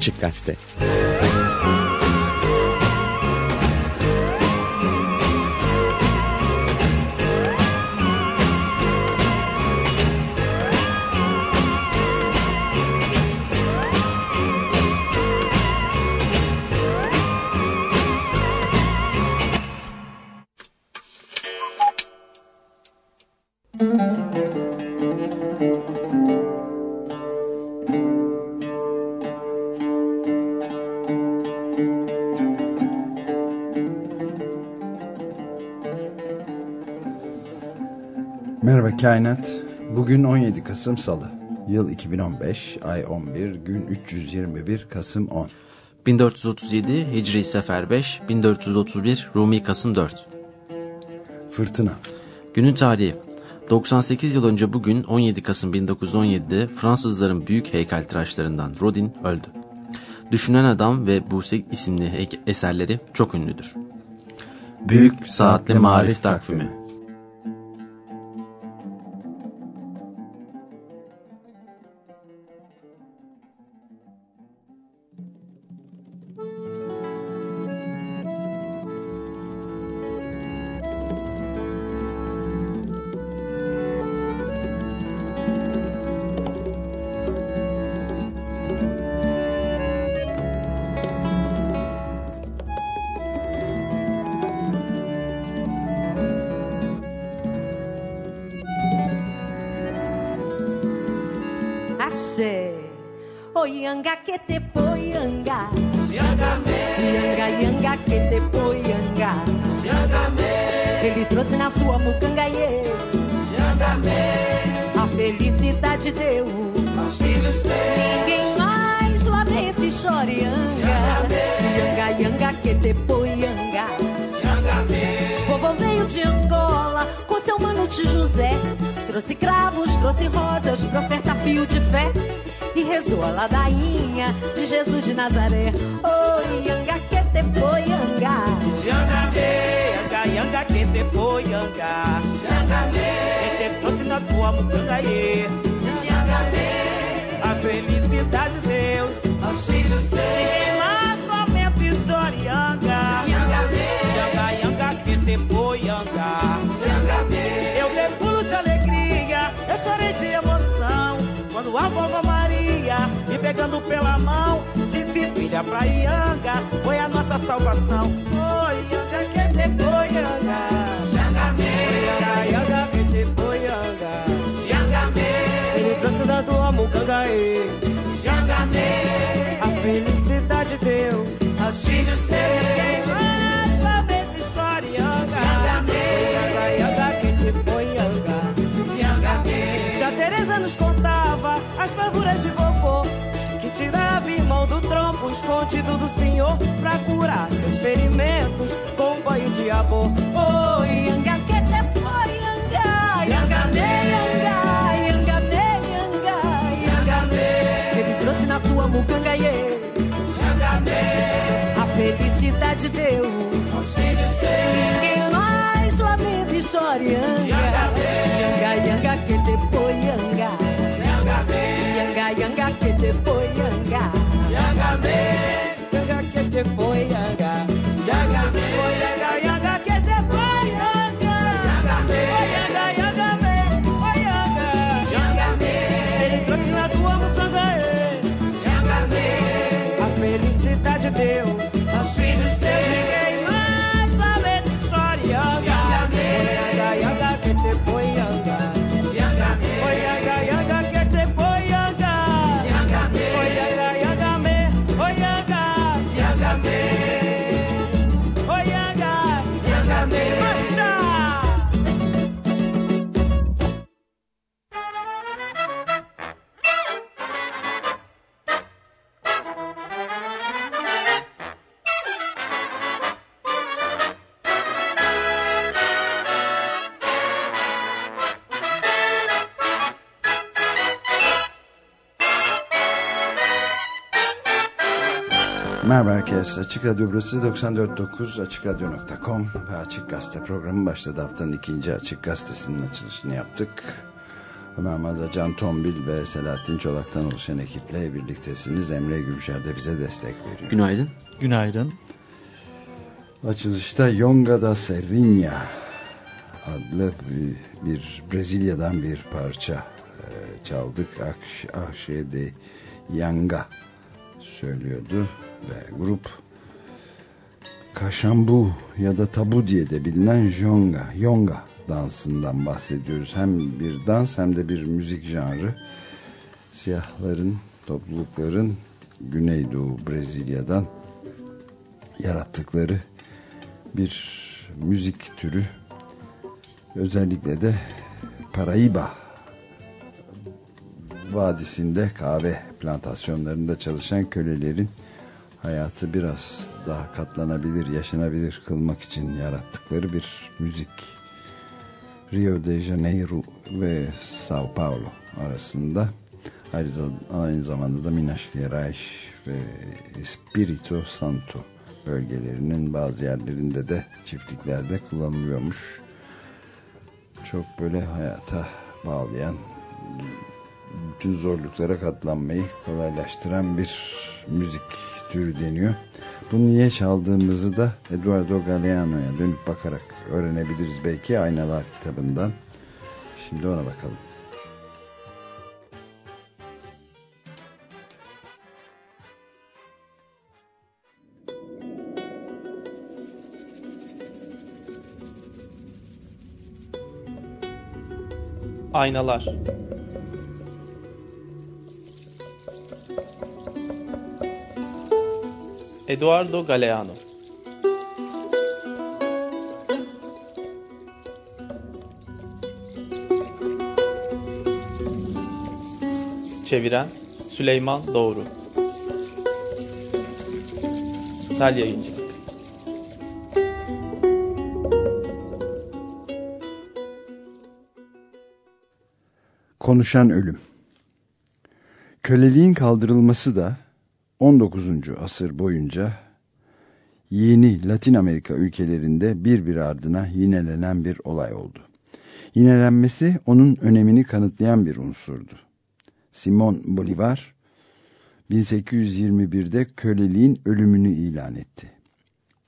Açık Gazete Kainat. Bugün 17 Kasım Salı. Yıl 2015, ay 11, gün 321, Kasım 10. 1437 Hicri Sefer 5, 1431 Rumi Kasım 4. Fırtına. Günün tarihi 98 yıl önce bugün 17 Kasım 1917'de Fransızların büyük heykeltıraşlarından Rodin öldü. Düşünen Adam ve Buse isimli eserleri çok ünlüdür. Büyük Saatli Marif Takvimi de vovô que tirava irmão do tronco escondido do senhor pra curar seus ferimentos com um banho de amor. Oi, oh, Yanga, que te foi, Yanga? Yanga, me, Yanga, Yanga, Yanga, Yanga. Ele trouxe na sua mucanga, yeah. Yanga. A felicidade deu. Ninguém mais lamenta e chore, Yanga. Yanga, Yanga, que depois, Yanga foi Yanga. Yanga me, Yanga que te foi. Açık Radyo burası 94.9 AçıkRadyo.com ve Açık Gazete programı başladı. Haftanın ikinci Açık Gazetesi'nin açılışını yaptık. Ömer Madra, Can Tombil ve Selahattin Çolak'tan oluşan ekiple birliktesiniz. Emre Gülşer de bize destek veriyor. Günaydın. Günaydın. Açılışta Yonga da Serrinha adlı bir Brezilya'dan bir parça e, çaldık. Akşe de Yanga söylüyordu ve grup Kaşambu ya da Tabu diye de bilinen Jonga, Yonga dansından bahsediyoruz. Hem bir dans hem de bir müzik janrı. Siyahların, toplulukların Güneydoğu Brezilya'dan yarattıkları bir müzik türü. Özellikle de Paraiba Vadisi'nde kahve plantasyonlarında çalışan kölelerin hayatı biraz daha katlanabilir, yaşanabilir kılmak için yarattıkları bir müzik. Rio de Janeiro ve Sao Paulo arasında aynı zamanda da Minas Gerais ve Espirito Santo bölgelerinin bazı yerlerinde de çiftliklerde kullanılıyormuş. Çok böyle hayata bağlayan bütün zorluklara katlanmayı kolaylaştıran bir müzik türü deniyor. Bunu niye çaldığımızı da Eduardo Galeano'ya dönüp bakarak öğrenebiliriz belki Aynalar kitabından. Şimdi ona bakalım. Aynalar Eduardo Galeano. Çeviren Süleyman Doğru. Sel Yayıncı Konuşan Ölüm. Köleliğin kaldırılması da 19. asır boyunca yeni Latin Amerika ülkelerinde bir bir ardına yinelenen bir olay oldu. Yinelenmesi onun önemini kanıtlayan bir unsurdu. Simon Bolivar 1821'de köleliğin ölümünü ilan etti.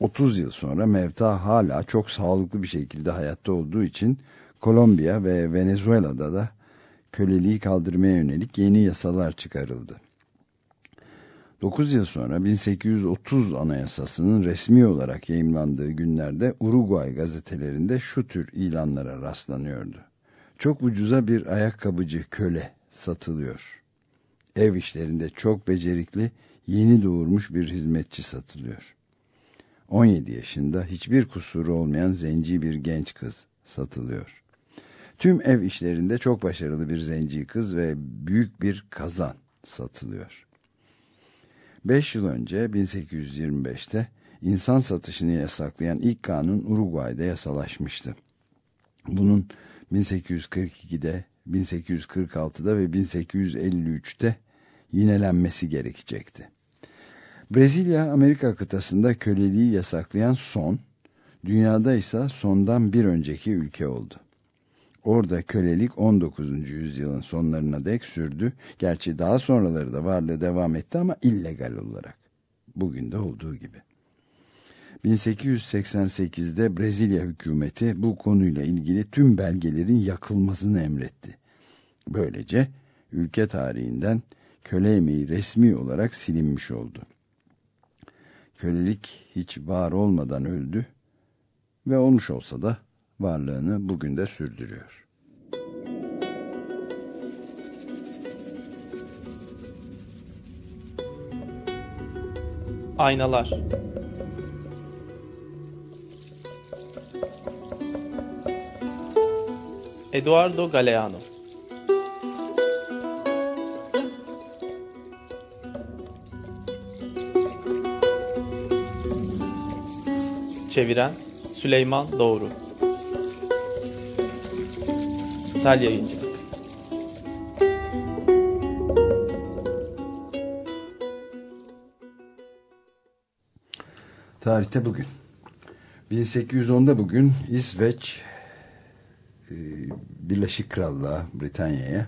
30 yıl sonra Mevta hala çok sağlıklı bir şekilde hayatta olduğu için Kolombiya ve Venezuela'da da köleliği kaldırmaya yönelik yeni yasalar çıkarıldı. 9 yıl sonra 1830 Anayasası'nın resmi olarak yayımlandığı günlerde Uruguay gazetelerinde şu tür ilanlara rastlanıyordu. Çok ucuza bir ayakkabıcı köle satılıyor. Ev işlerinde çok becerikli, yeni doğurmuş bir hizmetçi satılıyor. 17 yaşında hiçbir kusuru olmayan zenci bir genç kız satılıyor. Tüm ev işlerinde çok başarılı bir zenci kız ve büyük bir kazan satılıyor. 5 yıl önce 1825'te insan satışını yasaklayan ilk kanun Uruguay'da yasalaşmıştı. Bunun 1842'de, 1846'da ve 1853'te yinelenmesi gerekecekti. Brezilya, Amerika kıtasında köleliği yasaklayan son, dünyada ise sondan bir önceki ülke oldu. Orada kölelik 19. yüzyılın sonlarına dek sürdü. Gerçi daha sonraları da varlığı devam etti ama illegal olarak. Bugün de olduğu gibi. 1888'de Brezilya hükümeti bu konuyla ilgili tüm belgelerin yakılmasını emretti. Böylece ülke tarihinden köle emeği resmi olarak silinmiş oldu. Kölelik hiç var olmadan öldü ve olmuş olsa da varlığını bugün de sürdürüyor. Aynalar. Eduardo Galeano. Çeviren Süleyman Doğru Sel Yayıncılık Tarihte bugün 1810'da bugün İsveç Birleşik Krallığa, Britanya'ya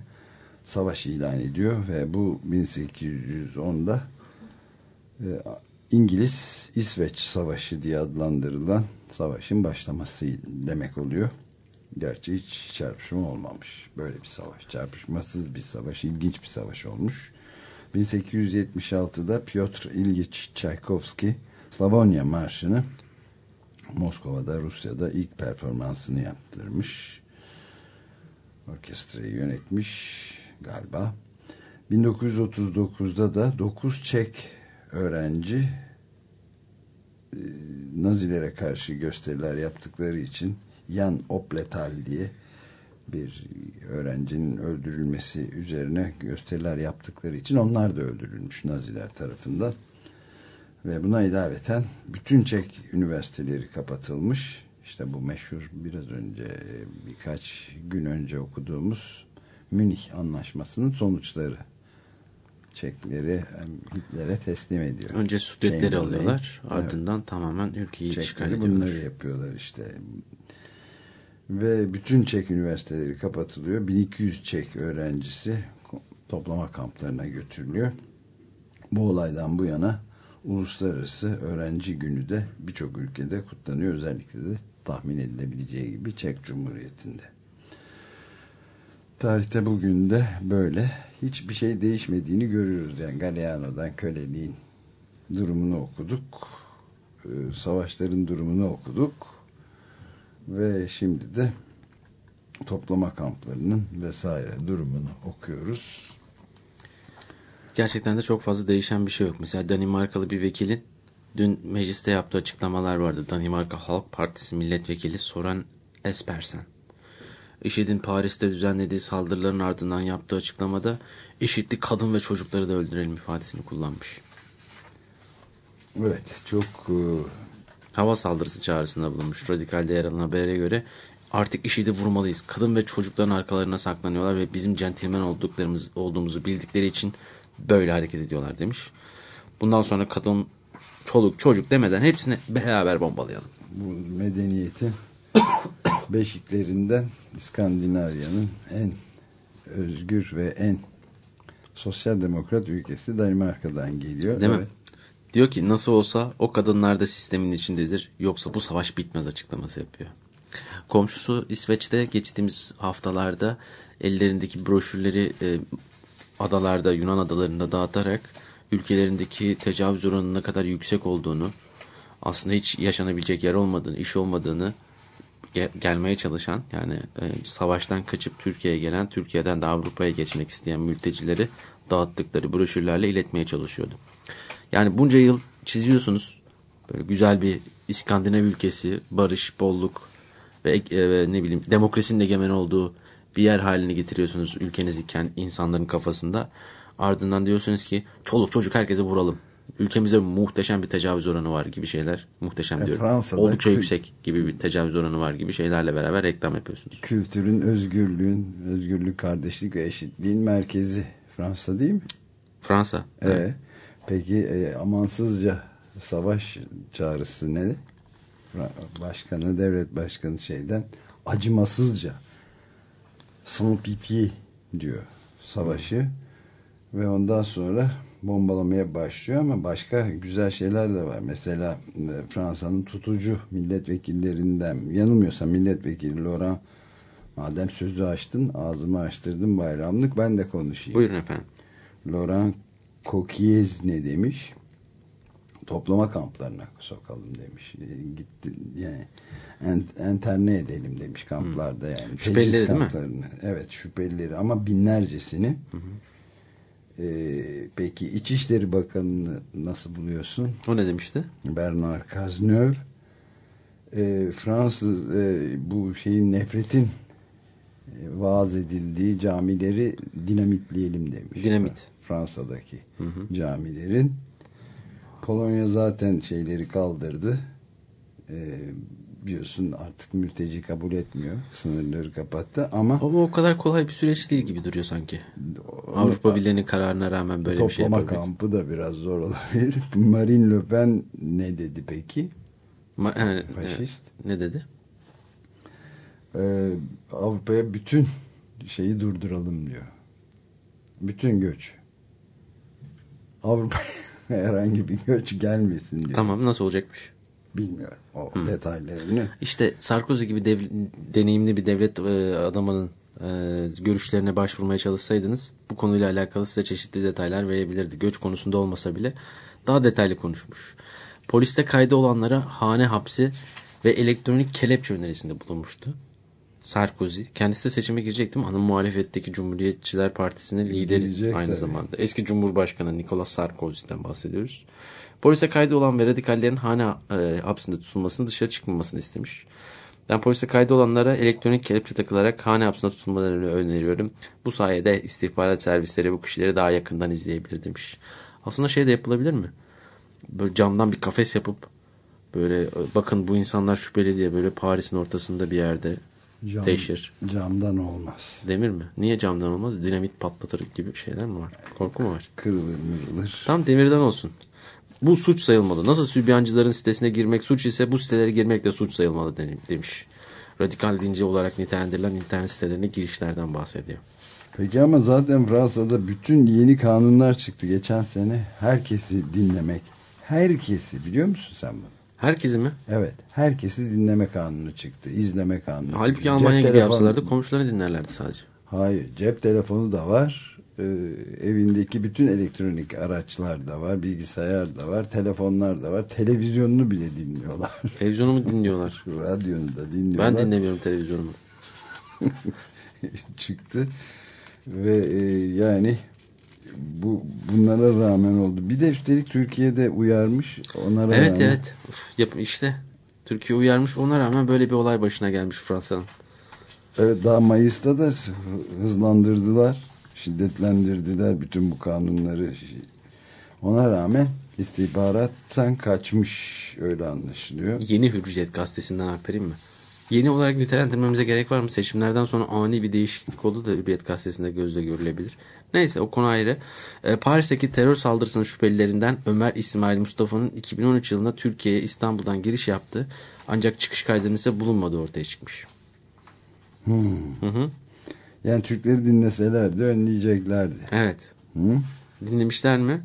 savaş ilan ediyor ve bu 1810'da e, İngiliz İsveç Savaşı diye adlandırılan savaşın başlaması demek oluyor. Gerçi hiç çarpışma olmamış. Böyle bir savaş. Çarpışmasız bir savaş. ilginç bir savaş olmuş. 1876'da Piotr İlgiç Tchaikovsky Slavonya Marşı'nı Moskova'da Rusya'da ilk performansını yaptırmış. Orkestrayı yönetmiş galiba. 1939'da da 9 Çek öğrenci e, Nazilere karşı gösteriler yaptıkları için Yan Opletal diye bir öğrencinin öldürülmesi üzerine gösteriler yaptıkları için onlar da öldürülmüş Naziler tarafından. Ve buna ilaveten bütün Çek üniversiteleri kapatılmış. İşte bu meşhur biraz önce birkaç gün önce okuduğumuz Münih Anlaşması'nın sonuçları. Çekleri Hitler'e teslim ediyor. Önce Sudetleri alıyorlar. Ardından evet. tamamen ülkeyi Çekleri işgal ediyorlar. Bunları yapıyorlar işte. Ve bütün Çek üniversiteleri kapatılıyor. 1200 Çek öğrencisi toplama kamplarına götürülüyor. Bu olaydan bu yana Uluslararası Öğrenci Günü de birçok ülkede kutlanıyor. Özellikle de tahmin edilebileceği gibi Çek Cumhuriyeti'nde. Tarihte bugün de böyle hiçbir şey değişmediğini görüyoruz. Yani Galeano'dan köleliğin durumunu okuduk. Ee, savaşların durumunu okuduk. Ve şimdi de toplama kamplarının vesaire durumunu okuyoruz. Gerçekten de çok fazla değişen bir şey yok. Mesela Danimarkalı bir vekilin dün mecliste yaptığı açıklamalar vardı. Danimarka Halk Partisi milletvekili Soren Espersen. IŞİD'in Paris'te düzenlediği saldırıların ardından yaptığı açıklamada IŞİD'li kadın ve çocukları da öldürelim ifadesini kullanmış. Evet çok... Hava saldırısı çağrısında bulunmuş. Radikal'de yer alan habere göre artık IŞİD'i vurmalıyız. Kadın ve çocukların arkalarına saklanıyorlar ve bizim centilmen olduklarımız olduğumuzu bildikleri için böyle hareket ediyorlar demiş. Bundan sonra kadın, çoluk, çocuk demeden hepsini beraber bombalayalım. Bu medeniyetin beşiklerinden İskandinavya'nın en özgür ve en sosyal demokrat ülkesi Danimarka'dan geliyor. Değil evet. mi? Diyor ki nasıl olsa o kadınlar da sistemin içindedir yoksa bu savaş bitmez açıklaması yapıyor. Komşusu İsveç'te geçtiğimiz haftalarda ellerindeki broşürleri e, adalarda Yunan adalarında dağıtarak ülkelerindeki tecavüz oranının ne kadar yüksek olduğunu aslında hiç yaşanabilecek yer olmadığını, iş olmadığını gel gelmeye çalışan yani e, savaştan kaçıp Türkiye'ye gelen, Türkiye'den de Avrupa'ya geçmek isteyen mültecileri dağıttıkları broşürlerle iletmeye çalışıyordu. Yani bunca yıl çiziyorsunuz böyle güzel bir İskandinav ülkesi, barış, bolluk ve, e, ne bileyim demokrasinin egemen olduğu bir yer haline getiriyorsunuz ülkenizi insanların kafasında. Ardından diyorsunuz ki çoluk çocuk herkese vuralım ülkemizde muhteşem bir tecavüz oranı var gibi şeyler. Muhteşem e, diyorum. Fransa'da Oldukça yüksek gibi bir tecavüz oranı var gibi şeylerle beraber reklam yapıyorsunuz. Kültürün, özgürlüğün, özgürlük, kardeşlik ve eşitliğin merkezi Fransa değil mi? Fransa. Ee, evet. Peki e, amansızca savaş çağrısı ne? Başkanı, devlet başkanı şeyden acımasızca sans pitié diyor savaşı ve ondan sonra bombalamaya başlıyor ama başka güzel şeyler de var. Mesela e, Fransa'nın tutucu milletvekillerinden yanılmıyorsam milletvekili Laurent madem sözü açtın ağzımı açtırdım bayramlık ben de konuşayım. Buyurun efendim. Laurent Coquiez ne demiş? Toplama kamplarına sokalım demiş. E, gitti yani enterne edelim demiş kamplarda yani. Şüphelileri değil mi? Evet şüphelileri ama binlercesini hı hı ee, peki İçişleri Bakanı'nı nasıl buluyorsun? O ne demişti? Bernard Cazeneuve e, Fransız e, bu şeyin nefretin e, vaaz edildiği camileri dinamitleyelim demiş. Dinamit. Fransa'daki hı hı. camilerin. Polonya zaten şeyleri kaldırdı. E, biliyorsun artık mülteci kabul etmiyor. Sınırları kapattı ama... Ama o kadar kolay bir süreç değil gibi duruyor sanki. O, Avrupa Birliği'nin kararına rağmen böyle bir şey yapabilir. Toplama kampı da biraz zor olabilir. Marine Le Pen ne dedi peki? Ma yani, Faşist. Ne dedi? e, Avrupa'ya bütün şeyi durduralım diyor. Bütün göç. Avrupa herhangi bir göç gelmesin diyor. Tamam nasıl olacakmış? Bilmiyorum o detaylarını. İşte Sarkozy gibi dev, deneyimli bir devlet e, adamının e, görüşlerine başvurmaya çalışsaydınız bu konuyla alakalı size çeşitli detaylar verebilirdi. Göç konusunda olmasa bile daha detaylı konuşmuş. Poliste kaydı olanlara hane hapsi ve elektronik kelepçe önerisinde bulunmuştu. Sarkozy. Kendisi de seçime girecek değil mi? Ana muhalefetteki Cumhuriyetçiler Partisi'nin lideri Girecek aynı tabii. zamanda. Eski Cumhurbaşkanı Nicolas Sarkozy'den bahsediyoruz. Polise kaydı olan ve radikallerin hane e, hapsinde tutulmasını dışarı çıkmamasını istemiş. Ben polise kaydı olanlara elektronik kelepçe takılarak hane hapsinde tutulmalarını öneriyorum. Bu sayede istihbarat servisleri bu kişileri daha yakından izleyebilir demiş. Aslında şey de yapılabilir mi? Böyle camdan bir kafes yapıp böyle bakın bu insanlar şüpheli diye böyle Paris'in ortasında bir yerde Cam, teşhir. Camdan olmaz. Demir mi? Niye camdan olmaz? Dinamit patlatır gibi şeyler mi var? Korku mu var? Kırılır mırılır. Tam demirden olsun. Bu suç sayılmalı. Nasıl sübyancıların sitesine girmek suç ise bu sitelere girmek de suç sayılmalı de- demiş. Radikal dinci olarak nitelendirilen internet sitelerine girişlerden bahsediyor. Peki ama zaten Fransa'da bütün yeni kanunlar çıktı geçen sene. Herkesi dinlemek. Herkesi biliyor musun sen bunu? Herkesi mi? Evet. Herkesi dinleme kanunu çıktı. izleme kanunu Halbuki çıktı. Almanya Cep gibi telefonu- yapsalardı komşuları dinlerlerdi sadece. Hayır. Cep telefonu da var. Ee, evindeki bütün elektronik araçlar da var. Bilgisayar da var. Telefonlar da var. Televizyonunu bile dinliyorlar. Televizyonumu dinliyorlar. Radyonu da dinliyorlar. Ben dinlemiyorum televizyonumu. çıktı ve e, yani bu bunlara rağmen oldu. Bir de üstelik Türkiye'de uyarmış. Onlara Evet rağmen, evet. Uf, yap, işte Türkiye uyarmış. Ona rağmen böyle bir olay başına gelmiş Fransa'nın. Evet daha Mayıs'ta da hızlandırdılar. Şiddetlendirdiler bütün bu kanunları. Ona rağmen istihbarattan kaçmış öyle anlaşılıyor. Yeni Hürriyet gazetesinden aktarayım mı? Yeni olarak nitelendirmemize gerek var mı? Seçimlerden sonra ani bir değişiklik oldu da Hürriyet gazetesinde gözle görülebilir. Neyse o konu ayrı. Ee, Paris'teki terör saldırısının şüphelilerinden Ömer İsmail Mustafa'nın 2013 yılında Türkiye'ye İstanbul'dan giriş yaptı. Ancak çıkış kaydının ise bulunmadığı ortaya çıkmış. Hı hı. Yani Türkleri dinleselerdi önleyeceklerdi. Evet. Hı? Dinlemişler mi?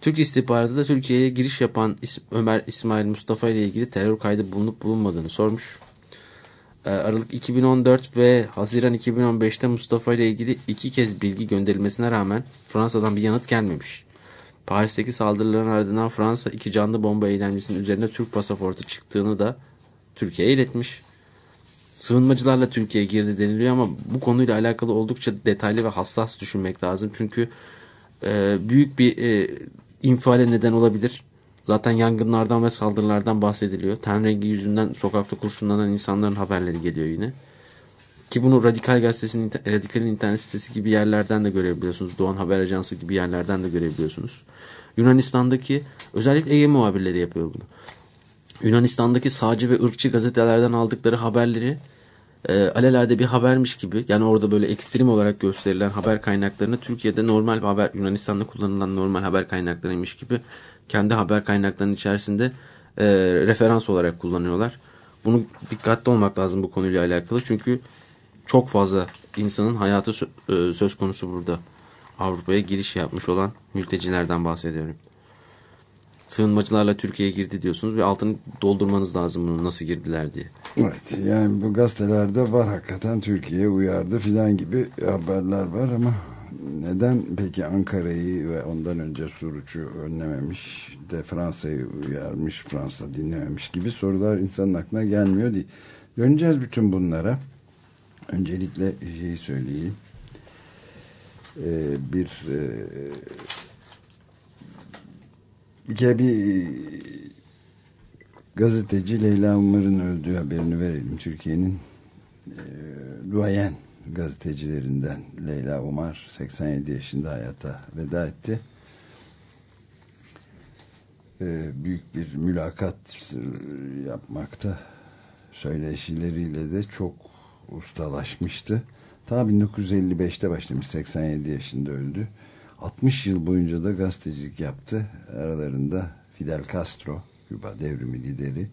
Türk istihbaratı da Türkiye'ye giriş yapan Ömer İsmail Mustafa ile ilgili terör kaydı bulunup bulunmadığını sormuş. Ee, Aralık 2014 ve Haziran 2015'te Mustafa ile ilgili iki kez bilgi gönderilmesine rağmen Fransa'dan bir yanıt gelmemiş. Paris'teki saldırıların ardından Fransa iki canlı bomba eylemcisinin üzerinde Türk pasaportu çıktığını da Türkiye'ye iletmiş. Sığınmacılarla Türkiye'ye girdi deniliyor ama bu konuyla alakalı oldukça detaylı ve hassas düşünmek lazım. Çünkü e, büyük bir e, infiale neden olabilir. Zaten yangınlardan ve saldırılardan bahsediliyor. Ten rengi yüzünden sokakta kurşunlanan insanların haberleri geliyor yine. Ki bunu Radikal Gazetesi'nin, Radikal'in internet sitesi gibi yerlerden de görebiliyorsunuz. Doğan Haber Ajansı gibi yerlerden de görebiliyorsunuz. Yunanistan'daki özellikle Ege muhabirleri yapıyor bunu. Yunanistan'daki sağcı ve ırkçı gazetelerden aldıkları haberleri e, alelade bir habermiş gibi yani orada böyle ekstrem olarak gösterilen haber kaynaklarını Türkiye'de normal haber Yunanistan'da kullanılan normal haber kaynaklarıymış gibi kendi haber kaynaklarının içerisinde e, referans olarak kullanıyorlar. Bunu dikkatli olmak lazım bu konuyla alakalı çünkü çok fazla insanın hayatı e, söz konusu burada. Avrupa'ya giriş yapmış olan mültecilerden bahsediyorum. Sığınmacılarla Türkiye'ye girdi diyorsunuz ve altını doldurmanız lazım bunu nasıl girdiler diye. Evet yani bu gazetelerde var hakikaten Türkiye uyardı filan gibi haberler var ama neden peki Ankara'yı ve ondan önce Suruç'u önlememiş de Fransa'yı uyarmış Fransa dinlememiş gibi sorular insanın aklına gelmiyor değil. Döneceğiz bütün bunlara. Öncelikle şeyi söyleyeyim. Ee, bir e, bir kere bir gazeteci Leyla Umar'ın öldüğü haberini verelim. Türkiye'nin e, duayen gazetecilerinden Leyla Umar 87 yaşında hayata veda etti. E, büyük bir mülakat yapmakta söyleşileriyle de çok ustalaşmıştı. Ta 1955'te başlamış 87 yaşında öldü. 60 yıl boyunca da gazetecilik yaptı. Aralarında Fidel Castro, Küba devrimi lideri,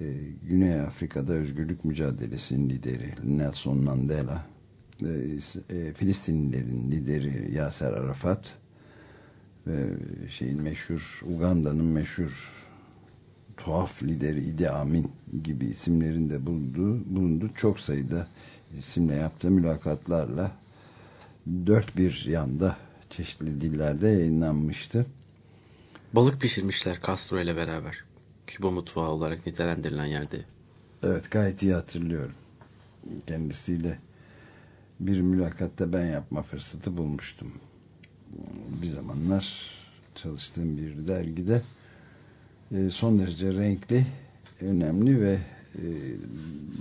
e, Güney Afrika'da özgürlük mücadelesinin lideri Nelson Mandela, e, e, Filistinlilerin lideri Yaser Arafat ve şeyin meşhur Uganda'nın meşhur tuhaf lideri Idi Amin gibi isimlerin de bulunduğu, bulundu. Çok sayıda isimle yaptığı mülakatlarla dört bir yanda çeşitli dillerde yayınlanmıştı. Balık pişirmişler Castro ile beraber. Küba mutfağı olarak nitelendirilen yerde. Evet gayet iyi hatırlıyorum. Kendisiyle bir mülakatta ben yapma fırsatı bulmuştum. Bir zamanlar çalıştığım bir dergide e, son derece renkli, önemli ve e,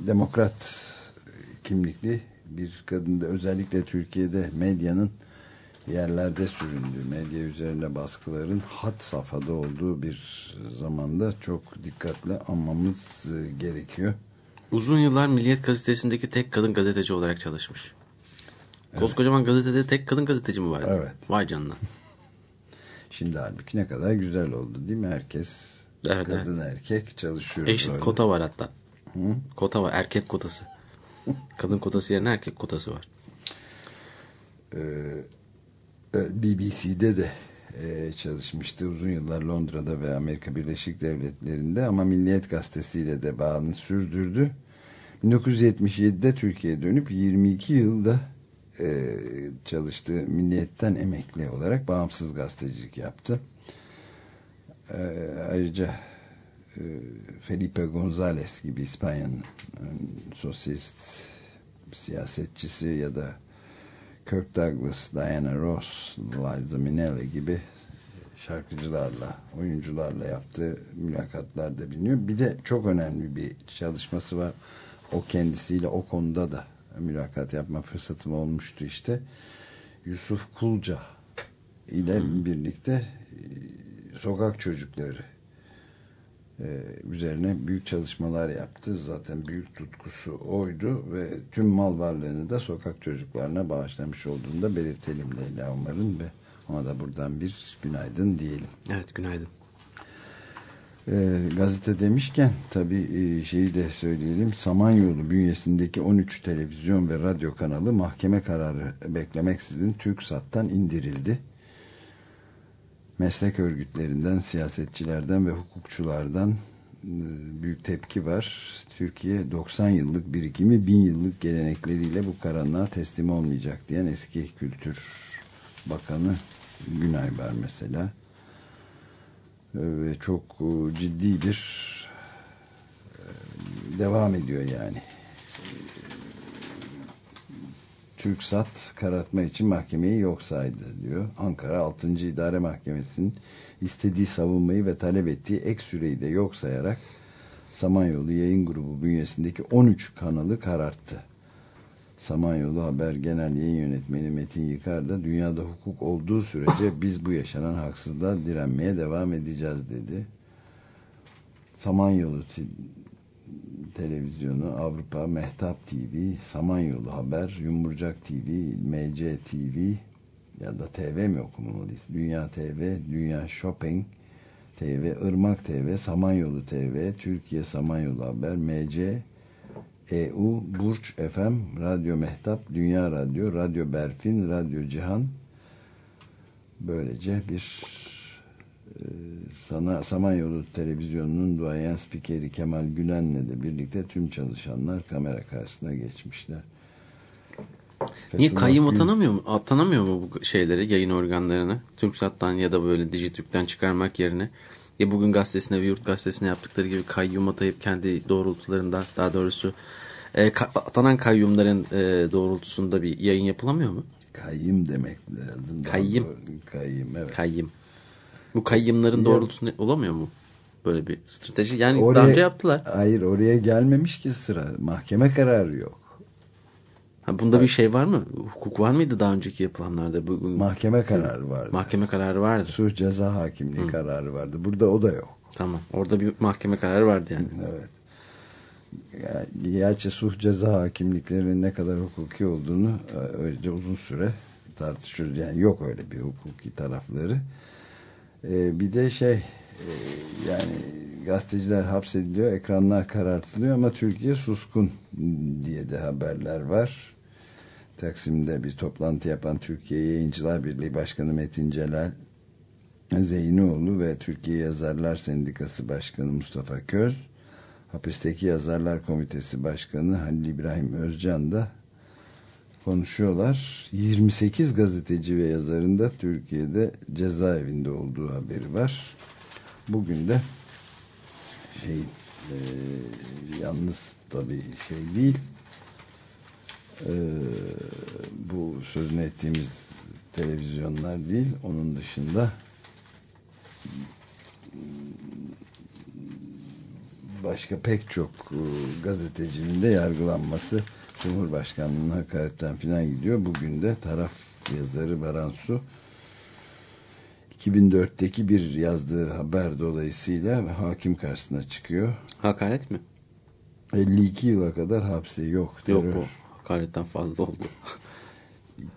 demokrat kimlikli bir kadında özellikle Türkiye'de medyanın yerlerde süründüğü, medya üzerine baskıların hat safhada olduğu bir zamanda çok dikkatle anmamız e, gerekiyor. Uzun yıllar Milliyet Gazetesi'ndeki tek kadın gazeteci olarak çalışmış. Koskocaman gazetede tek kadın gazeteci mi var? Evet. Vay canına. Şimdi halbuki ne kadar güzel oldu değil mi? Herkes Evet, kadın erkek çalışıyor. Eşit böyle. kota var hatta. Kota var. Erkek kotası. Kadın kotası yerine erkek kotası var. BBC'de de e, çalışmıştı uzun yıllar Londra'da ve Amerika Birleşik Devletleri'nde ama Milliyet Gazetesi'yle de bağını sürdürdü. 1977'de Türkiye'ye dönüp 22 yılda e, çalıştı. Milliyet'ten emekli olarak bağımsız gazetecilik yaptı. E, ayrıca e, Felipe González gibi İspanya'nın e, sosyalist siyasetçisi ya da Kirk Douglas, Diana Ross, Liza Minnelli gibi şarkıcılarla, oyuncularla yaptığı mülakatlarda biliniyor. Bir de çok önemli bir çalışması var. O kendisiyle o konuda da mülakat yapma fırsatım olmuştu işte. Yusuf Kulca ile birlikte e, sokak çocukları üzerine büyük çalışmalar yaptı. Zaten büyük tutkusu oydu ve tüm mal varlığını da sokak çocuklarına bağışlamış olduğunu da belirtelim Leyla Umar'ın ve ona da buradan bir günaydın diyelim. Evet günaydın. E, gazete demişken tabii e, şeyi de söyleyelim. Samanyolu bünyesindeki 13 televizyon ve radyo kanalı mahkeme kararı beklemeksizin TürkSat'tan indirildi. Meslek örgütlerinden, siyasetçilerden ve hukukçulardan e, büyük tepki var. Türkiye 90 yıllık birikimi, 1000 yıllık gelenekleriyle bu karanlığa teslim olmayacak diyen eski Kültür Bakanı Günay var mesela ve çok e, ciddi bir e, devam ediyor yani. TürkSat karartma için mahkemeyi yok saydı diyor. Ankara 6. İdare Mahkemesi'nin istediği savunmayı ve talep ettiği ek süreyi de yok sayarak Samanyolu Yayın Grubu bünyesindeki 13 kanalı kararttı. Samanyolu Haber Genel Yayın Yönetmeni Metin Yıkar da dünyada hukuk olduğu sürece biz bu yaşanan haksızlığa direnmeye devam edeceğiz dedi. Samanyolu Televizyonu, Avrupa, Mehtap TV, Samanyolu Haber, Yumurcak TV, MC TV ya da TV mi okumalıyız? Dünya TV, Dünya Shopping TV, Irmak TV, Samanyolu TV, Türkiye Samanyolu Haber, MC EU, Burç FM, Radyo Mehtap, Dünya Radyo, Radyo Berfin, Radyo Cihan böylece bir sana Samanyolu Televizyonu'nun duayen spikeri Kemal Gülen'le de birlikte tüm çalışanlar kamera karşısına geçmişler. Niye Fethullah kayyum Gül- atanamıyor mu? Atanamıyor mu bu şeyleri, yayın organlarını? TürkSat'tan ya da böyle Dijitürk'ten çıkarmak yerine ya bugün gazetesine ve yurt gazetesine yaptıkları gibi kayyum atayıp kendi doğrultularından daha doğrusu e, ka- atanan kayyumların e, doğrultusunda bir yayın yapılamıyor mu? Kayyım demek lazım. Kayyım. doğru. Kayyım evet. Kayyum. Bu kayyumların Ya- doğrultusunda olamıyor mu? Böyle bir strateji. Yani Oraya- daha önce yaptılar. Hayır oraya gelmemiş ki sıra. Mahkeme kararı yok. Ha, bunda bir şey var mı? Hukuk var mıydı daha önceki yapılanlarda? Bugün Mahkeme kararı vardı. mahkeme kararı vardı. Suç ceza hakimliği kararı vardı. Burada o da yok. Tamam. Orada bir mahkeme kararı vardı yani. Evet. Yani, gerçi suç ceza hakimliklerinin ne kadar hukuki olduğunu e, öylece uzun süre tartışıyoruz. Yani yok öyle bir hukuki tarafları. E, bir de şey e, yani gazeteciler hapsediliyor, ekranlar karartılıyor ama Türkiye suskun diye de haberler var. Taksim'de bir toplantı yapan Türkiye Yayıncılar Birliği Başkanı Metin Celal Zeynioğlu ve Türkiye Yazarlar Sendikası Başkanı Mustafa Köz, hapisteki Yazarlar Komitesi Başkanı Halil İbrahim Özcan da konuşuyorlar. 28 gazeteci ve yazarın da Türkiye'de cezaevinde olduğu haberi var. Bugün de şey e, yalnız tabii şey değil e, bu sözünü ettiğimiz televizyonlar değil onun dışında başka pek çok e, gazetecinin de yargılanması Cumhurbaşkanlığına hakaretten filan gidiyor. Bugün de taraf yazarı Baran Su 2004'teki bir yazdığı haber dolayısıyla hakim karşısına çıkıyor. Hakaret mi? 52 yıla kadar hapsi yok. Yok terör. bu hakaretten fazla oldu.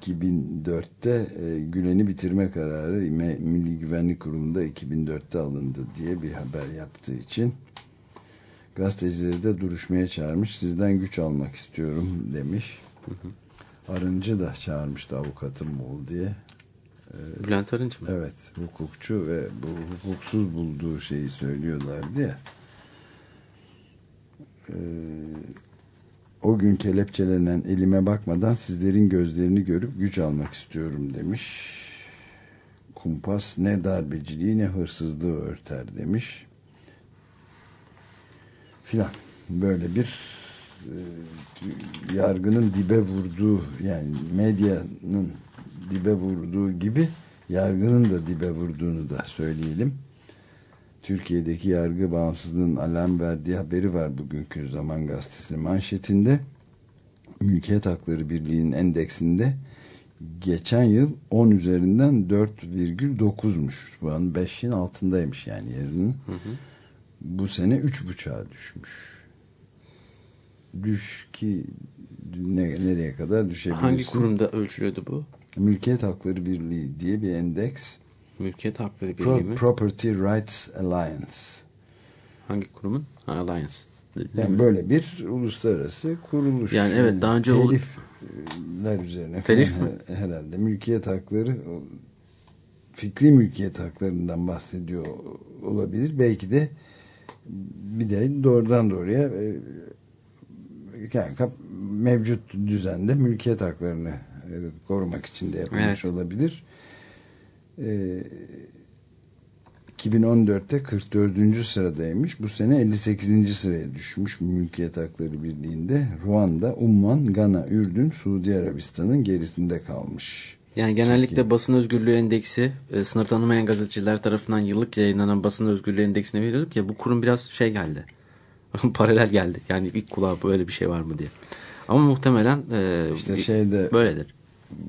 2004'te e, Gülen'i bitirme kararı Milli Güvenlik Kurulu'nda 2004'te alındı diye bir haber yaptığı için gazetecileri de duruşmaya çağırmış. Sizden güç almak istiyorum demiş. Arıncı da çağırmıştı avukatım ol diye. Bülent Arınç mı? Evet hukukçu ve bu hukuksuz bulduğu şeyi söylüyorlardı ya. Ee, o gün kelepçelenen elime bakmadan sizlerin gözlerini görüp güç almak istiyorum demiş. Kumpas ne darbeciliği ne hırsızlığı örter demiş. Filan. Böyle bir e, yargının dibe vurduğu yani medyanın dibe vurduğu gibi yargının da dibe vurduğunu da söyleyelim. Türkiye'deki yargı bağımsızlığının alarm verdiği haberi var bugünkü Zaman Gazetesi manşetinde. Mülkiyet Hakları Birliği'nin endeksinde geçen yıl 10 üzerinden 4,9'muş. Bu an 5'in altındaymış yani yerinin. Bu sene 3,5'a düşmüş. Düş ki ne, nereye kadar düşebilirsin? Hangi kurumda ölçülüyordu bu? Mülkiyet Hakları Birliği diye bir endeks. Mülkiyet Hakları Birliği Pro- mi? Property Rights Alliance. Hangi kurumun? Ha, Alliance. Yani böyle bir uluslararası kuruluş. Yani evet, daha önce telifler üzerine Telif falan mi? her- herhalde mülkiyet hakları fikri mülkiyet haklarından bahsediyor olabilir. Belki de bir de doğrudan doğruya e, yani kap- mevcut düzende mülkiyet haklarını e, korumak için de yapılmış Evet. olabilir. E, 2014'te 44. sıradaymış. Bu sene 58. sıraya düşmüş Mülkiyet Hakları Birliği'nde. Ruanda, Umman, Gana, Ürdün, Suudi Arabistan'ın gerisinde kalmış. Yani genellikle basın özgürlüğü endeksi e, sınır tanımayan gazeteciler tarafından yıllık yayınlanan basın özgürlüğü endeksine veriyorduk ya bu kurum biraz şey geldi. Paralel geldi. Yani ilk kulağa böyle bir şey var mı diye. Ama muhtemelen e, İşte şeyde böyledir.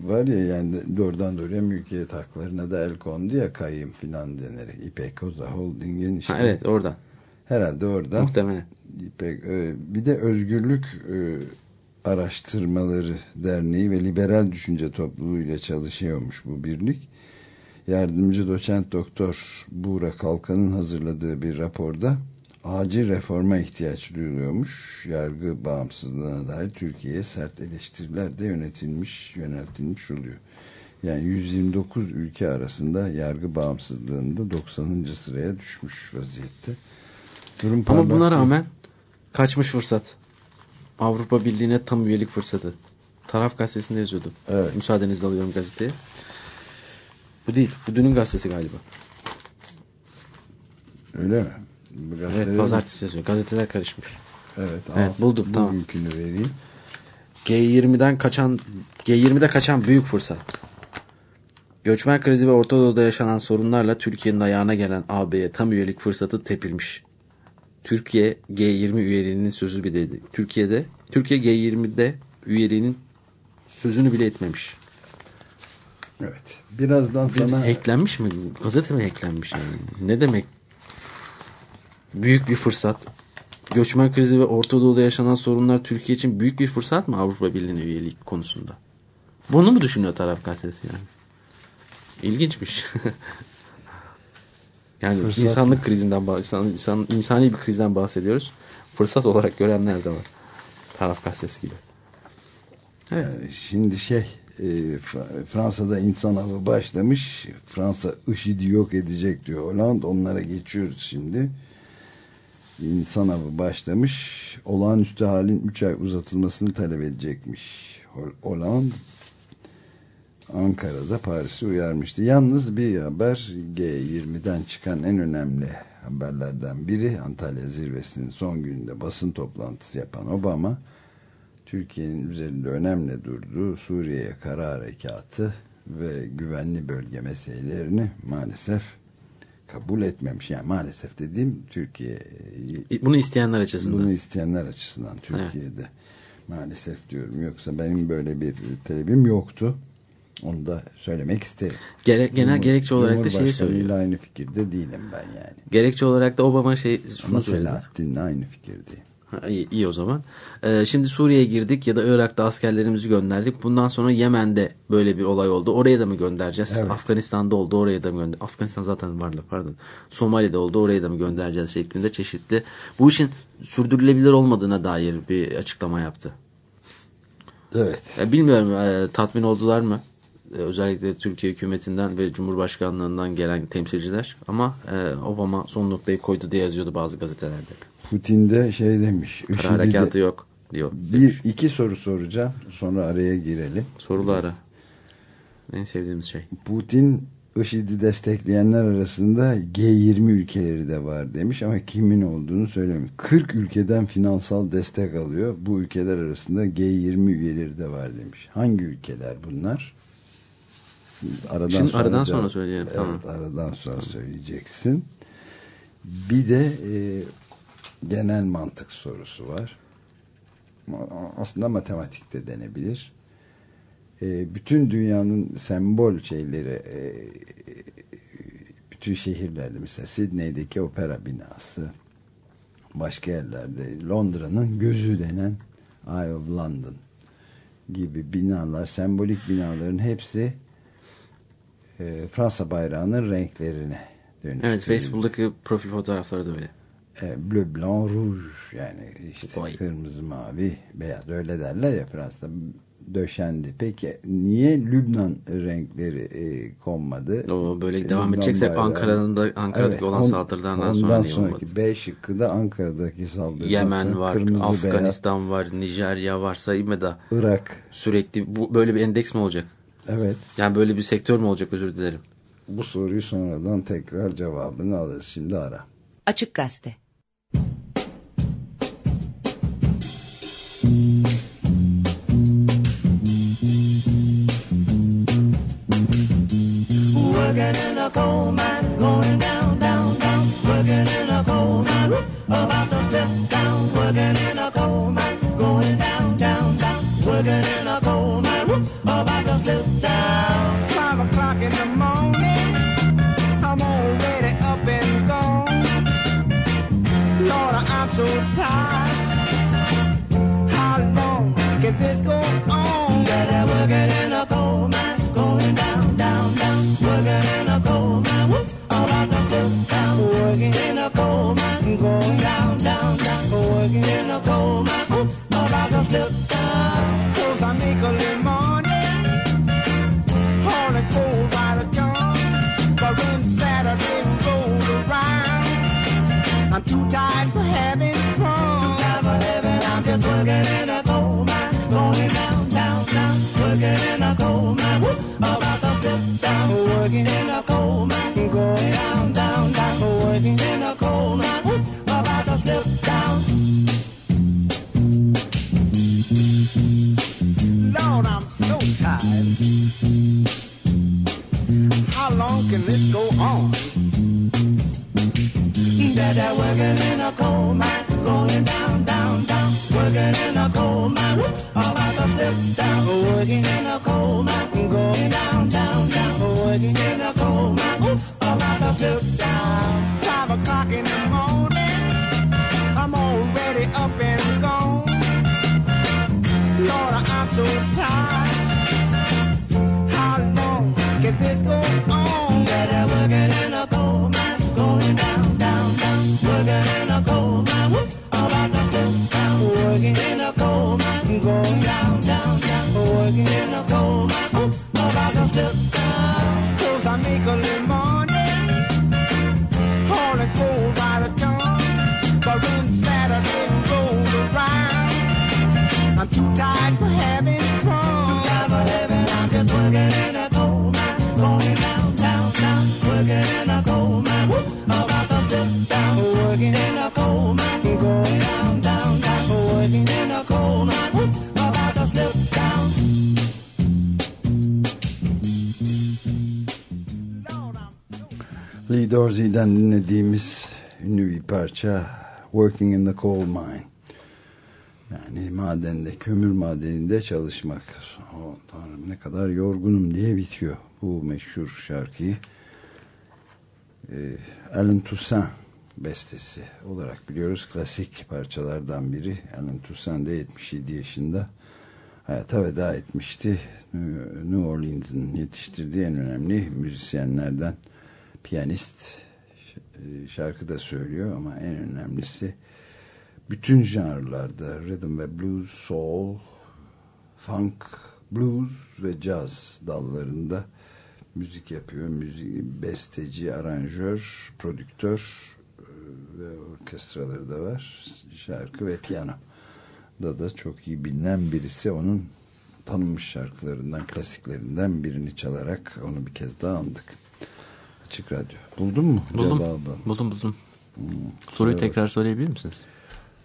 var ya yani doğrudan doğruya mülkiyet haklarına da el kondu ya kayım filan denir. İpek Oza Holding'in işte. Ha, evet orada. Herhalde oradan. Muhtemelen. İpek, e, bir de Özgürlük e, Araştırmaları Derneği ve Liberal Düşünce Topluluğu ile çalışıyormuş bu birlik. Yardımcı doçent doktor Buğra Kalkan'ın hazırladığı bir raporda acil reforma ihtiyaç duyuluyormuş. Yargı bağımsızlığına dair Türkiye'ye sert eleştiriler de yönetilmiş, yöneltilmiş oluyor. Yani 129 ülke arasında yargı bağımsızlığında 90. sıraya düşmüş vaziyette. Durum Ama buna rağmen kaçmış fırsat. Avrupa Birliği'ne tam üyelik fırsatı. Taraf gazetesinde yazıyordu. Evet. Müsaadenizle alıyorum gazeteyi. Bu değil. Bu dünün gazetesi galiba. Öyle mi? Bu Evet pazartesi yazıyor. Gazeteler karışmış. Evet, Evet, al. buldum, tamam. Bugünkünü vereyim. G20'den kaçan G20'de kaçan büyük fırsat. Göçmen krizi ve Orta Doğu'da yaşanan sorunlarla Türkiye'nin ayağına gelen AB'ye tam üyelik fırsatı tepilmiş. Türkiye G20 üyeliğinin sözü bile dedi. Türkiye'de Türkiye G20'de üyeliğinin sözünü bile etmemiş. Evet. Birazdan Bir sana hacklenmiş mi? Gazete mi hacklenmiş yani? Ne demek? Büyük bir fırsat. Göçmen krizi ve Orta Doğu'da yaşanan sorunlar Türkiye için büyük bir fırsat mı Avrupa Birliği'ne üyelik konusunda? Bunu mu düşünüyor taraf gazetesi yani? İlginçmiş. Yani Fırsat. insanlık krizinden bahsediyoruz. İnsan, insani bir krizden bahsediyoruz. Fırsat olarak görenler de var. Taraf gazetesi gibi. Evet. Şimdi şey e, Fra- Fransa'da insan avı başlamış. Fransa IŞİD'i yok edecek diyor Hollande. Onlara geçiyoruz şimdi. İnsan avı başlamış. Olağanüstü halin 3 ay uzatılmasını talep edecekmiş. Hol- Hollande Ankara'da Paris'i uyarmıştı. Yalnız bir haber G20'den çıkan en önemli haberlerden biri Antalya zirvesinin son gününde basın toplantısı yapan Obama Türkiye'nin üzerinde önemli durduğu Suriye'ye kara harekatı ve güvenli bölge meselelerini maalesef kabul etmemiş. Yani maalesef dediğim Türkiye Bunu isteyenler açısından. bunu isteyenler açısından Türkiye'de maalesef diyorum. Yoksa benim böyle bir talebim yoktu. Onu da söylemek isterim. Gere, genel Cumhur- gerekçe olarak da şeyi söylüyor. aynı fikirde değilim ben yani. Gerekçe olarak da Obama şey şunu Ama söyledi. Selahattin'le aynı fikirdeyim. Ha, iyi, iyi o zaman. Ee, şimdi Suriye'ye girdik ya da Irak'ta askerlerimizi gönderdik. Bundan sonra Yemen'de böyle bir olay oldu. Oraya da mı göndereceğiz? Evet. Afganistan'da oldu. Oraya da mı gönder? Afganistan zaten vardı pardon. Somali'de oldu. Oraya da mı göndereceğiz şeklinde çeşitli. Bu işin sürdürülebilir olmadığına dair bir açıklama yaptı. Evet. Bilmiyorum e, tatmin oldular mı? E, özellikle Türkiye hükümetinden ve Cumhurbaşkanlığından gelen temsilciler. Ama e, Obama son noktayı koydu diye yazıyordu bazı gazetelerde. Putin de şey demiş. Kara IŞİD'i de- harekatı yok diyor. Bir iki soru soracağım. Sonra araya girelim. Sorulu ara. En sevdiğimiz şey. Putin IŞİD'i destekleyenler arasında G20 ülkeleri de var demiş ama kimin olduğunu söylemiyor. 40 ülkeden finansal destek alıyor. Bu ülkeler arasında G20 üyeleri de var demiş. Hangi ülkeler bunlar? Aradan Şimdi aradan cevap- sonra söyleyelim, Evet, tamam. aradan sonra söyleyeceksin. Bir de e, genel mantık sorusu var. Aslında matematikte denebilir. E, bütün dünyanın sembol şeyleri e, bütün şehirlerde mesela Sydney'deki opera binası başka yerlerde Londra'nın gözü denen Eye of London gibi binalar sembolik binaların hepsi e, Fransa bayrağının renklerine dönüştürülüyor. Evet Facebook'taki profil fotoğrafları da öyle. E, bleu, blanc, rouge yani işte Vay. kırmızı, mavi, beyaz öyle derler ya Fransa'da döşendi. Peki niye Lübnan renkleri e, konmadı? O böyle E, devam Lübnan edecekse hep bayrağı. Ankara'nın da Ankara'daki Evet, olan on- saldırılardan sonra ondan sonraki? B şıkkı da Ankara'daki saldırıdan Yemen var, Afganistan var, Nijerya var sayma da beyaz, Irak. sürekli bu böyle bir endeks mi olacak? Evet. Yani böyle bir sektör mü olacak özür dilerim. Bu soruyu sonradan tekrar cevabını alırız. Şimdi ara. Açık Gazete. Working in a coal mine, going down, down, down. Working in a coal mine, about to step down. Working in a coal mine, going down, down, down. Working in a coal mine, about to down. Five o'clock in the morning, I'm already up and gone. Lord, I'm so tired. How long can this go on? In a coal mine, going down, down, down. Working in a coal mine, whoop, about to slip down. Working In a coal mine, going down, down, down. Working in a coal mine, whoop, about to slip down. cause I make a little money. Too tired for having fun. Time for heaven, I'm just working in a coal mine, going down, down, down. Working in a coal mine, whoop, about to slip down. Working in a coal mine, going down, down, down. Working in a coal mine, whoop, about to slip down. Lord, I'm so tired. How long can this go on? Dada working in a coal mine, going down, down, down. Working in a coal mine, whoop, about to slip down. Working in a coal mine, going down, down, down. Working in a coal mine, whoop, about to slip down. five o'clock in the morning. I'm already up and gone. Lord, I'm so tired. How long can this go on? Dada working working in a coal mine, going down, down, down, working in a coal mine, I'm about to slip down. Cause I make a little money, all it gold by the ton, but when Saturday rolls around, I'm too tired for having fun. Too tired for having, I'm just working in a coal mine, going down, down, down, working in a coal mine, about to slip down, working in a coal mine. Lee Dorsey'den dinlediğimiz ünlü bir parça Working in the Coal Mine. Yani madende, kömür madeninde çalışmak. O, tanrım ne kadar yorgunum diye bitiyor bu meşhur şarkıyı. Ee, Alan Toussaint bestesi olarak biliyoruz. Klasik parçalardan biri. Alan Toussaint de 77 yaşında hayata veda etmişti. New Orleans'ın yetiştirdiği en önemli müzisyenlerden piyanist şarkı da söylüyor ama en önemlisi bütün janrlarda rhythm ve blues, soul, funk, blues ve jazz dallarında müzik yapıyor. Müzik, besteci, aranjör, prodüktör e, ve orkestraları da var. Şarkı ve piyano da da çok iyi bilinen birisi. Onun tanınmış şarkılarından, klasiklerinden birini çalarak onu bir kez daha andık. Açık Radyo. Buldun mu? Buldum. Cevabı? Buldum buldum. Soruyu Kusura tekrar söyleyebilir misiniz?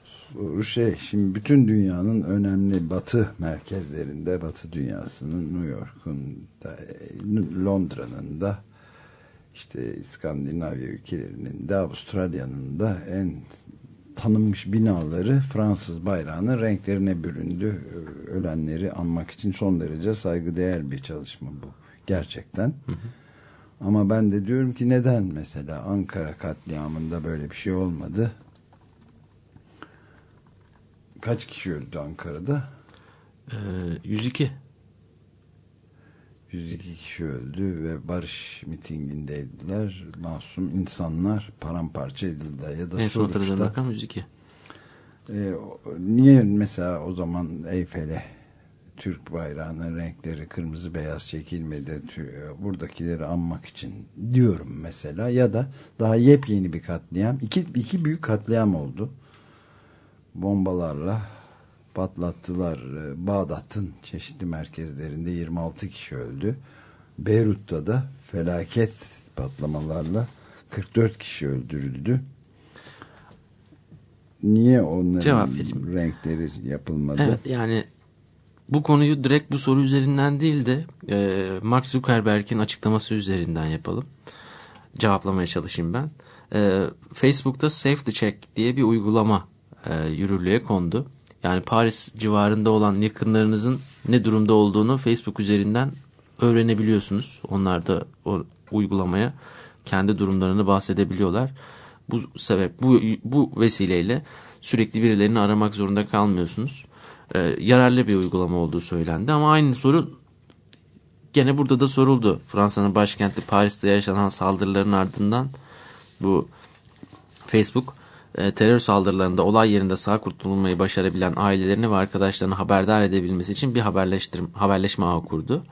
Soru şey şimdi bütün dünyanın önemli batı merkezlerinde batı dünyasının New York'un da, Londra'nın da işte İskandinavya ülkelerinin de Avustralya'nın da en tanınmış binaları Fransız bayrağının renklerine büründü. Ölenleri anmak için son derece saygıdeğer bir çalışma bu. Gerçekten. Ama ben de diyorum ki neden mesela Ankara katliamında böyle bir şey olmadı? Kaç kişi öldü Ankara'da? Ee, 102. 102 kişi öldü ve barış mitingindeydiler. Masum insanlar paramparça edildiler ya da En son hatırladığım rakam 102. Ee, o- niye mesela o zaman Eyfel'e Türk bayrağının renkleri kırmızı beyaz çekilmedi. Buradakileri anmak için diyorum mesela. Ya da daha yepyeni bir katliam. İki, iki büyük katliam oldu. Bombalarla patlattılar. Ee, Bağdat'ın çeşitli merkezlerinde 26 kişi öldü. Beyrut'ta da felaket patlamalarla 44 kişi öldürüldü. Niye onların Cevap vereyim. renkleri yapılmadı? Evet yani bu konuyu direkt bu soru üzerinden değil de e, Mark Zuckerberg'in açıklaması üzerinden yapalım. Cevaplamaya çalışayım ben. E, Facebook'ta Safety Check diye bir uygulama e, yürürlüğe kondu. Yani Paris civarında olan yakınlarınızın ne durumda olduğunu Facebook üzerinden öğrenebiliyorsunuz. Onlar da o uygulamaya kendi durumlarını bahsedebiliyorlar. Bu sebep bu bu vesileyle sürekli birilerini aramak zorunda kalmıyorsunuz. Ee, yararlı bir uygulama olduğu söylendi ama aynı soru gene burada da soruldu. Fransa'nın başkenti Paris'te yaşanan saldırıların ardından bu Facebook e, terör saldırılarında olay yerinde sağ kurtulmayı başarabilen ailelerini ve arkadaşlarını haberdar edebilmesi için bir haberleştirim, haberleşme ağı kurdu.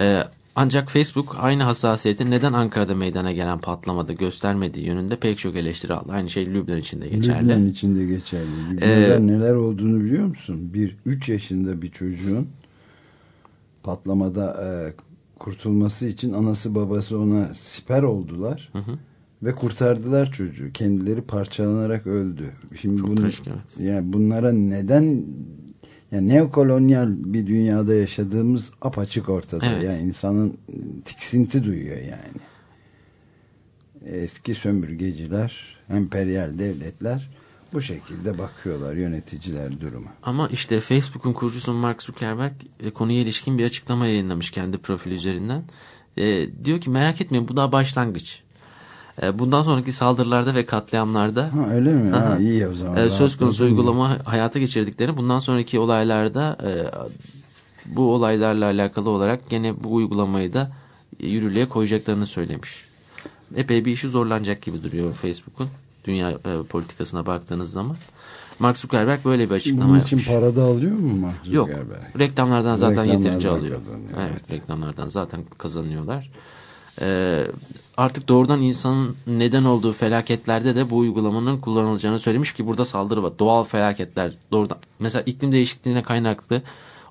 E, ancak Facebook aynı hassasiyeti neden Ankara'da meydana gelen patlamada göstermediği yönünde pek çok eleştiri aldı. Aynı şey Lübnan için de geçerli. Lübnan içinde geçerli. Lübnan'da neler olduğunu biliyor musun? Bir 3 yaşında bir çocuğun patlamada e, kurtulması için anası babası ona siper oldular. Ve kurtardılar çocuğu. Kendileri parçalanarak öldü. Şimdi Çok bunu, trajik, evet. yani bunlara neden yani neokolonyal bir dünyada yaşadığımız apaçık ortada. Evet. Yani insanın tiksinti duyuyor yani eski sömürgeciler, emperyal devletler bu şekilde bakıyorlar yöneticiler duruma. Ama işte Facebook'un kurucusu Mark Zuckerberg e, konuya ilişkin bir açıklama yayınlamış kendi profili üzerinden. E, diyor ki merak etmeyin bu daha başlangıç. E, bundan sonraki saldırılarda ve katliamlarda Ha öyle mi? Ha, iyi o zaman. e, söz konusu uygulama hayata geçirdikleri bundan sonraki olaylarda e, bu olaylarla alakalı olarak gene bu uygulamayı da yürürlüğe koyacaklarını söylemiş. Epey bir işi zorlanacak gibi duruyor Facebook'un dünya e, politikasına baktığınız zaman. Mark Zuckerberg böyle bir açıklama Bunun için yapmış. para da alıyor mu Mark Yok. Zuckerberg? Reklamlardan zaten Reklamlardan yeterince alıyor. kazanıyor, Evet, evet. reklamlardan zaten kazanıyorlar. Ee, artık doğrudan insanın neden olduğu felaketlerde de bu uygulamanın kullanılacağını söylemiş ki burada saldırı var. Doğal felaketler doğrudan mesela iklim değişikliğine kaynaklı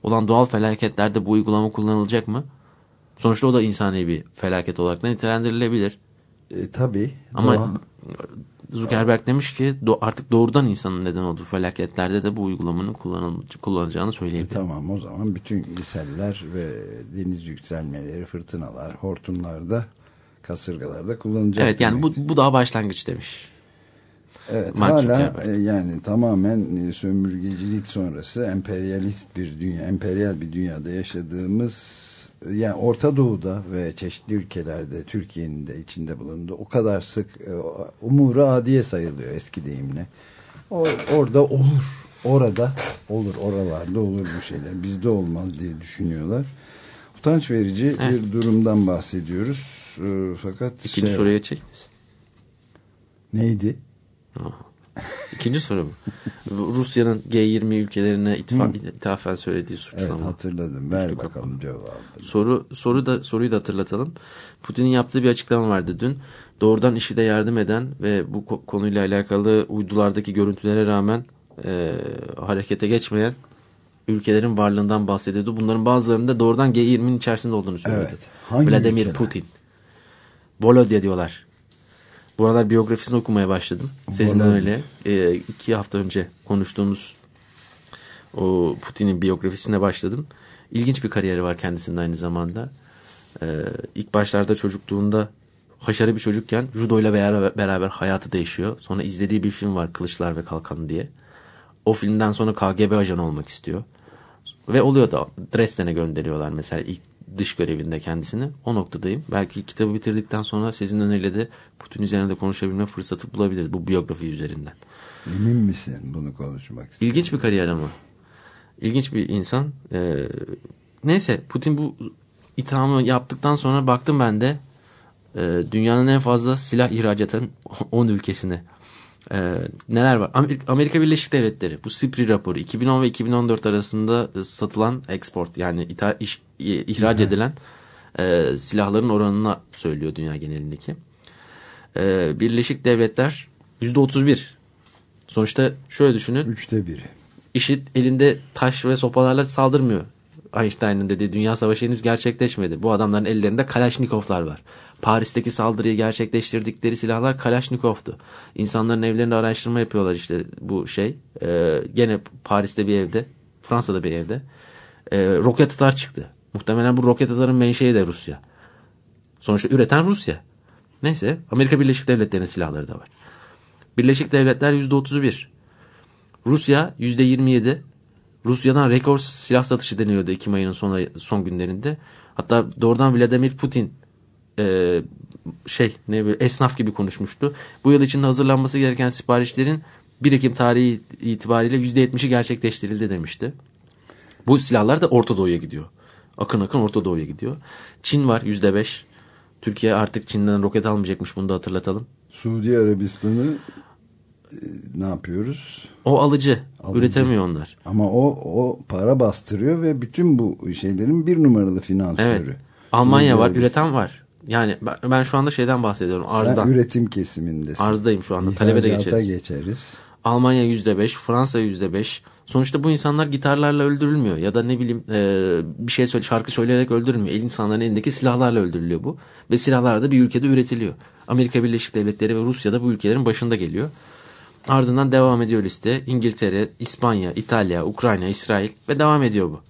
olan doğal felaketlerde bu uygulama kullanılacak mı? Sonuçta o da insani bir felaket olarak da nitelendirilebilir. E, tabii. Ama Doğa- Zuckerberg demiş ki artık doğrudan insanın neden olduğu felaketlerde de bu uygulamanın kullanacağını E, söyleyebilirim. tamam o zaman bütün seller ve deniz yükselmeleri, fırtınalar, hortumlarda, kasırgalarda kullanacak. Evet yani bu, demektir. bu daha başlangıç demiş. Evet, Mark hala Zuckerberg. e, yani tamamen e, sömürgecilik sonrası emperyalist bir dünya, emperyal bir dünyada yaşadığımız yani Orta Doğu'da ve çeşitli ülkelerde Türkiye'nin de içinde bulunduğu o kadar sık e, umuru adiye sayılıyor eski deyimle. O, orada olur. Orada olur. Oralarda olur bu şeyler. Bizde olmaz diye düşünüyorlar. Utanç verici Evet. bir durumdan bahsediyoruz. E, fakat İkinci şey- soruya geçecek miyiz? neydi? İkinci soru mu? Rusya'nın G20 ülkelerine itfa, ithafen söylediği suçlama. Evet hatırladım. Ver Üçlü bakalım cevabı. Soru soru da soruyu da hatırlatalım. Putin'in yaptığı bir açıklama vardı dün. Doğrudan işi de yardım eden ve bu ko- konuyla alakalı uydulardaki görüntülere rağmen e, harekete geçmeyen ülkelerin varlığından bahsediyordu. Bunların bazılarının da doğrudan G20'nin içerisinde olduğunu söyledi. Evet. Vladimir ülkeler? Putin. Volodya diyorlar. Bu aralar biyografisini okumaya başladım. Sizin öyle. E, iki hafta önce konuştuğumuz o Putin'in biyografisine başladım. İlginç bir kariyeri var kendisinde aynı zamanda. Ee, ilk başlarda çocukluğunda haşarı bir çocukken judo ile beraber, beraber hayatı değişiyor. Sonra izlediği bir film var Kılıçlar ve Kalkan diye. O filmden sonra KGB ajanı olmak istiyor. Ve oluyor da Dresden'e gönderiyorlar mesela ilk dış görevinde kendisini. O noktadayım. Belki kitabı bitirdikten sonra sizin öneriyle de Putin üzerine de konuşabilme fırsatı bulabiliriz bu biyografi üzerinden. Emin misin bunu konuşmak için? İlginç bir kariyer ama. İlginç bir insan. Ee, neyse Putin bu ithamı yaptıktan sonra baktım ben de e, dünyanın en fazla silah ihraç eden 10 ülkesine. Ee, neler var? Amerika, Birleşik Devletleri bu SIPRI raporu 2010 ve 2014 arasında e, satılan export yani ita, iş, ihraç edilen e, silahların oranını söylüyor dünya genelindeki. Ee, Birleşik Devletler %31. Sonuçta şöyle düşünün. Üçte biri. IŞİD elinde taş ve sopalarla saldırmıyor. Einstein'ın dediği dünya savaşı henüz gerçekleşmedi. Bu adamların ellerinde Kalashnikovlar var. Paris'teki saldırıyı gerçekleştirdikleri silahlar Kalashnikov'tu. İnsanların evlerinde araştırma yapıyorlar işte bu şey. Ee, gene Paris'te bir evde, Fransa'da bir evde. Ee, roket atar çıktı. Muhtemelen bu roket atarın menşei de Rusya. Sonuçta üreten Rusya. Neyse Amerika Birleşik Devletleri'nin silahları da var. Birleşik Devletler %31. Rusya %27. Rusya'dan rekor silah satışı deniliyordu Ekim ayının son, son günlerinde. Hatta doğrudan Vladimir Putin e, şey ne bir esnaf gibi konuşmuştu. Bu yıl içinde hazırlanması gereken siparişlerin 1 Ekim tarihi itibariyle %70'i gerçekleştirildi demişti. Bu silahlar da Orta Doğu'ya gidiyor. Akın akın Orta Doğu'ya gidiyor. Çin var %5. Türkiye artık Çin'den roket almayacakmış bunu da hatırlatalım. Suudi Arabistan'ı e, ne yapıyoruz? O alıcı. Alıcı. Üretemiyor onlar. Ama o o para bastırıyor ve bütün bu şeylerin bir numaralı finansörü. Evet. Almanya Suudi var, Arabistan. üreten var. Yani ben, ben şu anda şeyden bahsediyorum. Sen Arzdan. üretim kesimindesin. Arzdayım şu anda. Talebe de geçeriz. geçeriz. Almanya %5, Fransa %5. Sonuçta bu insanlar gitarlarla öldürülmüyor ya da ne bileyim e, bir şey söyle şarkı söyleyerek öldürülmüyor. El insanların elindeki silahlarla öldürülüyor bu. Ve silahlar da bir ülkede üretiliyor. Amerika Birleşik Devletleri ve Rusya da bu ülkelerin başında geliyor. Ardından devam ediyor liste. İngiltere, İspanya, İtalya, Ukrayna, İsrail ve devam ediyor bu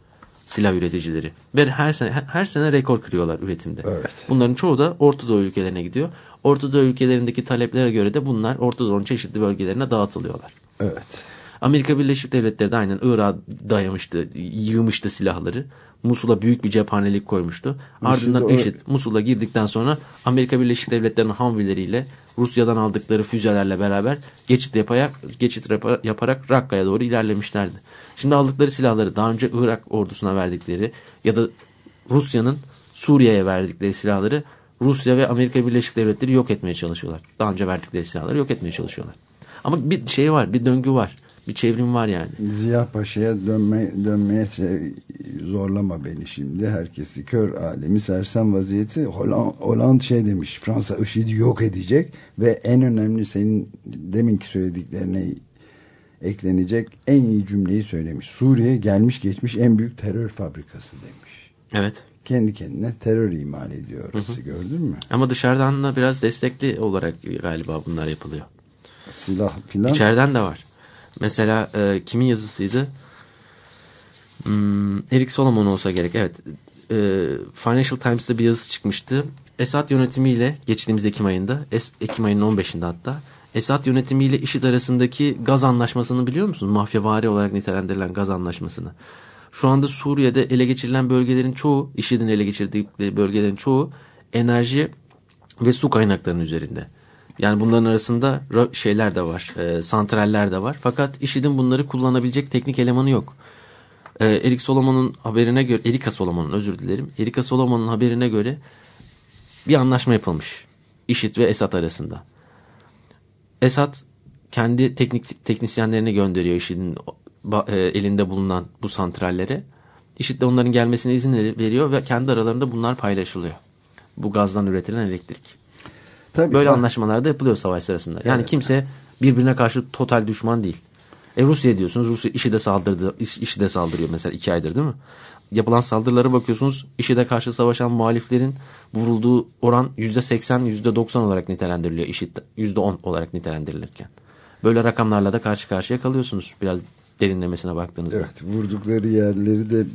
silah üreticileri. Ve her sene her sene rekor kırıyorlar üretimde. Evet. Bunların çoğu da Orta Doğu ülkelerine gidiyor. Orta Doğu ülkelerindeki taleplere göre de bunlar Orta Doğu'nun çeşitli bölgelerine dağıtılıyorlar. Evet. Amerika Birleşik Devletleri de aynen Irak'a dayamıştı, yığmıştı silahları. Musul'a büyük bir cephanelik koymuştu. Ardından o- IŞİD Musul'a girdikten sonra Amerika Birleşik Devletleri'nin Humvee'leriyle Rusya'dan aldıkları füzelerle beraber geçit yaparak, geçit yapa- yaparak Rakka'ya doğru ilerlemişlerdi. Şimdi aldıkları silahları daha önce Irak ordusuna verdikleri ya da Rusya'nın Suriye'ye verdikleri silahları Rusya ve Amerika Birleşik Devletleri yok etmeye çalışıyorlar. Daha önce verdikleri silahları yok etmeye çalışıyorlar. Ama bir şey var, bir döngü var. Bir çevrim var yani. Ziya Paşa'ya dönme, dönmeye şey- zorlama beni şimdi. Herkesi kör alemi sersem vaziyeti. Hollanda, Hollanda şey demiş. Fransa IŞİD'i yok edecek ve en önemli senin deminki söylediklerine eklenecek en iyi cümleyi söylemiş. Suriye gelmiş geçmiş en büyük terör fabrikası demiş. Evet. Kendi kendine terör imal ediyor orası gördün mü? Ama dışarıdan da biraz destekli olarak galiba bunlar yapılıyor. silah filan. İçeriden de var. Mesela e, kimin yazısıydı? Hmm, Eric Solomon olsa gerek. Evet. E, Financial Times'ta bir yazısı çıkmıştı. Esad yönetimiyle geçtiğimiz Ekim ayında, Es- Ekim ayının 15'inde hatta Esad yönetimiyle IŞİD arasındaki gaz anlaşmasını biliyor musun? Mafyavari olarak nitelendirilen gaz anlaşmasını. Şu anda Suriye'de ele geçirilen bölgelerin çoğu, IŞİD'in ele geçirdiği bölgelerin çoğu enerji ve su kaynaklarının üzerinde. Yani bunların arasında ra- şeyler de var, e, santraller de var. Fakat IŞİD'in bunları kullanabilecek teknik elemanı yok. E, Erik Solomon'un haberine göre, Erika Solomon'un özür dilerim. Erika Solomon'un haberine göre bir anlaşma yapılmış. IŞİD ve Esad arasında. Esad kendi teknik teknisyenlerini gönderiyor IŞİD'in e, elinde bulunan bu santrallere. IŞİD de onların gelmesine izin veriyor ve kendi aralarında bunlar paylaşılıyor. Bu gazdan üretilen elektrik. Tabii, Böyle bak- anlaşmalar da yapılıyor savaş sırasında. Yani kimse birbirine karşı total düşman değil. E Rusya diyorsunuz. Rusya IŞİD'e saldırdı. İş- IŞİD'e saldırıyor mesela iki aydır değil mi? Yapılan saldırılara bakıyorsunuz. IŞİD'e karşı savaşan muhaliflerin vurulduğu oran %80, %90 olarak nitelendiriliyor. IŞİD %10 olarak nitelendirilirken. Böyle rakamlarla da karşı karşıya kalıyorsunuz. Biraz derinlemesine baktığınızda. Evet vurdukları yerleri de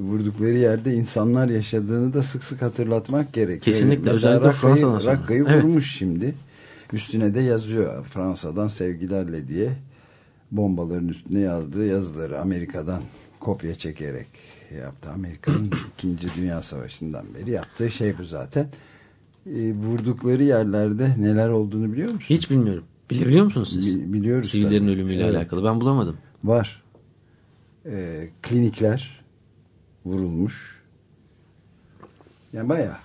vurdukları yerde insanlar yaşadığını da sık sık hatırlatmak gerekiyor. Kesinlikle, Mesela özellikle Rakka'yı- Fransa'dan sonra. Rakka'yı Evet. vurmuş şimdi. Üstüne de yazıyor Fransa'dan sevgilerle diye bombaların üstüne yazdığı yazıları Amerika'dan kopya çekerek yaptı. Amerika'nın 2. Dünya Savaşı'ndan beri yaptığı şey bu zaten. E, vurdukları yerlerde neler olduğunu biliyor musun? Hiç bilmiyorum. Bili- Biliyor musunuz siz? Bi- biliyoruz Sivillerin tabii. ölümüyle Evet. alakalı. Ben bulamadım. Var. Ee, klinikler vurulmuş. Yani bayağı.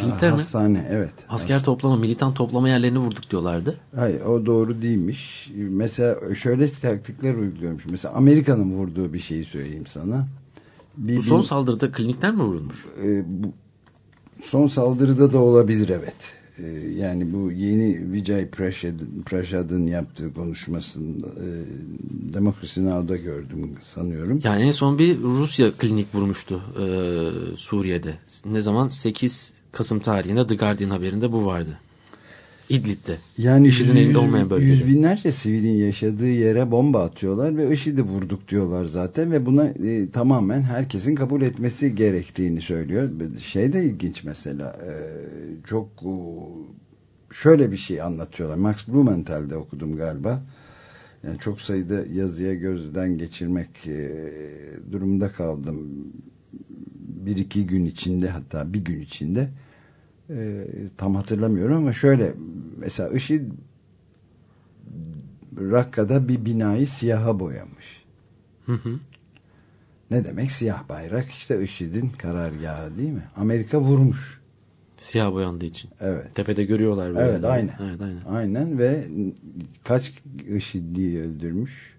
Klinikler mi? Hastane evet. Asker toplama, militan toplama yerlerini vurduk diyorlardı. Hayır o doğru değilmiş. Mesela şöyle taktikler uyguluyormuş. Mesela Amerika'nın vurduğu bir şeyi söyleyeyim sana. Bir, Bu son saldırıda klinikler mi vurulmuş? e, bu son saldırıda da olabilir evet. E, yani bu yeni Vijay Prashad'ın yaptığı konuşmasında e, Demokrasi Now'da gördüm sanıyorum. Yani en son bir Rusya klinik vurmuştu e, Suriye'de. Ne zaman? 8 Kasım tarihinde The Guardian haberinde bu vardı. İdlib'de. Yani IŞİD'in elinde olmayan bölgede. Yüz binlerce sivilin yaşadığı yere bomba atıyorlar ve IŞİD'i vurduk diyorlar zaten ve buna e, tamamen herkesin kabul etmesi gerektiğini söylüyor. Şey de ilginç mesela e, çok e, şöyle bir şey anlatıyorlar. Max Blumenthal'de okudum galiba. Yani çok sayıda yazıya gözden geçirmek e, durumunda kaldım. Bir iki gün içinde hatta bir gün içinde e, tam hatırlamıyorum ama şöyle mesela IŞİD Rakka'da bir binayı siyaha boyamış. Hı hı. Ne demek siyah bayrak? İşte IŞİD'in karargahı değil mi? Amerika vurmuş. Siyah boyandığı için. Evet. Tepede görüyorlar böyle. Evet aynen. Evet aynen. Aynen ve kaç IŞİD'liyi öldürmüş?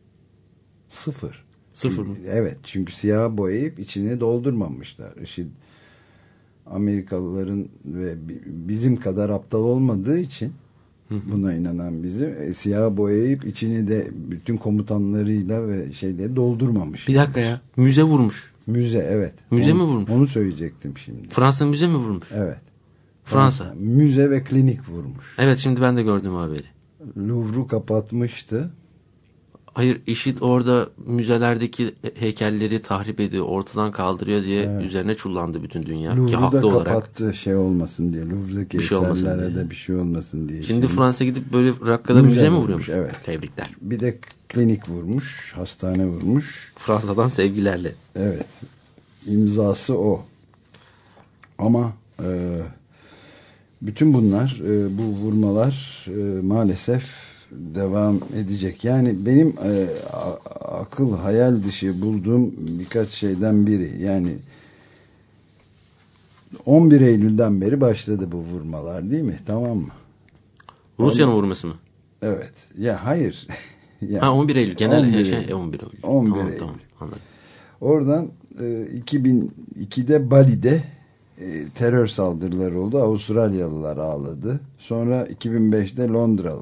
Sıfır. Sıfır mı? Evet çünkü siyah boyayıp içini doldurmamışlar. IŞİD Amerikalıların ve bi- bizim kadar aptal olmadığı için buna inanan bizi e, siyah boyayıp içini de bütün komutanlarıyla ve şeyle doldurmamış. Bir dakika ya. Müze vurmuş. Müze evet. Müze Onu- mi vurmuş? Onu söyleyecektim şimdi. Fransa müze mi vurmuş? Evet. Fransa. Müze ve klinik vurmuş. Evet şimdi ben de gördüm haberi. Louvre'u kapatmıştı. Hayır IŞİD orada müzelerdeki heykelleri tahrip ediyor, ortadan kaldırıyor diye üzerine çullandı bütün dünya. Ki Louvre'u haklı da olarak. kapattı şey olmasın diye. Louvre'daki Bir şey eserlere de bir şey olmasın diye. Şimdi Fransa gidip böyle Rakka'da Müze müze, mi vuruyormuş? evet. Tebrikler. Bir de klinik vurmuş, hastane vurmuş. Fransa'dan sevgilerle. Evet. İmzası o. Ama e, bütün bunlar, e, bu vurmalar e, maalesef devam edecek. Yani benim e, akıl hayal dışı bulduğum birkaç şeyden biri. Yani 11 Eylül'den beri başladı bu vurmalar değil mi? Tamam mı? Rusya'nın vurması mı? Evet. Ya hayır. Ya, Ha 11 Eylül. Genel 11 şey Eylül. 11 Eylül. 11 tamam, Eylül. Tamam anladım. Oradan e, 2002'de Bali'de e, terör saldırıları oldu. Avustralyalılar ağladı. Sonra 2005'te Londra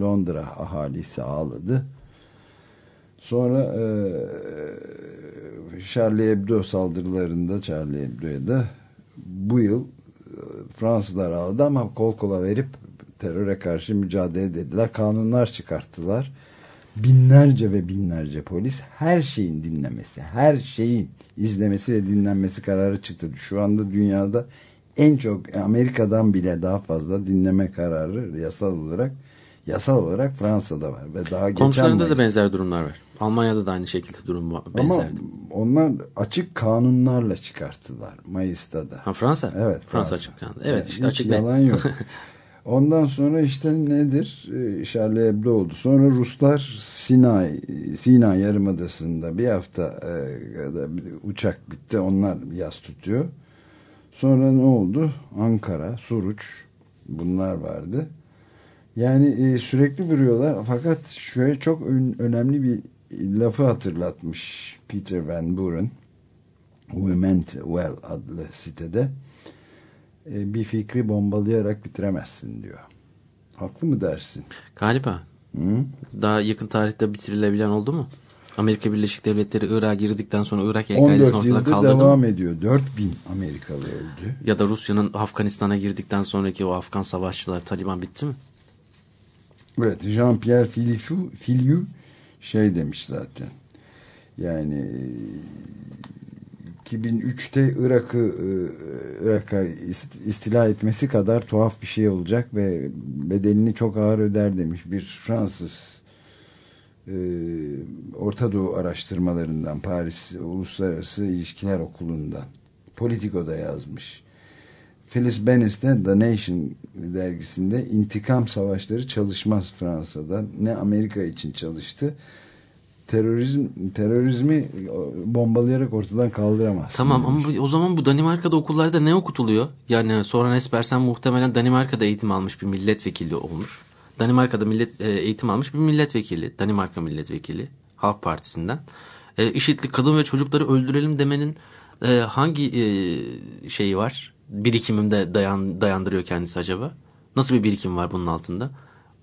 Londra ahalisi ağladı. Sonra e, Charlie Hebdo saldırılarında Charlie Hebdo'ya da bu yıl e, Fransızlar ağladı ama kol kola verip teröre karşı mücadele dediler. Kanunlar çıkarttılar. Binlerce ve binlerce polis her şeyin dinlemesi, her şeyin izlemesi ve dinlenmesi kararı çıktı. Şu anda dünyada en çok Amerika'dan bile daha fazla dinleme kararı yasal olarak yasal olarak Fransa'da var ve daha Komşularında da benzer durumlar var. Almanya'da da aynı şekilde durum var- ama benzerdi. onlar açık kanunlarla çıkarttılar Mayıs'ta da. Ha Fransa? Evet. Fransa açık kanun. Evet işte Hiç açık yalan yok. Ondan sonra işte nedir? Ee, Charlie Hebdo oldu. Sonra Ruslar Sinay, Sina Yarımadası'nda bir hafta e, bir uçak bitti. Onlar yas tutuyor. Sonra ne oldu? Ankara, Suruç bunlar vardı. Yani e, sürekli vuruyorlar. Fakat şöyle çok ön- önemli bir lafı hatırlatmış Peter Van Buren. We Meant Well adlı sitede e, bir fikri bombalayarak bitiremezsin diyor. Haklı mı dersin? Galiba. Hı? Daha yakın tarihte bitirilebilen oldu mu? Amerika Birleşik Devletleri Irak'a girdikten sonra Irak el-Kaidesini 14 ortadan kaldırdı devam mı? ediyor. 4000 Amerikalı öldü. Ya da Rusya'nın Afganistan'a girdikten sonraki o Afgan savaşçılar Taliban bitti mi? Evet Jean-Pierre Filiu, Filiu şey demiş zaten. Yani e, 2003'te Irak'ı e, Irak'a ist- istila etmesi kadar tuhaf bir şey olacak ve bedelini çok ağır öder demiş bir Fransız e, Orta Doğu araştırmalarından Paris Uluslararası İlişkiler Okulu'ndan Politico'da yazmış. Phyllis Bennis de The Nation dergisinde intikam savaşları çalışmaz Fransa'da. Ne Amerika için çalıştı. Terörizm terörizmi bombalayarak ortadan kaldıramaz. Tamam ama bu- o zaman bu Danimarka'da okullarda ne okutuluyor? Yani sonra Espersen muhtemelen Danimarka'da eğitim almış bir milletvekili olmuş. Danimarka'da millet e, eğitim almış bir milletvekili. Danimarka milletvekili. Halk Partisi'nden. E, IŞİD'li kadın ve çocukları öldürelim demenin e, hangi e, şeyi var? Birikimimde dayan, dayandırıyor kendisi acaba? Nasıl bir birikim var bunun altında?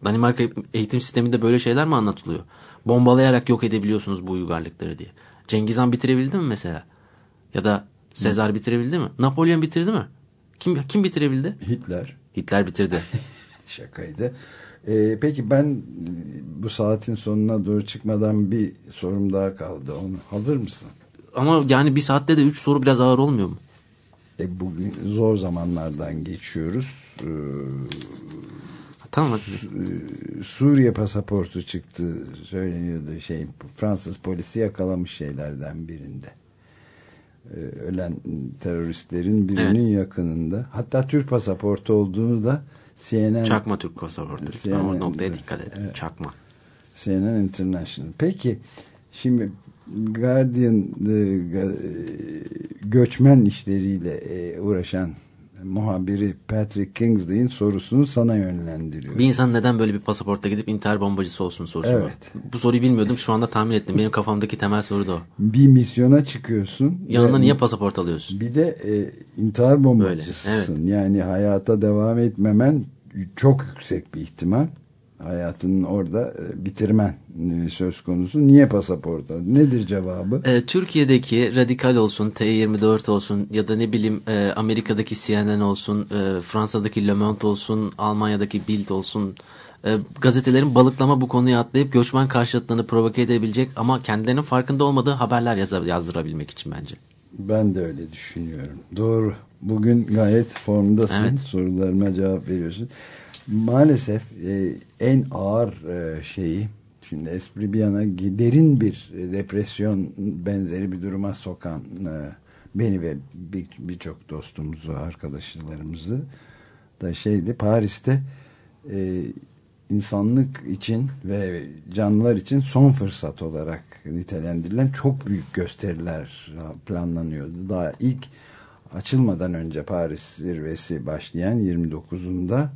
Danimarka eğitim sisteminde böyle şeyler mi anlatılıyor? Bombalayarak yok edebiliyorsunuz bu uygarlıkları diye. Cengiz Han bitirebildi mi mesela? Ya da Sezar bitirebildi mi? Napolyon bitirdi mi? Kim kim bitirebildi? Hitler Hitler bitirdi. şakaydı. Ee, peki ben bu saatin sonuna doğru çıkmadan bir sorum daha kaldı. Onu hazır mısın? Ama yani bir saatte de 3 soru biraz ağır olmuyor mu? E, bugün zor zamanlardan geçiyoruz. Ee, Tamam e, Suriye pasaportu çıktı söyleniyordu şey Fransız polisi yakalamış şeylerden birinde. Ee, ölen teröristlerin birinin yakınında. Hatta Türk pasaportu olduğunu da CNN Çakma Türk pasaportu. Lütfen Yani- o noktaya dikkat edin. Çakma. CNN International. Peki şimdi Guardian e, e, göçmen işleriyle e, uğraşan muhabiri Patrick Kingsley'in sorusunu sana yönlendiriyor. Bir insan neden böyle bir pasaporta gidip intihar bombacısı olsun sorusu var. Evet. Bu soruyu bilmiyordum. Şu anda tahmin ettim. Benim kafamdaki temel soru da o. Bir misyona çıkıyorsun. Yanına ve niye pasaport alıyorsun? Bir de e, intihar bombacısısın. Yani hayata devam etmemen çok yüksek bir ihtimal. Hayatının orada e, bitirmen e, söz konusu. Niye pasaporta? Nedir cevabı? Ee, Türkiye'deki Radikal olsun, T24 olsun ya da ne bileyim e, Amerika'daki CNN olsun, e, Fransa'daki Le Monde olsun, Almanya'daki Bild olsun e, gazetelerin balıklama bu konuyu atlayıp göçmen karşıtlığını provoke edebilecek ama kendilerinin farkında olmadığı haberler yaza- yazdırabilmek için bence. Ben de öyle düşünüyorum. Doğru. Bugün gayet formdasın. Evet. Sorularıma cevap veriyorsun. Maalesef e, en ağır e, şeyi şimdi espri bir yana derin bir e, depresyon benzeri bir duruma sokan e, beni ve bir- birçok dostumuzu, arkadaşlarımızı da şeydi Paris'te e, insanlık için ve canlılar için son fırsat olarak nitelendirilen çok büyük gösteriler planlanıyordu. Daha ilk açılmadan önce Paris zirvesi başlayan 29'unda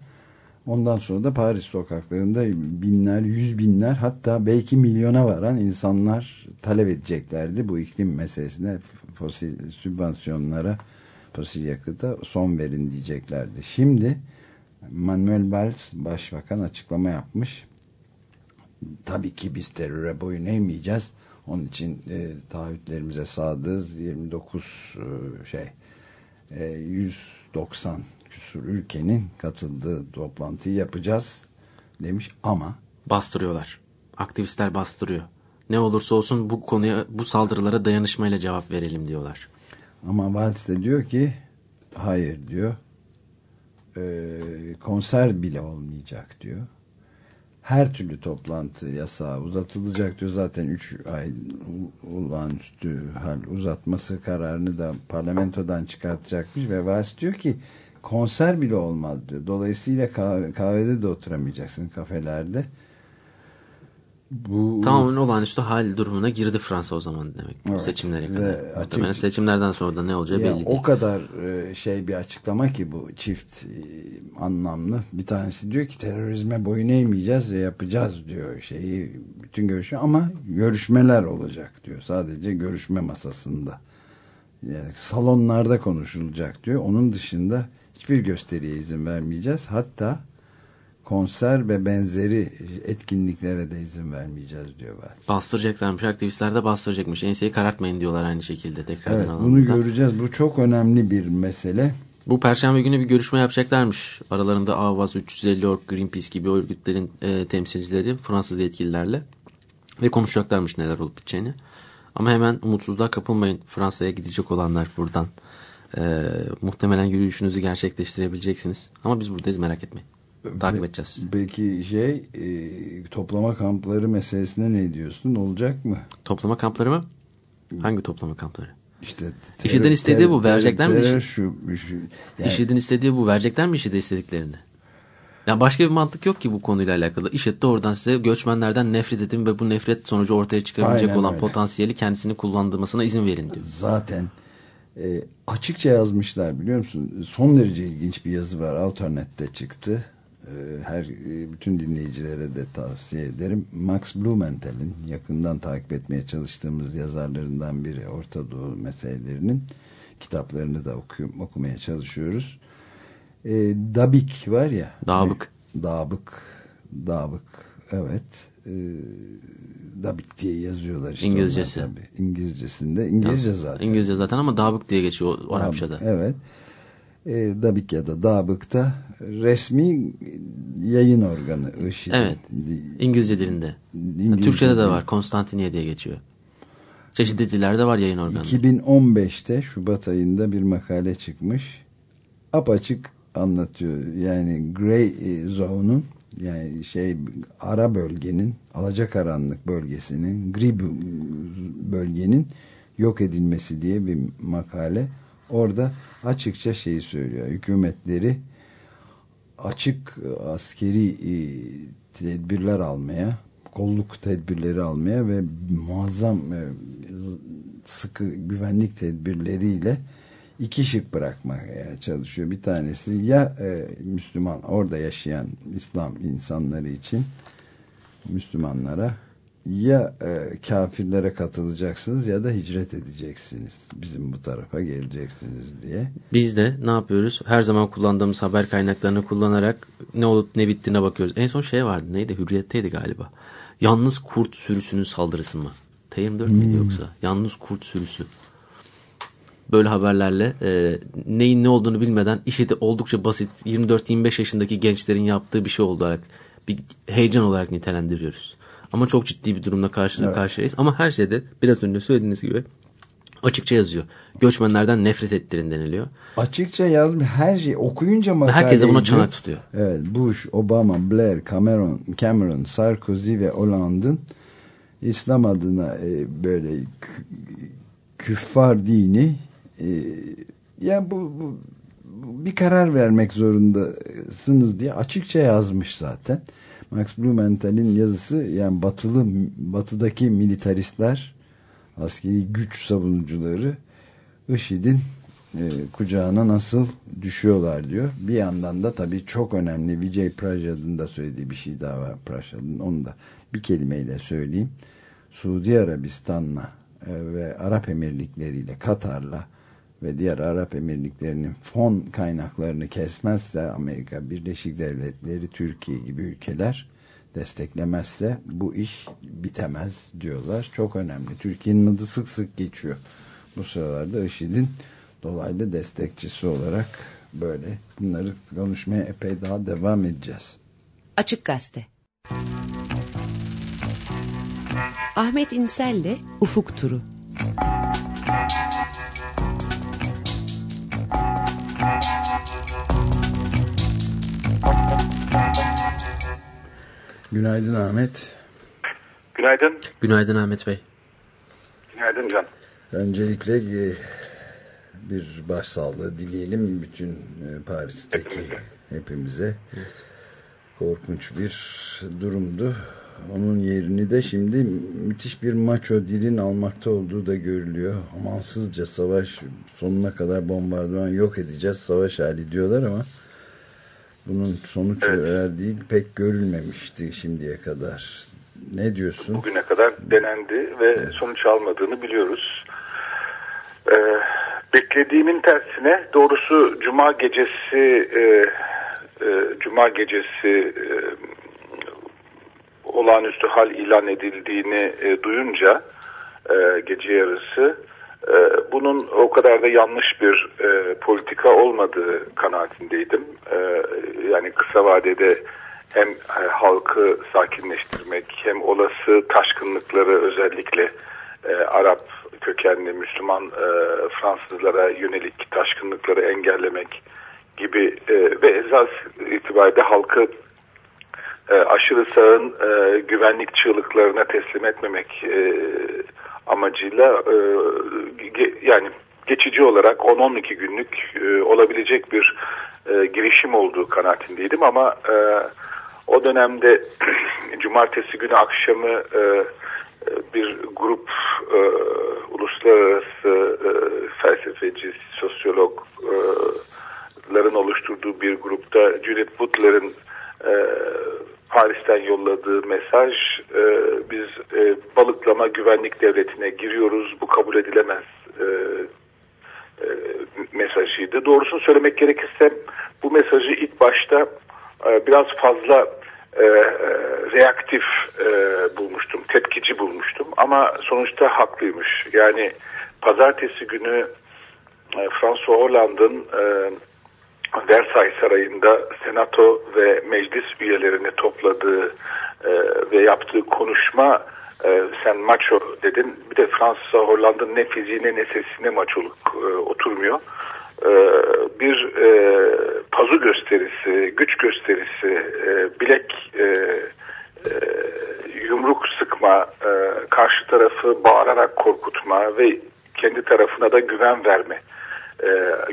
ondan sonra da Paris sokaklarında binler, yüz binler hatta belki milyona varan insanlar talep edeceklerdi bu iklim meselesine fosil sübvansiyonlara fosil yakıta son verin diyeceklerdi. Şimdi Manuel Valls başbakan açıklama yapmış. Tabii ki biz teröre boyun eğmeyeceğiz. Onun için e, taahhütlerimize sadığız. 29 e, şey e, 190 küsur ülkenin katıldığı toplantıyı yapacağız demiş ama Bastırıyorlar. Aktivistler bastırıyor. Ne olursa olsun bu konuya, bu saldırılara dayanışmayla cevap verelim diyorlar. ama Valls de diyor ki hayır diyor Ee, konser bile olmayacak diyor. Her türlü toplantı yasağı uzatılacak diyor. Zaten 3 ay olağanüstü hal uzatması kararını da parlamentodan çıkartacakmış ve Valls diyor ki konser bile olmaz diyor. Dolayısıyla kahve, kahvede de oturamayacaksın kafelerde. Bu Tamamen olağanüstü hal durumuna girdi Fransa o zaman demek. Evet. Seçimlere Ve kadar. açık- Muhtemelen seçimlerden sonra da ne olacağı Ya belli değil. o kadar e, şey bir açıklama ki bu çift e, anlamlı. Bir tanesi diyor ki terörizme boyun eğmeyeceğiz ve yapacağız diyor şeyi bütün görüşme ama görüşmeler olacak diyor. Sadece görüşme masasında. Yani salonlarda konuşulacak diyor. Onun dışında hiçbir gösteriye izin vermeyeceğiz. Hatta konser ve benzeri etkinliklere de izin vermeyeceğiz diyor. Vals. Bastıracaklarmış. Aktivistler de bastıracakmış. Enseyi karartmayın diyorlar aynı şekilde tekrardan Evet alanında. bunu göreceğiz. Bu çok önemli bir mesele. Bu perşembe günü bir görüşme yapacaklarmış. Aralarında Avaz 350 Org, Greenpeace gibi örgütlerin e, temsilcileri Fransız yetkililerle ve konuşacaklarmış neler olup biteceğini. Ama hemen umutsuzluğa kapılmayın. Fransa'ya gidecek olanlar buradan. E, muhtemelen yürüyüşünüzü gerçekleştirebileceksiniz. Ama biz buradayız merak etmeyin. Takip Pe- edeceğiz sizi. Peki şey e, toplama kampları meselesine ne diyorsun? Olacak mı? Toplama kampları mı? Hangi toplama kampları? İşte IŞİD'in istediği bu, verecekler mi IŞİD? Şu, şu, yani IŞİD'in istediği bu. Verecekler mi IŞİD'e istediklerini? Ya başka bir mantık yok ki bu konuyla alakalı. IŞİD de oradan size göçmenlerden nefret edin ve bu nefret sonucu ortaya çıkabilecek Aynen olan öyle. potansiyeli kendisini kullandırmasına izin verin diyor. zaten e, açıkça yazmışlar biliyor musun? Son derece ilginç bir yazı var. Alternet'te çıktı. E, her e, bütün dinleyicilere de tavsiye ederim. Max Blumenthal'in yakından takip etmeye çalıştığımız yazarlarından biri Orta Doğu meselelerinin kitaplarını da okuyum, okumaya çalışıyoruz. E, Dabik var ya. Dabık. Dabık. Dabık. Evet. E, Dabik diye yazıyorlar işte. İngilizcesi. tabii. İngilizcesinde. İngilizce zaten. İngilizce zaten ama Dabık diye geçiyor Arapçada. Evet. E, Dabik ya da Dabık'ta resmi yayın organı. IŞİD. Evet. İngilizce dilinde. İngilizce Türkçe'de de var. Konstantiniye diye geçiyor. Çeşitli dillerde var yayın organı. 2015'te Şubat ayında bir makale çıkmış. Apaçık anlatıyor. Yani Grey Zone'un yani şey ara bölgenin alacakaranlık bölgesinin gri bölgenin yok edilmesi diye bir makale. Orada açıkça şeyi söylüyor. Hükümetleri açık e, askeri e, tedbirler almaya, kolluk tedbirleri almaya ve muazzam e, sıkı güvenlik tedbirleriyle iki şık bırakmaya çalışıyor. Bir tanesi ya e, Müslüman orada yaşayan İslam insanları için Müslümanlara ya e, kafirlere katılacaksınız ya da hicret edeceksiniz. Bizim bu tarafa geleceksiniz diye. Biz de ne yapıyoruz? Her zaman kullandığımız haber kaynaklarını kullanarak ne olup ne bittiğine bakıyoruz. En son şey vardı. Neydi? Hürriyetteydi galiba. Yalnız kurt sürüsünün saldırısı mı? T24 miydi yoksa? Yalnız kurt sürüsü. Böyle haberlerle e, neyin ne olduğunu bilmeden işi de oldukça basit 24-25 yaşındaki gençlerin yaptığı bir şey olarak bir heyecan olarak nitelendiriyoruz. Ama çok ciddi bir durumla karşı Evet. karşıyayız. Ama her şeyde biraz önce söylediğiniz gibi açıkça yazıyor. Göçmenlerden nefret ettirin deniliyor. Açıkça yazmış her şey okuyunca makaleyi. Herkes de buna çanak tutuyor. Evet Bush, Obama, Blair, Cameron, Cameron, Sarkozy ve Hollande'ın İslam adına e, böyle küffar dini e, ya bu, bu, bir karar vermek zorundasınız diye açıkça yazmış zaten. Max Blumenthal'in yazısı yani batılı batıdaki militaristler askeri güç savunucuları IŞİD'in e, kucağına nasıl düşüyorlar diyor. Bir yandan da tabii çok önemli Vijay Prashad'ın da söylediği bir şey daha var. Prashad'ın onu da bir kelimeyle söyleyeyim. Suudi Arabistan'la e, ve Arap Emirlikleri'yle Katar'la ve diğer Arap Emirlikleri'nin fon kaynaklarını kesmezse Amerika Birleşik Devletleri, Türkiye gibi ülkeler desteklemezse bu iş bitemez diyorlar. Çok önemli. Türkiye'nin adı sık sık geçiyor. Bu sıralarda IŞİD'in dolaylı destekçisi olarak böyle bunları konuşmaya epey daha devam edeceğiz. Açık Gazete Ahmet İnsel'le Ufuk Turu Günaydın Ahmet. Günaydın. Günaydın Ahmet Bey. Günaydın Can. Öncelikle e, bir başsağlığı dileyelim bütün e, Paris'teki Hepimize. hepimize. Korkunç bir durumdu. Onun yerini de şimdi müthiş bir maço dilin almakta olduğu da görülüyor. Amansızca savaş sonuna kadar bombardıman yok edeceğiz savaş hali diyorlar ama bunun sonuç Evet. verdiği pek görülmemişti şimdiye kadar. Ne diyorsun? Bugüne kadar denendi ve sonuç almadığını biliyoruz. Ee, beklediğimin tersine doğrusu Cuma gecesi e, e, Cuma gecesi e, olağanüstü hal ilan edildiğini e, duyunca e, gece yarısı bunun o kadar da yanlış bir e, politika olmadığı kanaatindeydim. E, yani kısa vadede hem e, halkı sakinleştirmek hem olası taşkınlıkları özellikle e, Arap kökenli Müslüman e, Fransızlara yönelik taşkınlıkları engellemek gibi e, ve esas itibariyle halkı e, aşırı sağın e, güvenlik çığlıklarına teslim etmemek e, amacıyla e, yani geçici olarak 10-12 günlük e, olabilecek bir e, girişim olduğu kanaatindeydim ama o dönemde cumartesi günü akşamı bir grup e, uluslararası felsefeci, sosyologların oluşturduğu bir grupta Judith Butler'ın Paris'ten yolladığı mesaj e, biz e, balıklama güvenlik devletine giriyoruz bu kabul edilemez e, e, mesajıydı. Doğrusunu söylemek gerekirse bu mesajı ilk başta e, biraz fazla e, e, reaktif e, bulmuştum, tepkici bulmuştum ama sonuçta haklıymış. Yani pazartesi günü e, François Hollande'ın e, Versailles Sarayı'nda senato ve meclis üyelerini topladığı e, ve yaptığı konuşma e, sen maço dedin. Bir de Fransa Hollanda'nın ne fiziğine ne sesine maçoluk e, oturmuyor. E, bir e, pazu gösterisi, güç gösterisi, e, bilek e, e, yumruk sıkma, e, karşı tarafı bağırarak korkutma ve kendi tarafına da güven verme,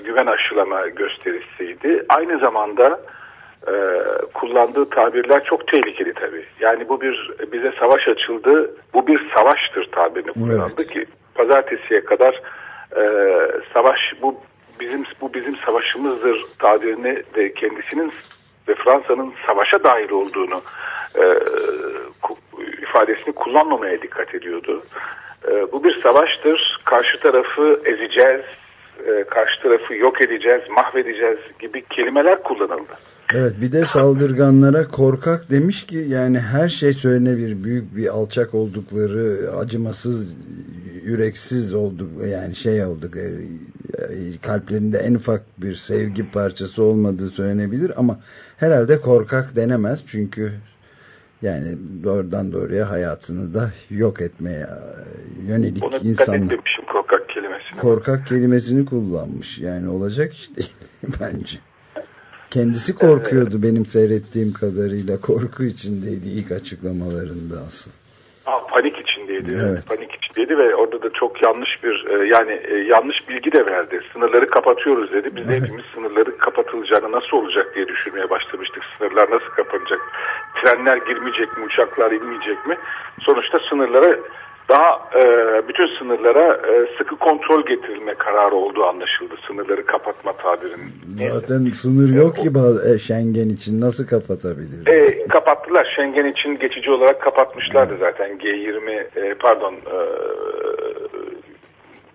güven aşılama gösterisiydi. Aynı zamanda e, kullandığı tabirler çok tehlikeli tabii. Yani bu bir bize savaş açıldı, bu bir savaştır tabirini kullandı Evet. ki pazartesiye kadar e, savaş bu bizim bu bizim savaşımızdır tabirini ve kendisinin ve Fransa'nın savaşa dahil olduğunu e, ifadesini kullanmamaya dikkat ediyordu. E, bu bir savaştır. Karşı tarafı ezeceğiz, e, karşı tarafı yok edeceğiz, mahvedeceğiz gibi kelimeler kullanıldı. Evet bir de saldırganlara korkak demiş ki yani her şey söylenebilir. Büyük bir alçak oldukları, acımasız, yüreksiz olduk yani şey olduk. e, Kalplerinde en ufak bir sevgi parçası olmadığı söylenebilir ama herhalde korkak denemez. Çünkü yani doğrudan doğruya hayatını da yok etmeye e, yönelik Ona insanlar. korkak kelimesine. Korkak kelimesini kullanmış. Yani olacak iş değil bence. Kendisi korkuyordu benim seyrettiğim kadarıyla. Korku içindeydi ilk açıklamalarında asıl. Aa, panik içindeydi. Evet. Panik içindeydi ve orada da çok yanlış bir e, yani e, yanlış bilgi de verdi. Sınırları kapatıyoruz dedi. Biz de hepimiz sınırları kapatılacağını nasıl olacak diye düşünmeye başlamıştık. Sınırlar nasıl kapanacak? Trenler girmeyecek mi? Uçaklar inmeyecek mi? Sonuçta sınırlara daha e, bütün sınırlara e, sıkı kontrol getirilme kararı olduğu anlaşıldı. Sınırları kapatma tabirinin. Zaten sınır yok ki e, Schengen için nasıl kapatabilir? E, kapattılar. Schengen için geçici olarak kapatmışlardı zaten. G20 e, pardon e,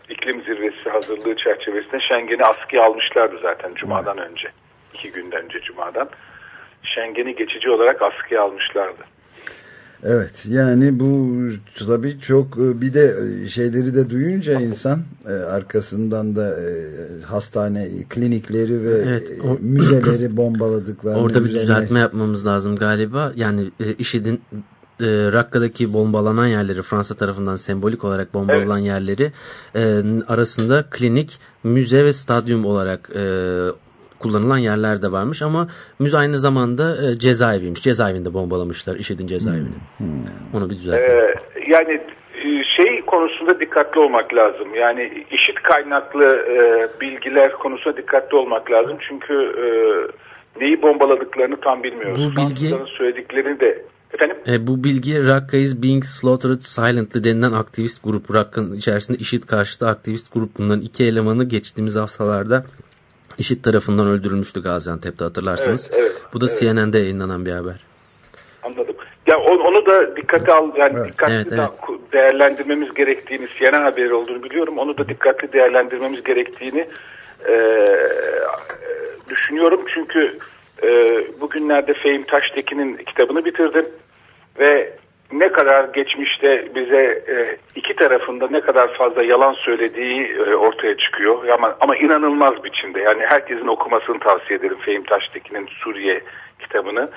iklim zirvesi hazırlığı çerçevesinde Schengen'i askıya almışlardı zaten Cuma'dan önce. iki günden önce Cuma'dan. Schengen'i geçici olarak askıya almışlardı. Evet yani bu tabii çok e, bir de e, şeyleri de duyunca insan e, arkasından da hastane klinikleri ve Evet, o- müzeleri bombaladıklarını Orada bir üzerine- düzeltme yapmamız lazım galiba. Yani IŞİD'in e, Rakka'daki bombalanan yerleri Fransa tarafından sembolik olarak bombalanan yerleri e, arasında klinik, müze ve stadyum olarak e, kullanılan yerler de varmış ama müze aynı zamanda e, cezaeviymiş. Cezaevinde bombalamışlar IŞİD'in cezaevini. Onu bir düzeltelim. Ee, yani e, şey konusunda dikkatli olmak lazım. Yani işit kaynaklı e, bilgiler konusunda dikkatli olmak lazım. Çünkü e, neyi bombaladıklarını tam bilmiyoruz. Bu bilgi- Fransızların söylediklerini de efendim E, bu bilgi Rakka is being slaughtered silently denilen aktivist grup. Rakka'nın içerisinde IŞİD karşıtı aktivist grup. Bunların iki elemanı geçtiğimiz haftalarda IŞİD tarafından öldürülmüştü Gaziantep'te hatırlarsınız. Evet, evet, bu da CNN'de yayınlanan bir haber. anladım. Ya onu, onu da dikkate al yani Evet. dikkatli Evet, evet. değerlendirmemiz gerektiğini CNN haberi olduğunu biliyorum. Onu da dikkatli değerlendirmemiz gerektiğini e, düşünüyorum. Çünkü e, bugünlerde Fehim Taştekin'in kitabını bitirdim ve ne kadar geçmişte bize e, iki tarafında ne kadar fazla yalan söylediği e, ortaya çıkıyor. Ama, ama inanılmaz biçimde. Yani herkesin okumasını tavsiye ederim Fehim Taştekin'in Suriye kitabını.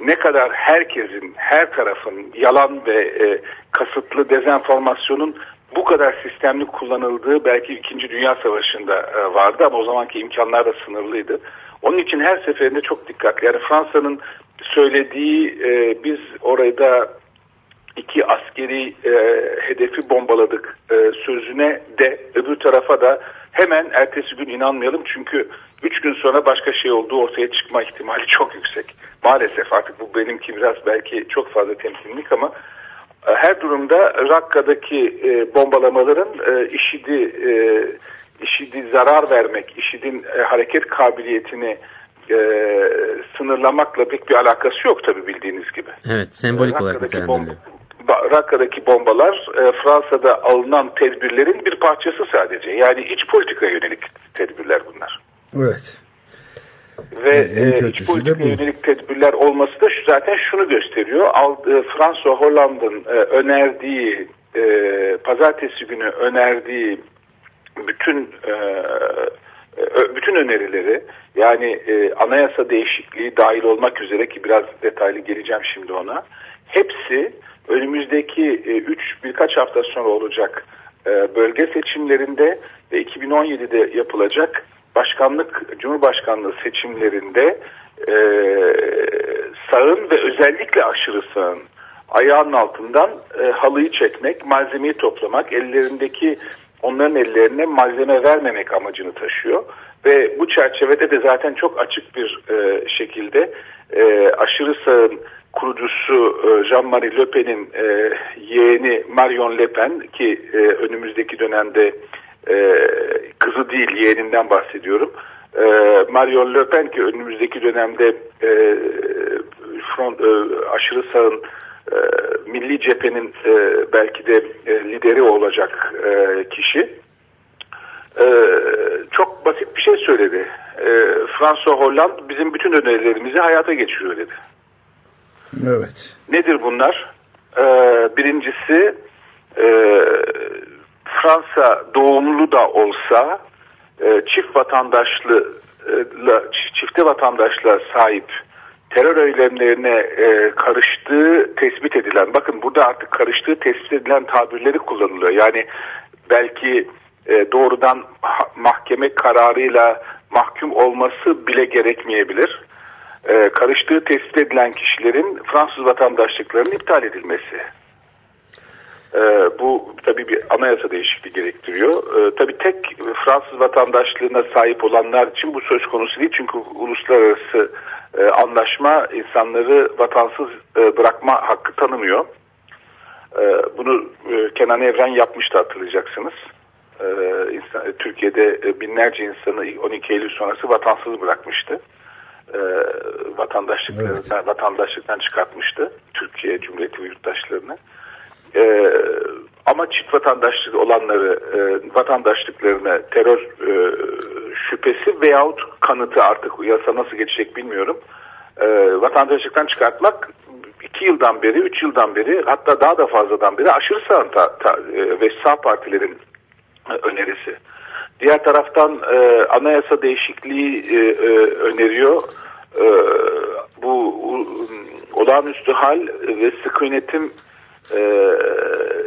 Ne kadar herkesin, her tarafın yalan ve e, kasıtlı dezenformasyonun bu kadar sistemli kullanıldığı belki 2. Dünya Savaşı'nda e, vardı ama o zamanki imkanlar da sınırlıydı. Onun için her seferinde çok dikkatli. Yani Fransa'nın söylediği e, biz orada iki askeri e, hedefi bombaladık e, sözüne de öbür tarafa da hemen ertesi gün inanmayalım. Çünkü üç gün sonra başka şey olduğu ortaya çıkma ihtimali çok yüksek. Maalesef artık bu benimki biraz belki çok fazla temkinlik ama e, her durumda Rakka'daki e, bombalamaların e, IŞİD'i e, IŞİD'i zarar vermek, IŞİD'in e, hareket kabiliyetini e, sınırlamakla pek bir alakası yok tabii bildiğiniz gibi. Evet sembolik olarak Rakka'daki nitelendiriliyor. Rakka'daki bombalar e, Fransa'da alınan tedbirlerin bir parçası sadece. Yani iç politikaya yönelik tedbirler bunlar. Evet. Ve En e, iç bu. yönelik tedbirler olması da şu, zaten şunu gösteriyor. Al, e, François Hollande'ın e, önerdiği, e, pazartesi günü önerdiği bütün e, e, bütün önerileri yani e, anayasa değişikliği dahil olmak üzere ki biraz detaylı geleceğim şimdi ona. Hepsi önümüzdeki 3 birkaç hafta sonra olacak e, bölge seçimlerinde ve 2017'de yapılacak başkanlık Cumhurbaşkanlığı seçimlerinde e, sağın ve özellikle aşırı sağın ayağının altından e, halıyı çekmek, malzemeyi toplamak, ellerindeki onların ellerine malzeme vermemek amacını taşıyor. Ve bu çerçevede de zaten çok açık bir e, şekilde e, aşırı sağın kurucusu e, Jean-Marie Le Pen'in e, yeğeni Marion Le Pen ki e, önümüzdeki dönemde kızı değil yeğeninden bahsediyorum. Marion Le Pen ki önümüzdeki dönemde e, front, aşırı sağın milli cephenin belki de lideri olacak kişi çok basit bir şey söyledi. E, François Hollande bizim bütün önerilerimizi hayata geçiriyor dedi. Evet. Nedir bunlar? Ee, birincisi e, Fransa doğumlu da olsa e, çift vatandaşlı çifte vatandaşlığa sahip terör eylemlerine e, karıştığı tespit edilen bakın burada artık karıştığı tespit edilen tabirleri kullanılıyor. Yani belki e, doğrudan mahkeme kararıyla mahkum olması bile gerekmeyebilir e, karıştığı tespit edilen kişilerin Fransız vatandaşlıklarının iptal edilmesi. E, bu tabii bir anayasa değişikliği gerektiriyor. E, tabii tek Fransız vatandaşlığına sahip olanlar için bu söz konusu değil. Çünkü uluslararası e, anlaşma insanları vatansız e, bırakma hakkı tanımıyor. E, bunu e, Kenan Evren yapmıştı hatırlayacaksınız. E, insan- Türkiye'de e, binlerce insanı 12 Eylül sonrası vatansız bırakmıştı e, vatandaşlıklarından, vatandaşlıktan çıkartmıştı Türkiye Cumhuriyeti yurttaşlarını. E, ama çift vatandaşlık olanları e, vatandaşlıklarına terör e, şüphesi veyahut kanıtı artık yasa nasıl geçecek bilmiyorum. E, vatandaşlıktan çıkartmak iki yıldan beri, üç yıldan beri hatta daha da fazladan beri aşırı sağ ta- ta- e, ve sağ partilerin e, önerisi. Diğer taraftan e, anayasa değişikliği e, e, öneriyor. E, bu olağanüstü hal ve sıkı yönetim e,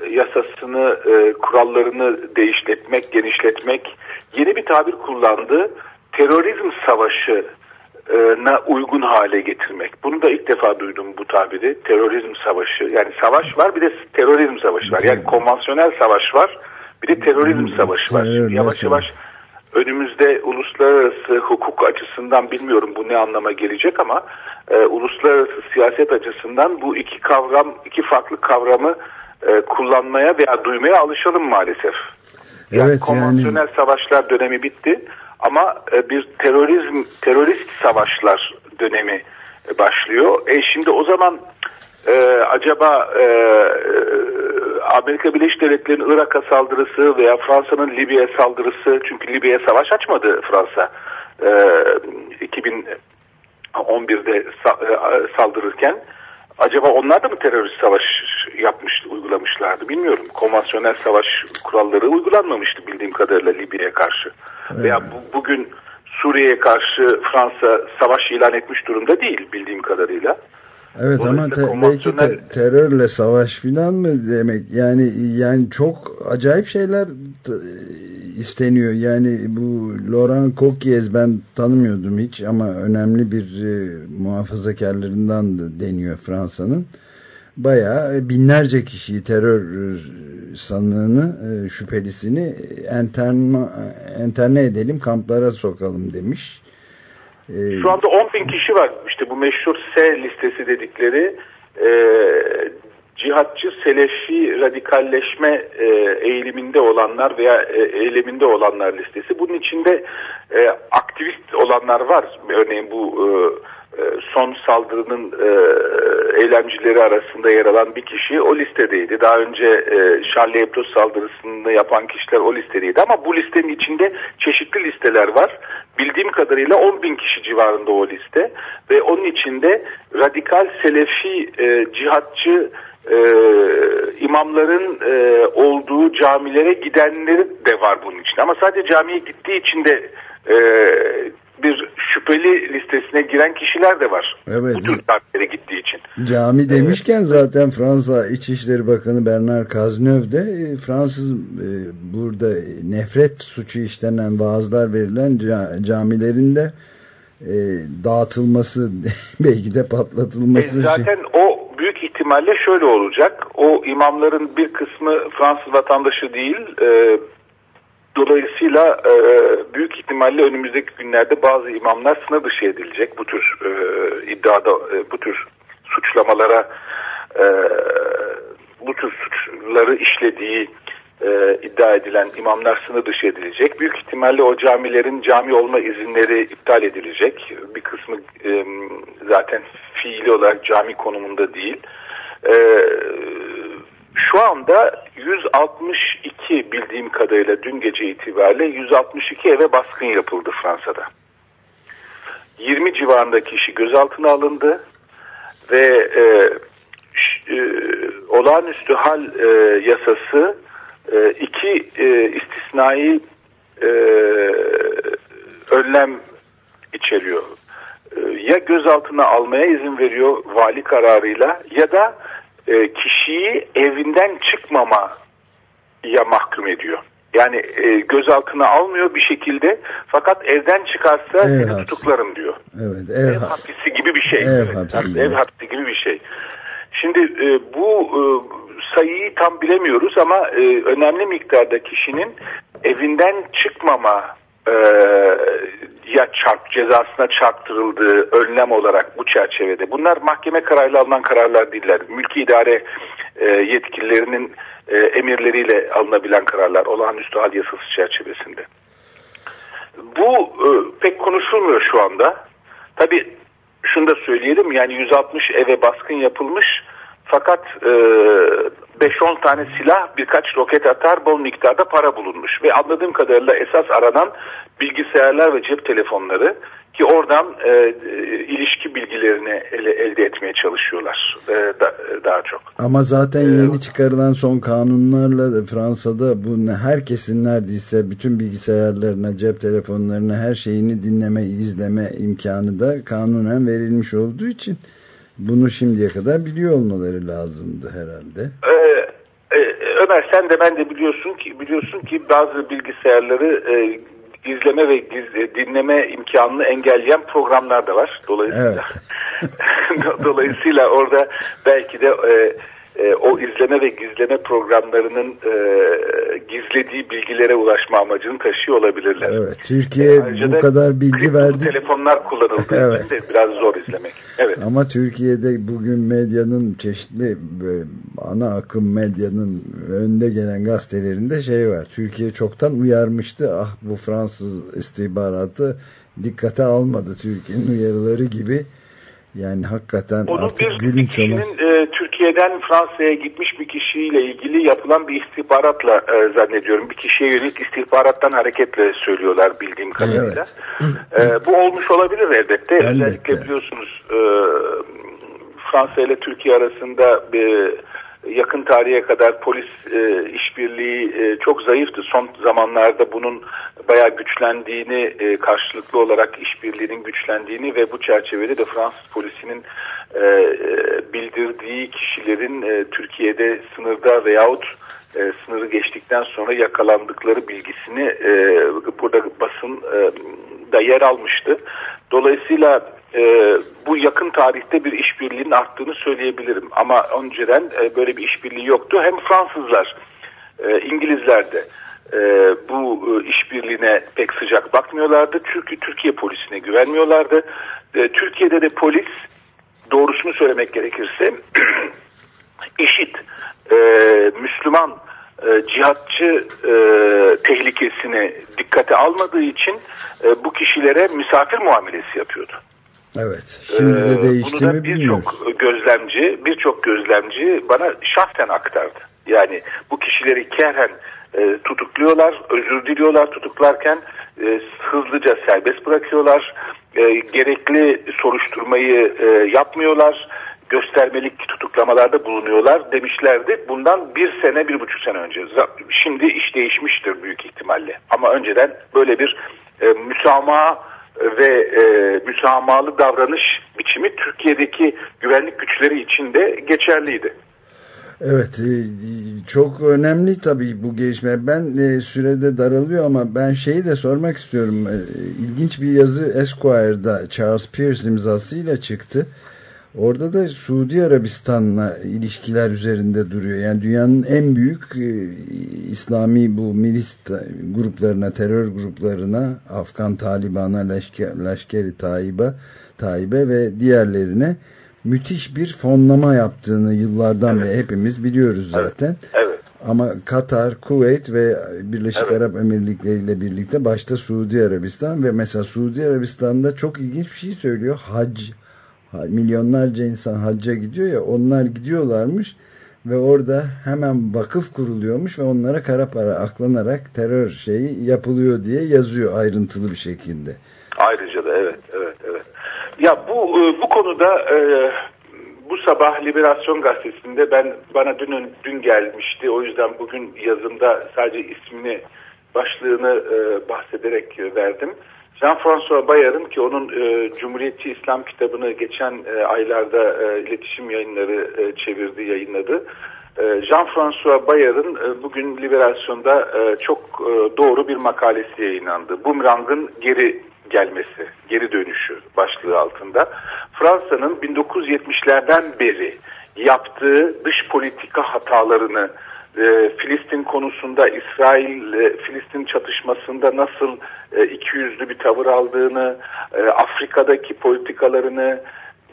yasasını, e, kurallarını değiştirmek, genişletmek, yeni bir tabir kullandı. Terörizm savaşı na uygun hale getirmek. Bunu da ilk defa duydum bu tabiri. Terörizm savaşı. Yani savaş var bir de terörizm savaşı var. Yani konvansiyonel savaş var bir de terörizm savaşı var. terörle Yavaş yavaş önümüzde uluslararası hukuk açısından bilmiyorum bu ne anlama gelecek ama e, uluslararası siyaset açısından bu iki kavram, iki farklı kavramı e, kullanmaya veya duymaya alışalım maalesef. Yani Evet, konvansiyonel savaşlar dönemi bitti ama e, bir terörizm terörist savaşlar dönemi e, başlıyor. E şimdi o zaman e, acaba e, Amerika Birleşik Devletleri'nin Irak'a saldırısı veya Fransa'nın Libya'ya saldırısı çünkü Libya'ya savaş açmadı Fransa e, 2011'de sa- e, saldırırken acaba onlar da mı terörist savaş yapmış uygulamışlardı bilmiyorum. Konvansiyonel savaş kuralları uygulanmamıştı bildiğim kadarıyla Libya'ya karşı. Veya bu, bugün Suriye'ye karşı Fransa savaş ilan etmiş durumda değil bildiğim kadarıyla. Evet ama te- belki te- terörle savaş filan mı demek? Yani yani çok acayip şeyler isteniyor. Yani bu Laurent Coquiez ben tanımıyordum hiç ama önemli bir e, muhafazakarlarından da deniyor Fransa'nın. Bayağı binlerce kişiyi terör e, sanığını e, şüphelisini enterna, enterne edelim kamplara sokalım demiş. E, Şu anda 10 bin kişi var. İşte bu meşhur S listesi dedikleri e, cihatçı, selefi, radikalleşme e, eğiliminde olanlar veya e, eyleminde olanlar listesi. Bunun içinde e, aktivist olanlar var. Örneğin bu e, son saldırının e, eylemcileri arasında yer alan bir kişi o listedeydi. Daha önce e, Charlie Hebdo saldırısını yapan kişiler o listedeydi. Ama bu listenin içinde çeşitli listeler var. Bildiğim kadarıyla 10 bin kişi civarında o liste. Ve onun içinde radikal, selefi, e, cihatçı e, imamların e, olduğu camilere gidenleri de var bunun içinde. Ama sadece camiye gittiği için de e, bir şüpheli listesine giren kişiler de var. Evet. Bu tür camilere gittiği için. Cami demişken zaten Fransa İçişleri Bakanı Bernard Cazeneuve de e, Fransız e, burada nefret suçu işlenen vaazlar verilen ca- camilerinde e, dağıtılması belki de E, patlatılması şey- zaten o büyük ihtimalle şöyle olacak. O imamların bir kısmı Fransız vatandaşı değil. E, dolayısıyla e, büyük ihtimalle önümüzdeki günlerde bazı imamlar sınır dışı edilecek. Bu tür e, iddiada, e, bu tür suçlamalara, e, bu tür suçları işlediği e, iddia edilen imamlar sınır dışı edilecek. Büyük ihtimalle o camilerin cami olma izinleri iptal edilecek. Bir kısmı e, zaten fiili olarak cami konumunda değil. E, şu anda 162 bildiğim kadarıyla dün gece itibariyle 162 eve baskın yapıldı Fransa'da. 20 civarında kişi gözaltına alındı ve e, e, olağanüstü hal e, yasası e, iki e, istisnai e, önlem içeriyor. E, ya gözaltına almaya izin veriyor vali kararıyla ya da e, kişiyi evinden çıkmama ya mahkum ediyor. Yani e, gözaltına almıyor bir şekilde fakat evden çıkarsa Ev seni hapsi. tutuklarım diyor. Evet, Ev, ev, hapisi gibi bir şey. Ev Evet, hapsi gibi. Ev hapsi gibi bir şey. Şimdi e, bu e, sayıyı tam bilemiyoruz ama e, önemli miktarda kişinin evinden çıkmama e, ya çarp cezasına çarptırıldığı önlem olarak bu çerçevede. Bunlar mahkeme kararıyla alınan kararlar değiller. Mülki idare e, yetkililerinin e, emirleriyle alınabilen kararlar olağanüstü hal yasası çerçevesinde. Bu e, pek konuşulmuyor şu anda. Tabi şunu da söyleyelim yani 160 eve baskın yapılmış Fakat e, 5-10 tane silah birkaç roket atar bol miktarda para bulunmuş. Ve anladığım kadarıyla esas aranan bilgisayarlar ve cep telefonları ki oradan e, e, ilişki bilgilerini ele, elde etmeye çalışıyorlar e, da, daha çok. Ama zaten Ee, yeni çıkarılan son kanunlarla da Fransa'da bu herkesin neredeyse bütün bilgisayarlarına, cep telefonlarına her şeyini dinleme, izleme imkanı da kanunen verilmiş olduğu için bunu şimdiye kadar biliyor olmaları lazımdı herhalde. Ee, e, Ömer sen de ben de biliyorsun ki biliyorsun ki bazı bilgisayarları e, izleme ve giz- e, dinleme imkanını engelleyen programlar da var. Dolayısıyla dolayısıyla orada belki de e, e, o izleme ve gizleme programlarının e, gizlediği bilgilere ulaşma amacını taşıyor olabilirler. Evet, Türkiye Ayrıca bu da kadar bilgi verdi. telefonlar kullanıldığı Evet. de biraz zor izlemek. Evet. Ama Türkiye'de bugün medyanın çeşitli böyle ana akım medyanın önde gelen gazetelerinde şey var. Türkiye çoktan uyarmıştı. Ah bu Fransız istihbaratı dikkate almadı Türkiye'nin uyarıları gibi. Yani hakikaten Onu artık bir, gülünç olan. e, Türkiye'den Fransa'ya gitmiş bir kişiyle ilgili yapılan bir istihbaratla e, zannediyorum. Bir kişiye yönelik istihbarattan hareketle söylüyorlar bildiğim kadarıyla. E, bu olmuş olabilir elbette. Elbette. Özellikle biliyorsunuz e, Fransa ile Türkiye arasında bir yakın tarihe kadar polis e, işbirliği e, çok zayıftı. Son zamanlarda bunun bayağı güçlendiğini, e, karşılıklı olarak işbirliğinin güçlendiğini ve bu çerçevede de Fransız polisinin e, bildirdiği kişilerin e, Türkiye'de sınırda veyahut e, sınırı geçtikten sonra yakalandıkları bilgisini e, burada basın e, da yer almıştı. Dolayısıyla e, bu yakın tarihte bir işbirliğinin arttığını söyleyebilirim. Ama önceden e, böyle bir işbirliği yoktu. Hem Fransızlar, e, İngilizler de e, bu e, işbirliğine pek sıcak bakmıyorlardı. Çünkü Türkiye polisine güvenmiyorlardı. E, Türkiye'de de polis doğrusunu söylemek gerekirse işit, e, Müslüman, e, cihatçı e, tehlikesini dikkate almadığı için e, bu kişilere misafir muamelesi yapıyordu. Evet. Şimdi Ee, de değişti Bunu da birçok gözlemci, birçok gözlemci bana şahsen aktardı. Yani bu kişileri kerhen e, tutukluyorlar, özür diliyorlar tutuklarken e, hızlıca serbest bırakıyorlar. E, gerekli soruşturmayı e, yapmıyorlar. Göstermelik tutuklamalarda bulunuyorlar demişlerdi. Bundan bir sene, bir buçuk sene önce. Şimdi iş değişmiştir büyük ihtimalle. Ama önceden böyle bir e, müsamaha ve e, müsamahalı davranış biçimi Türkiye'deki güvenlik güçleri için de geçerliydi. Evet e, çok önemli tabii bu gelişme. Ben e, sürede daralıyor ama ben şeyi de sormak istiyorum. E, İlginç bir yazı Esquire'da Charles Pierce imzasıyla çıktı. Orada da Suudi Arabistan'la ilişkiler üzerinde duruyor. Yani dünyanın en büyük İslami bu milis gruplarına, terör gruplarına, Afgan Taliban'a, Leşker, Leşkeri Tayyip'e Tayyip'e ve diğerlerine müthiş bir fonlama yaptığını yıllardan ve hepimiz biliyoruz zaten. Evet. Ama Katar, Kuveyt ve Birleşik Evet. Arap Emirlikleri ile birlikte başta Suudi Arabistan ve mesela Suudi Arabistan'da çok ilginç bir şey söylüyor. Hac, ha- milyonlarca insan hacca gidiyor ya onlar gidiyorlarmış ve orada hemen vakıf kuruluyormuş ve onlara kara para aklanarak terör şeyi yapılıyor diye yazıyor ayrıntılı bir şekilde. Ayrıca da evet, evet, evet. Ya bu e, bu konuda e, bu sabah Liberasyon Gazetesi'nde ben bana dün dün gelmişti. O yüzden bugün yazımda sadece ismini başlığını e, bahsederek verdim. Jean-François Bayar'ın ki onun e, Cumhuriyetçi İslam kitabını geçen e, aylarda e, iletişim yayınları e, çevirdi, yayınladı. E, Jean-François Bayar'ın e, bugün Liberasyon'da e, çok e, doğru bir makalesi yayınlandı. Bumerang'ın geri gelmesi, geri dönüşü başlığı altında. Fransa'nın 1970'lerden beri yaptığı dış politika hatalarını e, Filistin konusunda İsrail e, Filistin çatışmasında nasıl e, ikiyüzlü bir tavır aldığını, e, Afrika'daki politikalarını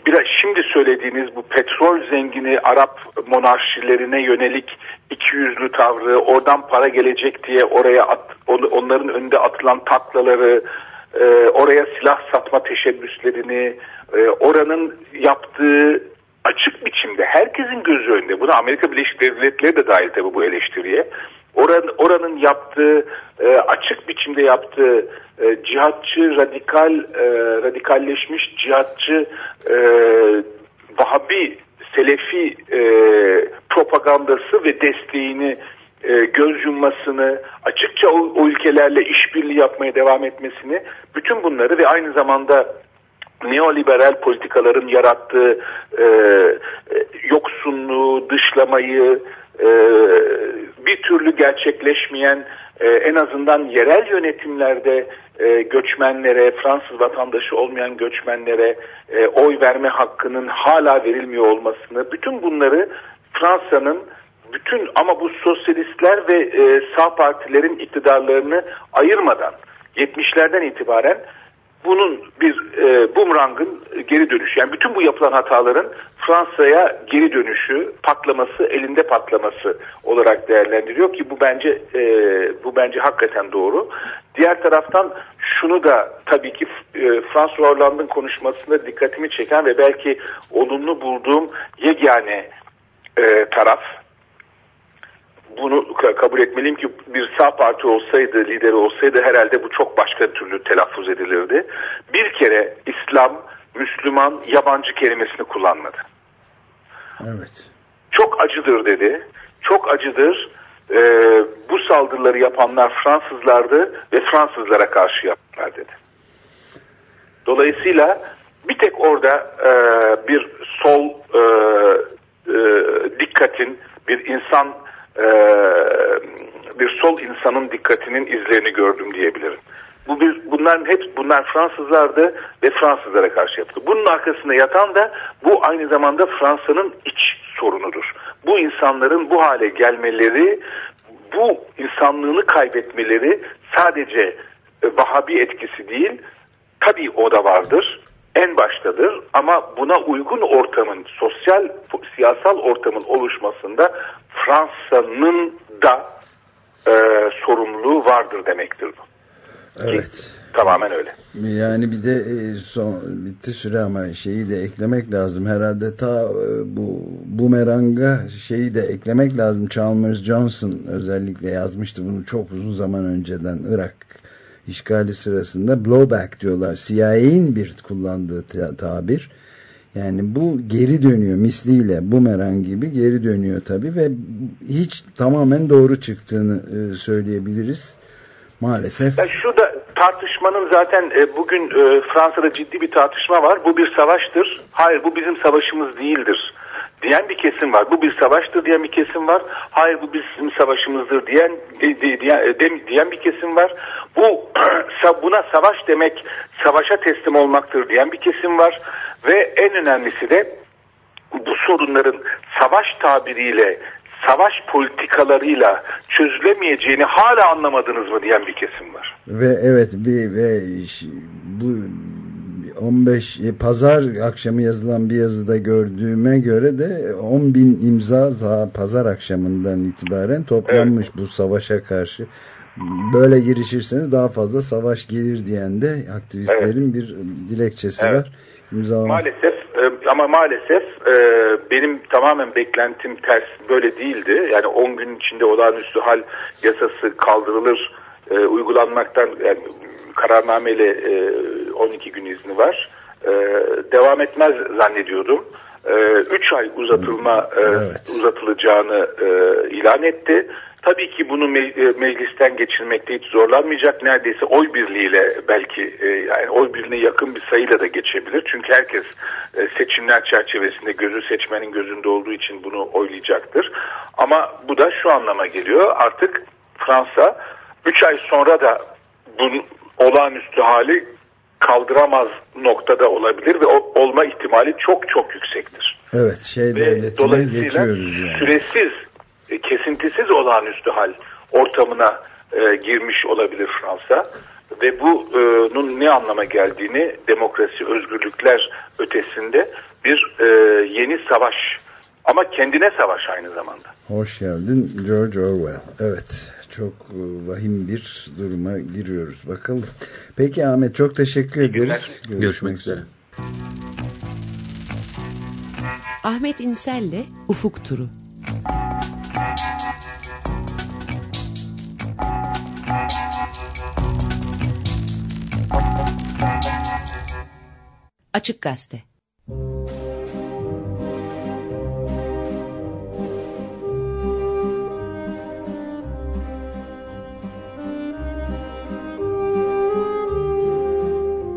biraz şimdi söylediğiniz bu petrol zengini Arap monarşilerine yönelik ikiyüzlü tavrı, oradan para gelecek diye oraya at, on- onların önünde atılan taklaları, e, oraya silah satma teşebbüslerini, e, oranın yaptığı açık biçimde herkesin gözü önünde. Buna Amerika Birleşik Devletleri de dahil tabii bu eleştiriye. Oranın, oranın yaptığı e, açık biçimde yaptığı e, cihatçı radikal e, radikalleşmiş cihatçı e, Vahabi Selefi e, propagandası ve desteğini e, göz yummasını, açıkça o, o ülkelerle işbirliği yapmaya devam etmesini, bütün bunları ve aynı zamanda neoliberal politikaların yarattığı e, e, yoksunluğu, dışlamayı, e, bir türlü gerçekleşmeyen e, en azından yerel yönetimlerde e, göçmenlere, Fransız vatandaşı olmayan göçmenlere e, oy verme hakkının hala verilmiyor olmasını, bütün bunları Fransa'nın bütün ama bu sosyalistler ve e, sağ partilerin iktidarlarını ayırmadan 70'lerden itibaren bunun bir e, bumerangın geri dönüşü. Yani bütün bu yapılan hataların Fransa'ya geri dönüşü, patlaması, elinde patlaması olarak değerlendiriyor ki bu bence e, bu bence hakikaten doğru. Diğer taraftan şunu da tabii ki e, François Hollande'ın konuşmasında dikkatimi çeken ve belki olumlu bulduğum yegane e, taraf bunu ka- kabul etmeliyim ki bir sağ parti olsaydı, lideri olsaydı herhalde bu çok başka türlü telaffuz edilirdi. Bir kere İslam, Müslüman, yabancı kelimesini kullanmadı. Evet. Çok acıdır dedi. Çok acıdır. Ee, bu saldırıları yapanlar Fransızlardı ve Fransızlara karşı yaptılar dedi. Dolayısıyla bir tek orada e, bir sol e, e, dikkatin, bir insan e, bir sol insanın dikkatinin izlerini gördüm diyebilirim. Bu bir, bunların hep bunlar Fransızlardı ve Fransızlara karşı yaptı. Bunun arkasında yatan da bu aynı zamanda Fransa'nın iç sorunudur. Bu insanların bu hale gelmeleri, bu insanlığını kaybetmeleri sadece e, Vahabi etkisi değil, tabii o da vardır en baştadır ama buna uygun ortamın, sosyal, siyasal ortamın oluşmasında Fransa'nın da e, sorumluluğu vardır demektir bu. Evet. Tamamen öyle. Yani bir de e, son bitti süre ama şeyi de eklemek lazım herhalde ta e, bu bumeranga şeyi de eklemek lazım. Chalmers Johnson özellikle yazmıştı bunu çok uzun zaman önceden Irak işgali sırasında blowback diyorlar. CIA'in bir kullandığı ta- tabir. Yani bu geri dönüyor misliyle bumerang gibi geri dönüyor tabii ve hiç tamamen doğru çıktığını e, söyleyebiliriz. Maalesef. Ya şurada tartışmanın zaten e, bugün e, Fransa'da ciddi bir tartışma var. Bu bir savaştır. Hayır bu bizim savaşımız değildir. Diyen bir kesim var. Bu bir savaştır diyen bir kesim var. Hayır bu bizim savaşımızdır diyen e, di- diyen, e, diyen bir kesim var. Bu buna savaş demek savaşa teslim olmaktır diyen bir kesim var. Ve en önemlisi de bu sorunların savaş tabiriyle, savaş politikalarıyla çözülemeyeceğini hala anlamadınız mı diyen bir kesim var. Ve evet bir ve bu 15 e, pazar akşamı yazılan bir yazıda gördüğüme göre de 10 bin imza daha pazar akşamından itibaren toplanmış bu savaşa karşı. Böyle girişirseniz daha fazla savaş gelir diyen de aktivistlerin bir dilekçesi Evet. var. İmzalamak. Maalesef e, ama maalesef e, benim tamamen beklentim ters böyle değildi. Yani 10 gün içinde olağanüstü hal yasası kaldırılır e, uygulanmaktan yani kararnameyle e, 12 gün izni var. E, devam etmez zannediyordum. 3 ay uzatılma e, Evet. uzatılacağını e, ilan etti. Tabii ki bunu me- e, meclisten geçirmekte hiç zorlanmayacak. Neredeyse oy birliğiyle belki e, yani oy birliğine yakın bir sayıyla da geçebilir. Çünkü herkes e, seçimler çerçevesinde gözü seçmenin gözünde olduğu için bunu oylayacaktır. Ama bu da şu anlama geliyor. Artık Fransa 3 ay sonra da bunun olağanüstü hali kaldıramaz noktada olabilir ve olma ihtimali çok çok yüksektir. Evet şey Ve devletine dolayısıyla geçiyoruz yani. süresiz, e, kesintisiz olağanüstü hal ortamına e, girmiş olabilir Fransa. Ve bunun ne anlama geldiğini demokrasi, özgürlükler ötesinde bir e, yeni savaş ama kendine savaş aynı zamanda. Hoş geldin George Orwell. Evet çok e, vahim bir duruma giriyoruz bakalım. Peki Ahmet çok teşekkür ederiz. Görüşmek üzere. Ahmet İnsel'le Ufuk Turu. Açık Gazete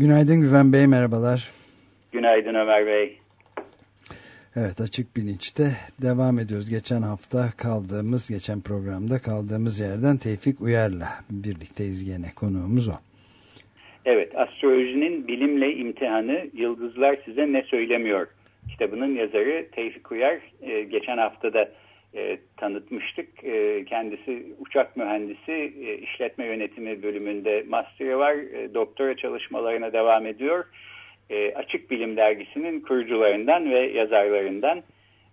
Günaydın Güven Bey, merhabalar. Günaydın Ömer Bey. Evet, Açık Bilinç'te devam ediyoruz. Geçen hafta kaldığımız, geçen programda kaldığımız yerden Tevfik Uyar'la birlikteyiz gene. Konuğumuz o. Evet, astrolojinin bilimle imtihanı Yıldızlar Size Ne Söylemiyor kitabının yazarı Tevfik Uyar. E, geçen haftada e, tanıtmıştık. E, kendisi uçak mühendisi, e, işletme yönetimi bölümünde master'ı var. E, doktora çalışmalarına devam ediyor. E, Açık Bilim Dergisi'nin kurucularından ve yazarlarından.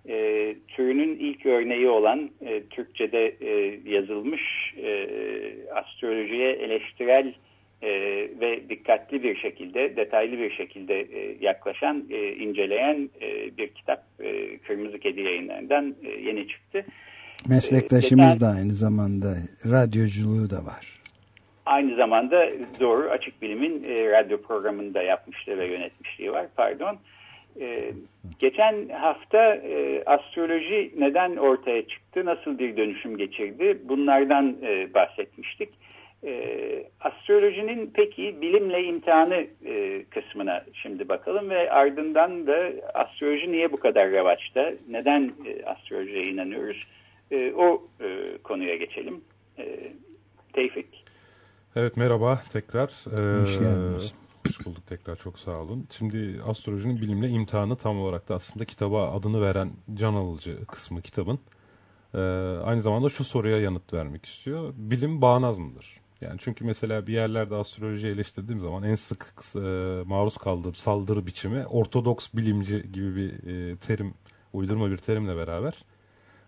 E, türünün ilk örneği olan e, Türkçe'de e, yazılmış e, astrolojiye eleştirel e, ve dikkatli bir şekilde, detaylı bir şekilde e, yaklaşan, e, inceleyen e, bir kitap e, Kırmızı Kedi yayınlarından e, yeni çıktı. Meslektaşımız Geçen- da aynı zamanda radyoculuğu da var. Aynı zamanda doğru Açık Bilim'in e, radyo programında yapmışlığı ve yönetmişliği var. Pardon. E, geçen hafta e, astroloji neden ortaya çıktı, nasıl bir dönüşüm geçirdi bunlardan e, bahsetmiştik. E, astrolojinin peki bilimle imtihanı e, kısmına şimdi bakalım ve ardından da astroloji niye bu kadar revaçta, neden e, astrolojiye inanıyoruz e, o e, konuya geçelim. E, Tevfik. Evet merhaba tekrar. Ee, Hoş geldiniz. Hoş bulduk tekrar çok sağ olun. Şimdi astrolojinin bilimle imtihanı tam olarak da aslında kitaba adını veren can alıcı kısmı kitabın. Ee, aynı zamanda şu soruya yanıt vermek istiyor. Bilim bağnaz mıdır? Yani çünkü mesela bir yerlerde astroloji eleştirdiğim zaman en sık e, maruz kaldığım saldırı biçimi ortodoks bilimci gibi bir e, terim, uydurma bir terimle beraber.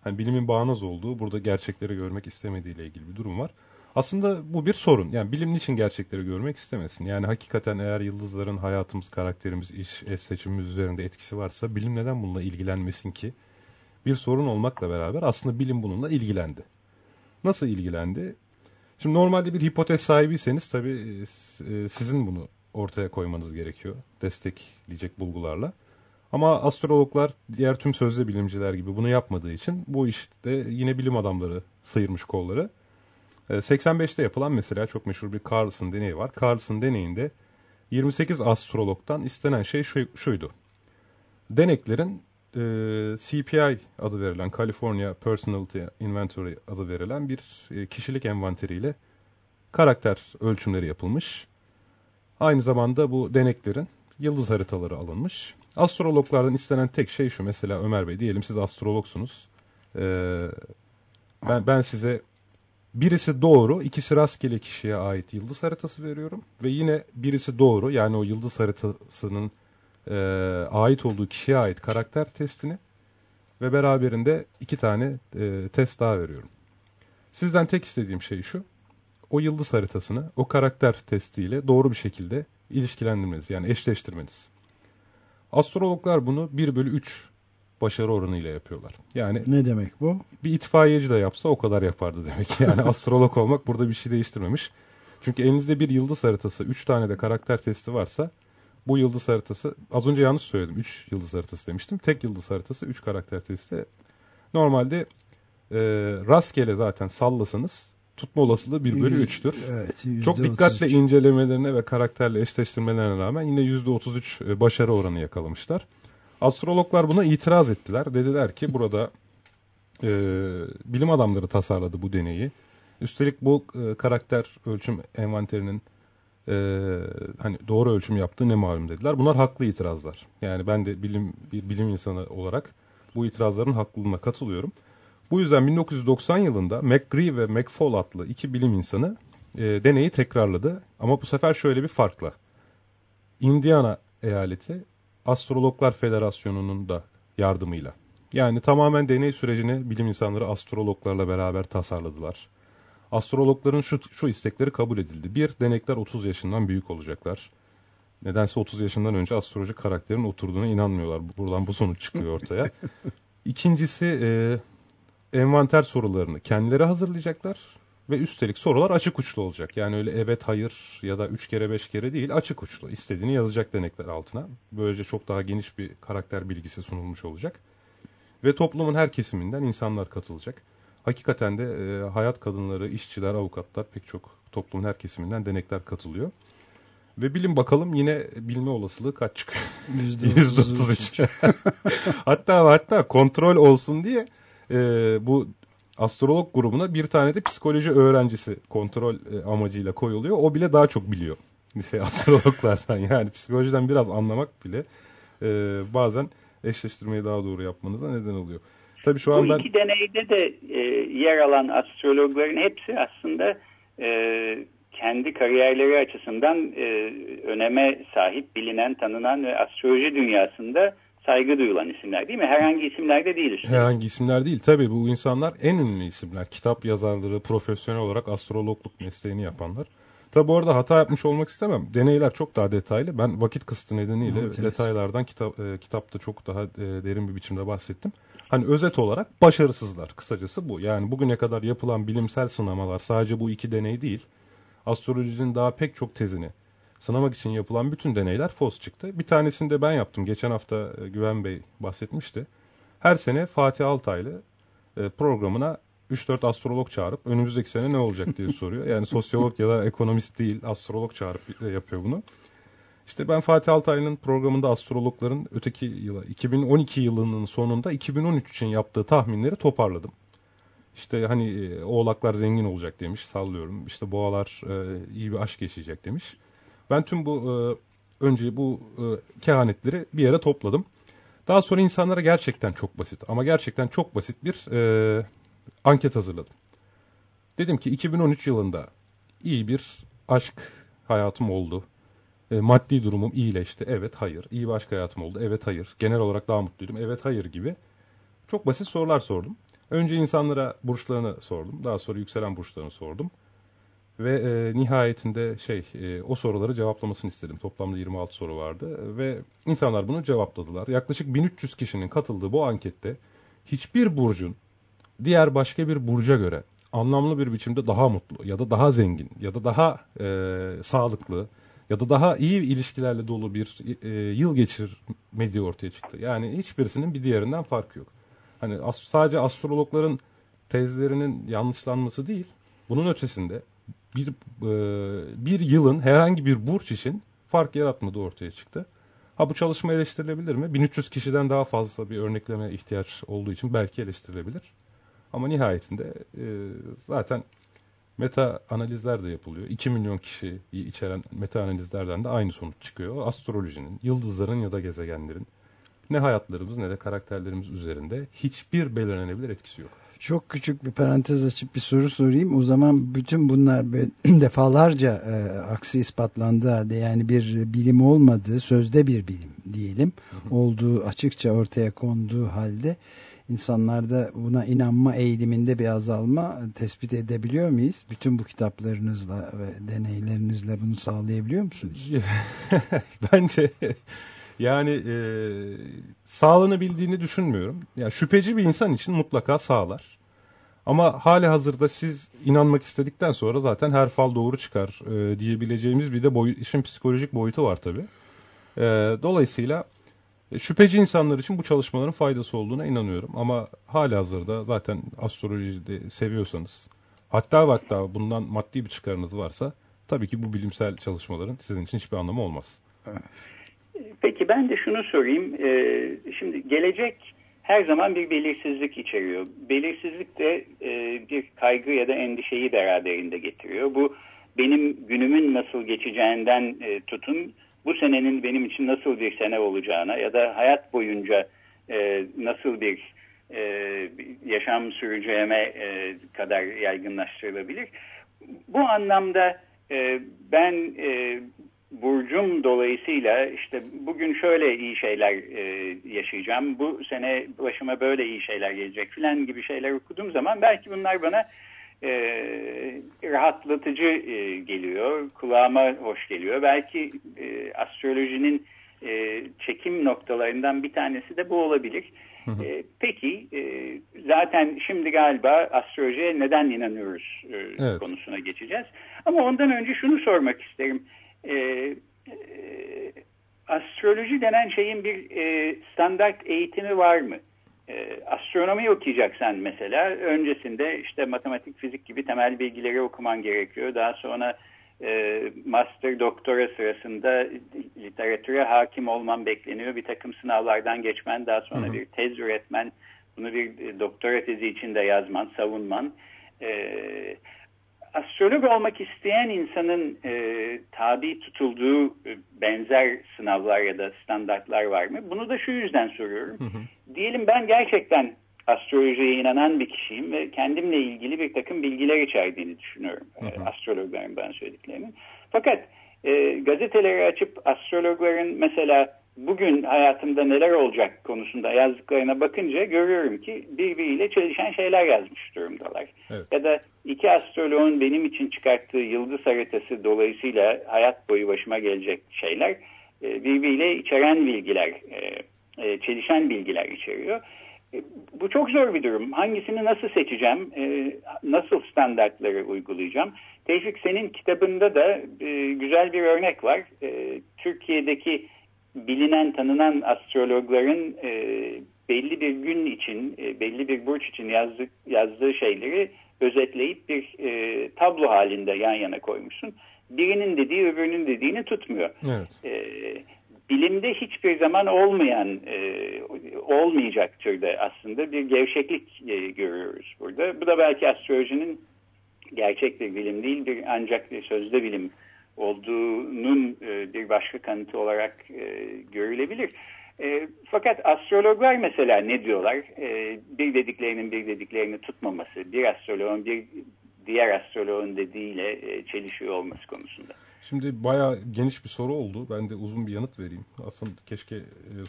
Hani bilimin bağnaz olduğu, burada gerçekleri görmek istemediğiyle ilgili bir durum var. Aslında bu bir sorun. Yani bilim niçin gerçekleri görmek istemesin? Yani hakikaten eğer yıldızların hayatımız, karakterimiz, iş, eş seçimimiz üzerinde etkisi varsa bilim neden bununla ilgilenmesin ki? Bir sorun olmakla beraber aslında bilim bununla ilgilendi. Nasıl ilgilendi? Şimdi normalde bir hipotez sahibiyseniz tabii e, e, sizin bunu ortaya koymanız gerekiyor. Destekleyecek bulgularla. Ama astrologlar diğer tüm sözde bilimciler gibi bunu yapmadığı için bu işte yine bilim adamları sıyırmış kolları. E, 85'te yapılan mesela çok meşhur bir Carlson deneyi var. Carlson deneyinde 28 astrologdan istenen şey şu, şuydu. Deneklerin e, CPI adı verilen California Personality Inventory adı verilen bir e, kişilik envanteriyle karakter ölçümleri yapılmış. Aynı zamanda bu deneklerin yıldız haritaları alınmış. Astrologlardan istenen tek şey şu mesela Ömer Bey diyelim siz astrologsunuz. Ee, ben, ben size birisi doğru ikisi rastgele kişiye ait yıldız haritası veriyorum. Ve yine birisi doğru yani o yıldız haritasının e, ait olduğu kişiye ait karakter testini ve beraberinde iki tane e, test daha veriyorum. Sizden tek istediğim şey şu. O yıldız haritasını o karakter testiyle doğru bir şekilde ilişkilendirmeniz yani eşleştirmeniz. Astrologlar bunu 1 bölü 3 başarı oranıyla yapıyorlar. Yani Ne demek bu? bir itfaiyeci de yapsa o kadar yapardı demek. Yani astrolog olmak burada bir şey değiştirmemiş. Çünkü elinizde bir yıldız haritası, 3 tane de karakter testi varsa bu yıldız haritası az önce yanlış söyledim. 3 yıldız haritası demiştim. Tek yıldız haritası 3 karakter testi. Normalde e, rastgele zaten sallasanız tutma olasılığı 1 bölü 3'tür. Evet. Çok dikkatle 33. incelemelerine ve karakterle eşleştirmelerine rağmen yine %33 e, başarı oranı yakalamışlar. Astrologlar buna itiraz ettiler. Dediler ki burada e, bilim adamları tasarladı bu deneyi. Üstelik bu e, karakter ölçüm envanterinin e, hani doğru ölçüm yaptığı ne malum dediler. Bunlar haklı itirazlar. Yani ben de bilim bir bilim insanı olarak bu itirazların haklılığına katılıyorum. Bu yüzden 1990 yılında McGree ve McFall adlı iki bilim insanı e, deneyi tekrarladı. Ama bu sefer şöyle bir farkla. Indiana eyaleti Astrologlar Federasyonu'nun da yardımıyla. Yani tamamen deney sürecini bilim insanları astrologlarla beraber tasarladılar. Astrologların şu, şu istekleri kabul edildi. Bir, denekler 30 yaşından büyük olacaklar. Nedense 30 yaşından önce astroloji karakterin oturduğuna inanmıyorlar. Buradan bu sonuç çıkıyor ortaya. İkincisi e, envanter sorularını kendileri hazırlayacaklar. Ve üstelik sorular açık uçlu olacak. Yani öyle evet hayır ya da üç kere beş kere değil açık uçlu. İstediğini yazacak denekler altına. Böylece çok daha geniş bir karakter bilgisi sunulmuş olacak. Ve toplumun her kesiminden insanlar katılacak. Hakikaten de e, hayat kadınları, işçiler, avukatlar pek çok toplumun her kesiminden denekler katılıyor. Ve bilin bakalım yine bilme olasılığı kaç çıkıyor? %33. hatta hatta kontrol olsun diye e, bu astrolog grubuna bir tane de psikoloji öğrencisi kontrol e, amacıyla koyuluyor. O bile daha çok biliyor. Şey, astrologlardan yani psikolojiden biraz anlamak bile e, bazen eşleştirmeyi daha doğru yapmanıza neden oluyor. Tabii şu an Bu ben... iki deneyde de e, yer alan astrologların hepsi aslında e, kendi kariyerleri açısından e, öneme sahip, bilinen, tanınan ve astroloji dünyasında saygı duyulan isimler değil mi? Herhangi isimler de değil üstelik. Herhangi isimler değil. Tabii bu insanlar en ünlü isimler. Kitap yazarları, profesyonel olarak astrologluk mesleğini yapanlar. Tabi orada hata yapmış olmak istemem. Deneyler çok daha detaylı. Ben vakit kısıtı nedeniyle Evet, evet. detaylardan kitap, e, kitapta çok daha e, derin bir biçimde bahsettim. Hani özet olarak başarısızlar. Kısacası bu. Yani bugüne kadar yapılan bilimsel sınamalar sadece bu iki deney değil. Astrolojinin daha pek çok tezini sınamak için yapılan bütün deneyler fos çıktı. Bir tanesini de ben yaptım. Geçen hafta e, Güven Bey bahsetmişti. Her sene Fatih Altaylı e, programına 3-4 astrolog çağırıp önümüzdeki sene ne olacak diye soruyor. Yani sosyolog ya da ekonomist değil astrolog çağırıp e, yapıyor bunu. İşte ben Fatih Altaylı'nın programında astrologların öteki yıla 2012 yılının sonunda 2013 için yaptığı tahminleri toparladım. İşte hani e, oğlaklar zengin olacak demiş sallıyorum. İşte boğalar e, iyi bir aşk yaşayacak demiş. Ben tüm bu e, önce bu e, kehanetleri bir yere topladım. Daha sonra insanlara gerçekten çok basit ama gerçekten çok basit bir e, anket hazırladım. Dedim ki 2013 yılında iyi bir aşk hayatım oldu. E, maddi durumum iyileşti. Evet, hayır. İyi bir aşk hayatım oldu. Evet, hayır. Genel olarak daha mutluydum. Evet, hayır gibi. Çok basit sorular sordum. Önce insanlara burçlarını sordum. Daha sonra yükselen burçlarını sordum. Ve e, nihayetinde şey e, o soruları cevaplamasını istedim. Toplamda 26 soru vardı ve insanlar bunu cevapladılar. Yaklaşık 1300 kişinin katıldığı bu ankette hiçbir burcun diğer başka bir burca göre anlamlı bir biçimde daha mutlu ya da daha zengin ya da daha e, sağlıklı ya da daha iyi ilişkilerle dolu bir e, yıl geçirmediği ortaya çıktı. Yani hiçbirisinin bir diğerinden farkı yok. Hani as- sadece astrologların tezlerinin yanlışlanması değil, bunun ötesinde bir e, bir yılın herhangi bir burç için fark yaratmadığı ortaya çıktı. Ha bu çalışma eleştirilebilir mi? 1300 kişiden daha fazla bir örnekleme ihtiyaç olduğu için belki eleştirilebilir. Ama nihayetinde e, zaten meta analizler de yapılıyor. 2 milyon kişiyi içeren meta analizlerden de aynı sonuç çıkıyor. Astrolojinin, yıldızların ya da gezegenlerin ne hayatlarımız ne de karakterlerimiz üzerinde hiçbir belirlenebilir etkisi yok. Çok küçük bir parantez açıp bir soru sorayım. O zaman bütün bunlar defalarca e, aksi ispatlandığı halde yani bir bilim olmadığı sözde bir bilim diyelim olduğu açıkça ortaya konduğu halde insanlarda buna inanma eğiliminde bir azalma tespit edebiliyor muyuz? Bütün bu kitaplarınızla ve deneylerinizle bunu sağlayabiliyor musunuz? Bence yani e, sağlanabildiğini düşünmüyorum. Yani şüpheci bir insan için mutlaka sağlar. Ama hali hazırda siz inanmak istedikten sonra zaten her fal doğru çıkar e, diyebileceğimiz bir de boy, işin psikolojik boyutu var tabii. E, dolayısıyla şüpheci insanlar için bu çalışmaların faydası olduğuna inanıyorum. Ama hali hazırda zaten astrolojide seviyorsanız hatta hatta bundan maddi bir çıkarınız varsa tabii ki bu bilimsel çalışmaların sizin için hiçbir anlamı olmaz. Peki ben de şunu sorayım. Ee, şimdi gelecek her zaman bir belirsizlik içeriyor. Belirsizlik de e, bir kaygı ya da endişeyi beraberinde getiriyor. Bu benim günümün nasıl geçeceğinden e, tutun bu senenin benim için nasıl bir sene olacağına ya da hayat boyunca e, nasıl bir e, yaşam süreceğime e, kadar yaygınlaştırılabilir. Bu anlamda e, ben e, burcum dolayısıyla işte bugün şöyle iyi şeyler e, yaşayacağım, bu sene başıma böyle iyi şeyler gelecek filan gibi şeyler okuduğum zaman belki bunlar bana e, rahatlatıcı e, geliyor, kulağıma hoş geliyor. Belki e, astrolojinin e, çekim noktalarından bir tanesi de bu olabilir. E, peki e, zaten şimdi galiba astrolojiye neden inanıyoruz e, Evet. konusuna geçeceğiz. Ama ondan önce şunu sormak isterim. E, e, astroloji denen şeyin bir e, standart eğitimi var mı? E, astronomi okuyacaksan mesela öncesinde işte matematik, fizik gibi temel bilgileri okuman gerekiyor. Daha sonra e, master, doktora sırasında literatüre hakim olman bekleniyor. Bir takım sınavlardan geçmen, daha sonra bir tez üretmen, bunu bir doktora tezi içinde yazman, savunman. E, astrolog olmak isteyen insanın e, tabi tutulduğu e, benzer sınavlar ya da standartlar var mı? Bunu da şu yüzden soruyorum. Diyelim ben gerçekten astrolojiye inanan bir kişiyim ve kendimle ilgili bir takım bilgiler içerdiğini düşünüyorum. E, astrologların bana söylediklerinin. Fakat e, gazeteleri açıp astrologların mesela bugün hayatımda neler olacak konusunda yazdıklarına bakınca görüyorum ki birbiriyle çelişen şeyler yazmış durumdalar. Evet. Ya da iki astroloğun benim için çıkarttığı yıldız haritası dolayısıyla hayat boyu başıma gelecek şeyler e, birbiriyle içeren bilgiler, e, e, çelişen bilgiler içeriyor. Bu çok zor bir durum. Hangisini nasıl seçeceğim? Nasıl standartları uygulayacağım? Tevfik senin kitabında da güzel bir örnek var. Türkiye'deki bilinen, tanınan astrologların e, belli bir gün için, e, belli bir burç için yazdık, yazdığı şeyleri özetleyip bir e, tablo halinde yan yana koymuşsun. Birinin dediği öbürünün dediğini tutmuyor. Evet. E, bilimde hiçbir zaman olmayan, e, olmayacak türde aslında bir gevşeklik e, görüyoruz burada. Bu da belki astrolojinin gerçek bir bilim değil, bir ancak bir sözde bilim olduğunun e, bir başka kanıtı olarak e, görülebilir. E, fakat astrologlar mesela ne diyorlar? Bir dediklerinin bir dediklerini tutmaması, bir astroloğun bir diğer astroloğun dediğiyle çelişiyor olması konusunda. Şimdi bayağı geniş bir soru oldu. Ben de uzun bir yanıt vereyim. Aslında keşke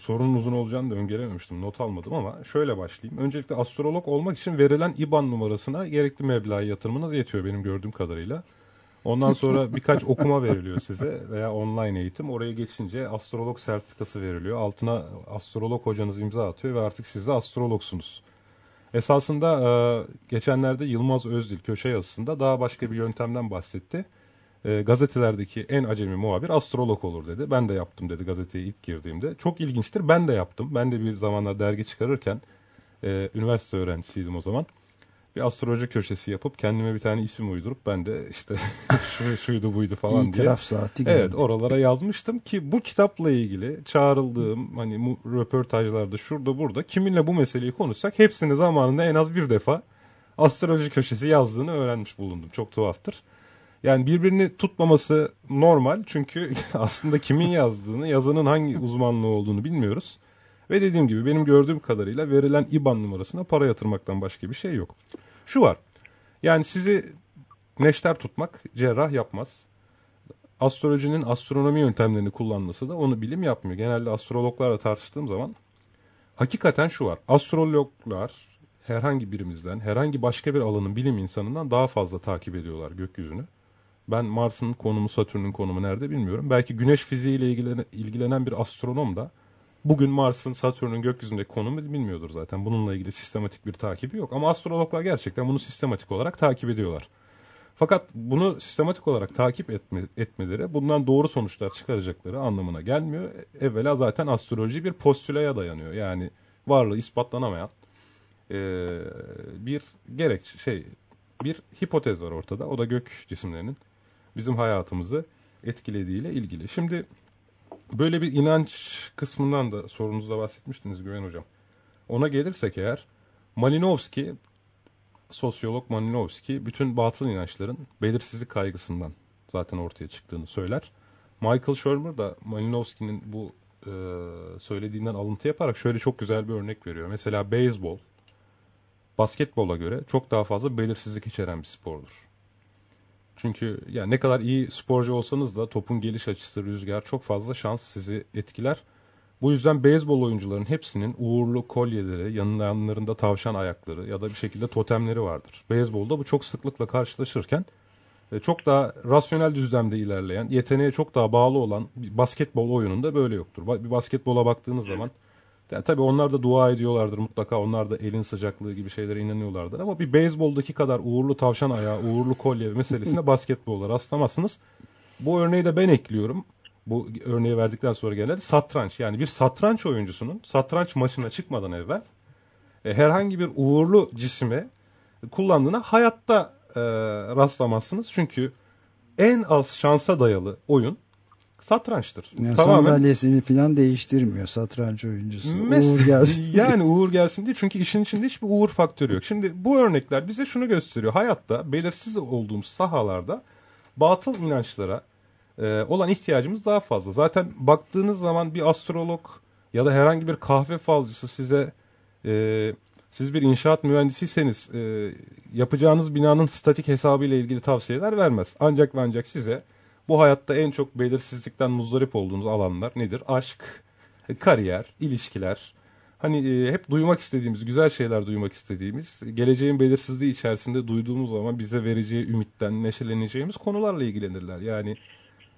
sorunun uzun olacağını da öngörememiştim. Not almadım ama şöyle başlayayım. Öncelikle astrolog olmak için verilen IBAN numarasına gerekli meblağı yatırmanız yetiyor benim gördüğüm kadarıyla. Ondan sonra birkaç okuma veriliyor size veya online eğitim. Oraya geçince astrolog sertifikası veriliyor. Altına astrolog hocanız imza atıyor ve artık siz de astrologsunuz. Esasında e, geçenlerde Yılmaz Özdil köşe yazısında daha başka bir yöntemden bahsetti. E, gazetelerdeki en acemi muhabir astrolog olur dedi. Ben de yaptım dedi gazeteye ilk girdiğimde. Çok ilginçtir. Ben de yaptım. Ben de bir zamanlar dergi çıkarırken e, üniversite öğrencisiydim o zaman. Bir astroloji köşesi yapıp kendime bir tane isim uydurup ben de işte şu, şuydu buydu falan diye. İtiraf saati geldi. Evet oralara yazmıştım ki bu kitapla ilgili çağrıldığım hani röportajlarda şurada burada kiminle bu meseleyi konuşsak hepsini zamanında en az bir defa astroloji köşesi yazdığını öğrenmiş bulundum. Çok tuhaftır. Yani birbirini tutmaması normal çünkü aslında kimin yazdığını, yazanın hangi uzmanlığı olduğunu bilmiyoruz. Ve dediğim gibi benim gördüğüm kadarıyla verilen IBAN numarasına para yatırmaktan başka bir şey yok. Şu var. Yani sizi neşter tutmak cerrah yapmaz. Astrolojinin astronomi yöntemlerini kullanması da onu bilim yapmıyor. Genelde astrologlarla tartıştığım zaman hakikaten şu var. Astrologlar herhangi birimizden, herhangi başka bir alanın bilim insanından daha fazla takip ediyorlar gökyüzünü. Ben Mars'ın konumu, Satürn'ün konumu nerede bilmiyorum. Belki güneş fiziğiyle ilgilenen, ilgilenen bir astronom da bugün Mars'ın, Satürn'ün gökyüzündeki konumu bilmiyordur zaten. Bununla ilgili sistematik bir takibi yok. Ama astrologlar gerçekten bunu sistematik olarak takip ediyorlar. Fakat bunu sistematik olarak takip etme, etmeleri bundan doğru sonuçlar çıkaracakları anlamına gelmiyor. Evvela zaten astroloji bir postüleye dayanıyor. Yani varlığı ispatlanamayan eee, bir gerek şey bir hipotez var ortada. O da gök cisimlerinin bizim hayatımızı etkilediğiyle ilgili. Şimdi böyle bir inanç kısmından da sorunuzda bahsetmiştiniz Güven Hocam. Ona gelirsek eğer Malinowski sosyolog Malinowski bütün batıl inançların belirsizlik kaygısından zaten ortaya çıktığını söyler. Michael Shermer da Malinowski'nin bu e, söylediğinden alıntı yaparak şöyle çok güzel bir örnek veriyor. Mesela beyzbol basketbola göre çok daha fazla belirsizlik içeren bir spordur. Çünkü yani ne kadar iyi sporcu olsanız da topun geliş açısı, rüzgar çok fazla şans sizi etkiler. Bu yüzden beyzbol oyuncuların hepsinin uğurlu kolyeleri, yanlarında tavşan ayakları ya da bir şekilde totemleri vardır. Beyzbolda bu çok sıklıkla karşılaşırken e, çok daha rasyonel düzlemde ilerleyen, yeteneğe çok daha bağlı olan bir basketbol oyununda böyle yoktur. Bir basketbola baktığınız zaman yani tabii onlar da dua ediyorlardır mutlaka. Onlar da elin sıcaklığı gibi şeylere inanıyorlardır. Ama bir beyzboldaki kadar uğurlu tavşan ayağı, uğurlu kolye meselesine basketbolda rastlamazsınız. Bu örneği de ben ekliyorum. Bu örneği verdikten sonra gelen satranç. Yani bir satranç oyuncusunun satranç maçına çıkmadan evvel e, herhangi bir uğurlu cisime kullandığına hayatta e, rastlamazsınız. Çünkü en az şansa dayalı oyun satrançtır. Yani Tamamen sandalyesini falan değiştirmiyor satranç oyuncusu. Mes- Uğur gelsin. yani uğur gelsin diye çünkü işin içinde hiçbir uğur faktörü yok. Şimdi bu örnekler bize şunu gösteriyor. Hayatta belirsiz olduğumuz sahalarda batıl inançlara e, olan ihtiyacımız daha fazla. Zaten baktığınız zaman bir astrolog ya da herhangi bir kahve falcısı size e, siz bir inşaat mühendisiyseniz e, yapacağınız binanın statik hesabı ile ilgili tavsiyeler vermez. Ancak ve ancak size bu hayatta en çok belirsizlikten muzdarip olduğunuz alanlar nedir? Aşk, kariyer, ilişkiler. Hani e, hep duymak istediğimiz, güzel şeyler duymak istediğimiz, geleceğin belirsizliği içerisinde duyduğumuz zaman bize vereceği ümitten neşeleneceğimiz konularla ilgilenirler. Yani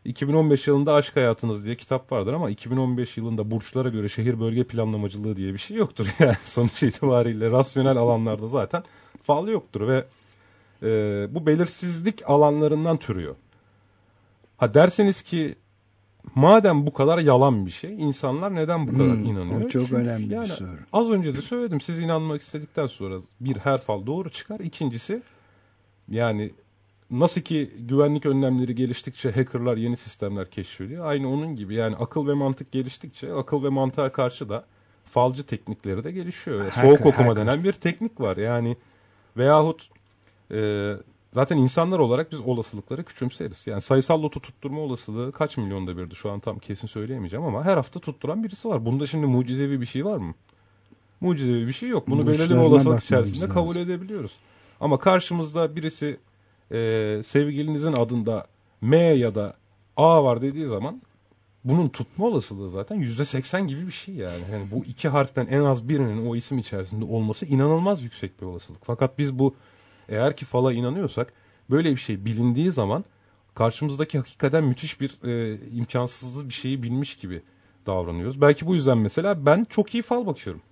2015 yılında Aşk Hayatınız diye kitap vardır ama 2015 yılında burçlara göre şehir bölge planlamacılığı diye bir şey yoktur. Yani sonuç itibariyle rasyonel alanlarda zaten fal yoktur ve e, bu belirsizlik alanlarından türüyor. Ha derseniz ki madem bu kadar yalan bir şey insanlar neden bu kadar Hmm, inanıyor? o çok Çünkü önemli bir yani soru. Az önce de söyledim siz inanmak istedikten sonra bir her fal doğru çıkar. İkincisi yani nasıl ki güvenlik önlemleri geliştikçe hackerlar yeni sistemler keşfediyor. Aynı onun gibi yani akıl ve mantık geliştikçe akıl ve mantığa karşı da falcı teknikleri de gelişiyor. Hacker, Soğuk okuma hacker. denen bir teknik var yani veyahut e, zaten insanlar olarak biz olasılıkları küçümseriz. Yani sayısal lotu tutturma olasılığı kaç milyonda birdi şu an tam kesin söyleyemeyeceğim ama her hafta tutturan birisi var. Bunda şimdi mucizevi bir şey var mı? Mucizevi bir şey yok. Bunu belirli bir olasılık içerisinde lazım. kabul edebiliyoruz. Ama karşımızda birisi e, sevgilinizin adında M ya da A var dediği zaman bunun tutma olasılığı zaten yüzde seksen gibi bir şey yani. yani. Bu iki harften en az birinin o isim içerisinde olması inanılmaz yüksek bir olasılık. Fakat biz bu eğer ki fala inanıyorsak böyle bir şey bilindiği zaman karşımızdaki hakikaten müthiş bir e, imkansızlığı bir şeyi bilmiş gibi davranıyoruz. Belki bu yüzden mesela ben çok iyi fal bakıyorum.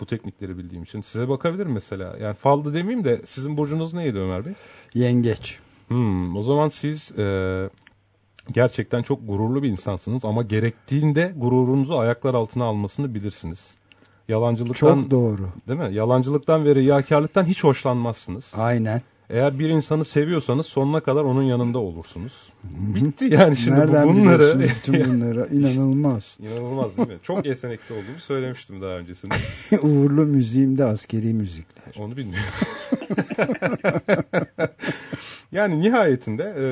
Bu teknikleri bildiğim için. Size bakabilirim mesela. Yani faldı demeyeyim de sizin burcunuz neydi Ömer Bey? Yengeç. Hmm, o zaman siz e, gerçekten çok gururlu bir insansınız ama gerektiğinde gururunuzu ayaklar altına almasını bilirsiniz. Yalancılıktan Çok doğru. değil mi? Yalancılıktan ve riyakarlıktan hiç hoşlanmazsınız. Aynen. Eğer bir insanı seviyorsanız sonuna kadar onun yanında olursunuz. Bitti yani şimdi bu- Nereden bunları biliyorsunuz bütün bunları? İnanılmaz. inanılmaz değil mi? Çok yetenekli olduğumu söylemiştim daha öncesinde. Uğurlu müziğimde askeri müzikler. Onu bilmiyorum. yani nihayetinde e,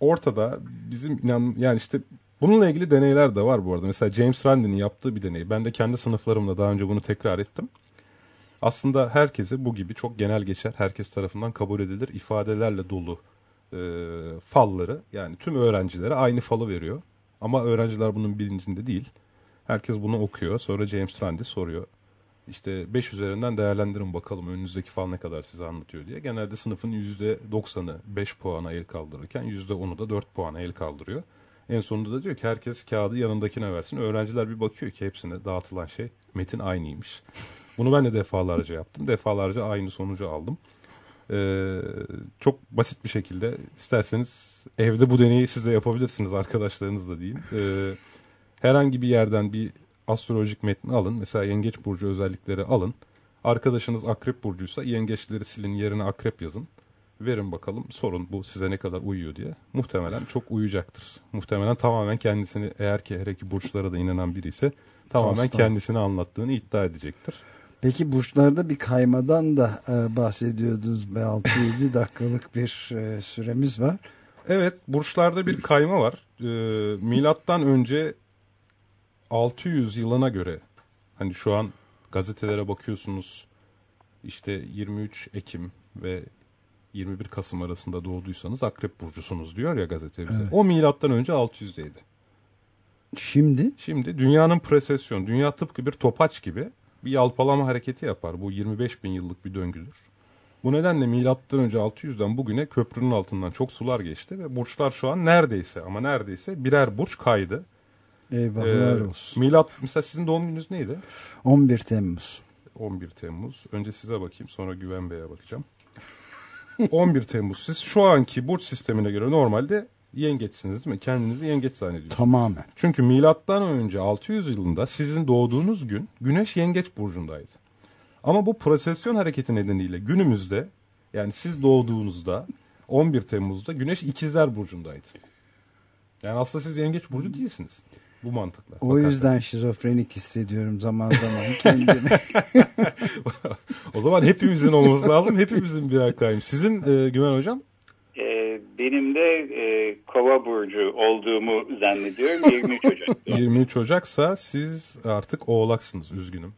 ortada bizim inan yani işte bununla ilgili deneyler de var bu arada. Mesela James Randi'nin yaptığı bir deney. Ben de kendi sınıflarımda daha önce bunu tekrar ettim. Aslında herkese bu gibi çok genel geçer, herkes tarafından kabul edilir ifadelerle dolu e, falları yani tüm öğrencilere aynı falı veriyor. Ama öğrenciler bunun bilincinde değil. Herkes bunu okuyor. Sonra James Randi soruyor. İşte 5 üzerinden değerlendirin bakalım önünüzdeki fal ne kadar size anlatıyor diye. Genelde sınıfın %90'ı 5 puana el kaldırırken %10'u da 4 puana el kaldırıyor. En sonunda da diyor ki herkes kağıdı yanındakine versin. Öğrenciler bir bakıyor ki hepsine dağıtılan şey metin aynıymış. Bunu ben de defalarca yaptım. Defalarca aynı sonucu aldım. Ee, çok basit bir şekilde isterseniz evde bu deneyi siz de yapabilirsiniz arkadaşlarınızla diyeyim. Ee, herhangi bir yerden bir astrolojik metni alın. Mesela yengeç burcu özellikleri alın. Arkadaşınız akrep burcuysa yengeçleri silin yerine akrep yazın. Verin bakalım sorun bu size ne kadar uyuyor diye. Muhtemelen çok uyacaktır. Muhtemelen tamamen kendisini eğer ki her iki burçlara da inanan biri ise tamamen Aslan. kendisini anlattığını iddia edecektir. Peki burçlarda bir kaymadan da e, bahsediyordunuz. be 6-7 dakikalık bir e, süremiz var. Evet burçlarda bir kayma var. Ee, milattan önce 600 yılına göre hani şu an gazetelere bakıyorsunuz işte 23 Ekim ve 21 Kasım arasında doğduysanız Akrep Burcusunuz diyor ya gazete bize. Evet. O milattan önce 600'deydi. Şimdi Şimdi dünyanın presesyon, dünya tıpkı bir topaç gibi bir yalpalama hareketi yapar. Bu 25 bin yıllık bir döngüdür. Bu nedenle milattan önce 600'den bugüne köprünün altından çok sular geçti ve burçlar şu an neredeyse ama neredeyse birer burç kaydı. eyvahlar Ee, olsun. Milat mesela sizin doğum gününüz neydi? 11 Temmuz. 11 Temmuz. Önce size bakayım sonra Güven Bey'e bakacağım. 11 Temmuz. Siz şu anki burç sistemine göre normalde yengeçsiniz değil mi? Kendinizi yengeç zannediyorsunuz. Tamamen. Çünkü milattan önce 600 yılında sizin doğduğunuz gün Güneş Yengeç burcundaydı. Ama bu prosesyon hareketi nedeniyle günümüzde yani siz doğduğunuzda 11 Temmuz'da Güneş İkizler burcundaydı. Yani aslında siz Yengeç burcu değilsiniz. Bu mantıkla. O bakarsanız. yüzden şizofrenik hissediyorum zaman zaman kendimi. o zaman hepimizin olması lazım. Hepimizin birer kayım. Sizin e, Güven Hocam? Ee, benim de e, kova burcu olduğumu zannediyorum 23 Ocak. 23 Ocak'sa siz artık oğlaksınız. Üzgünüm.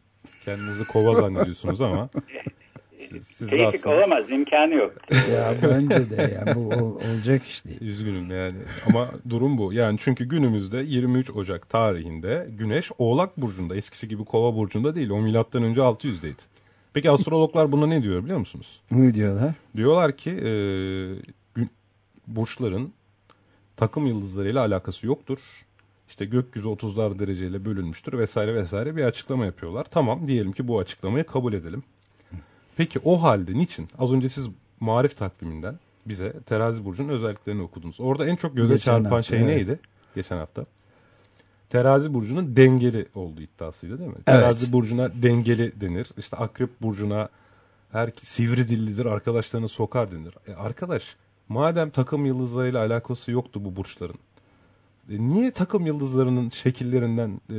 Kendinizi kova zannediyorsunuz ama siz, Tevfik olamaz imkanı yok. ya bence de ya bu ol- olacak iş değil. Üzgünüm yani ama durum bu. Yani çünkü günümüzde 23 Ocak tarihinde Güneş Oğlak burcunda eskisi gibi Kova burcunda değil. O milattan önce 600'deydi. Peki astrologlar buna ne diyor biliyor musunuz? Ne diyorlar? Diyorlar ki e, gün- burçların takım yıldızlarıyla alakası yoktur. İşte gökyüzü 30'lar dereceyle bölünmüştür vesaire vesaire bir açıklama yapıyorlar. Tamam diyelim ki bu açıklamayı kabul edelim. Peki o halde niçin? Az önce siz marif takviminden bize terazi burcunun özelliklerini okudunuz. Orada en çok göze Geçen çarpan hafta, şey evet. neydi? Geçen hafta. Terazi burcunun dengeli olduğu iddiasıydı değil mi? Terazi burcuna dengeli denir. İşte akrep burcuna her sivri dillidir arkadaşlarını sokar denir. E arkadaş madem takım yıldızlarıyla alakası yoktu bu burçların. E niye takım yıldızlarının şekillerinden e,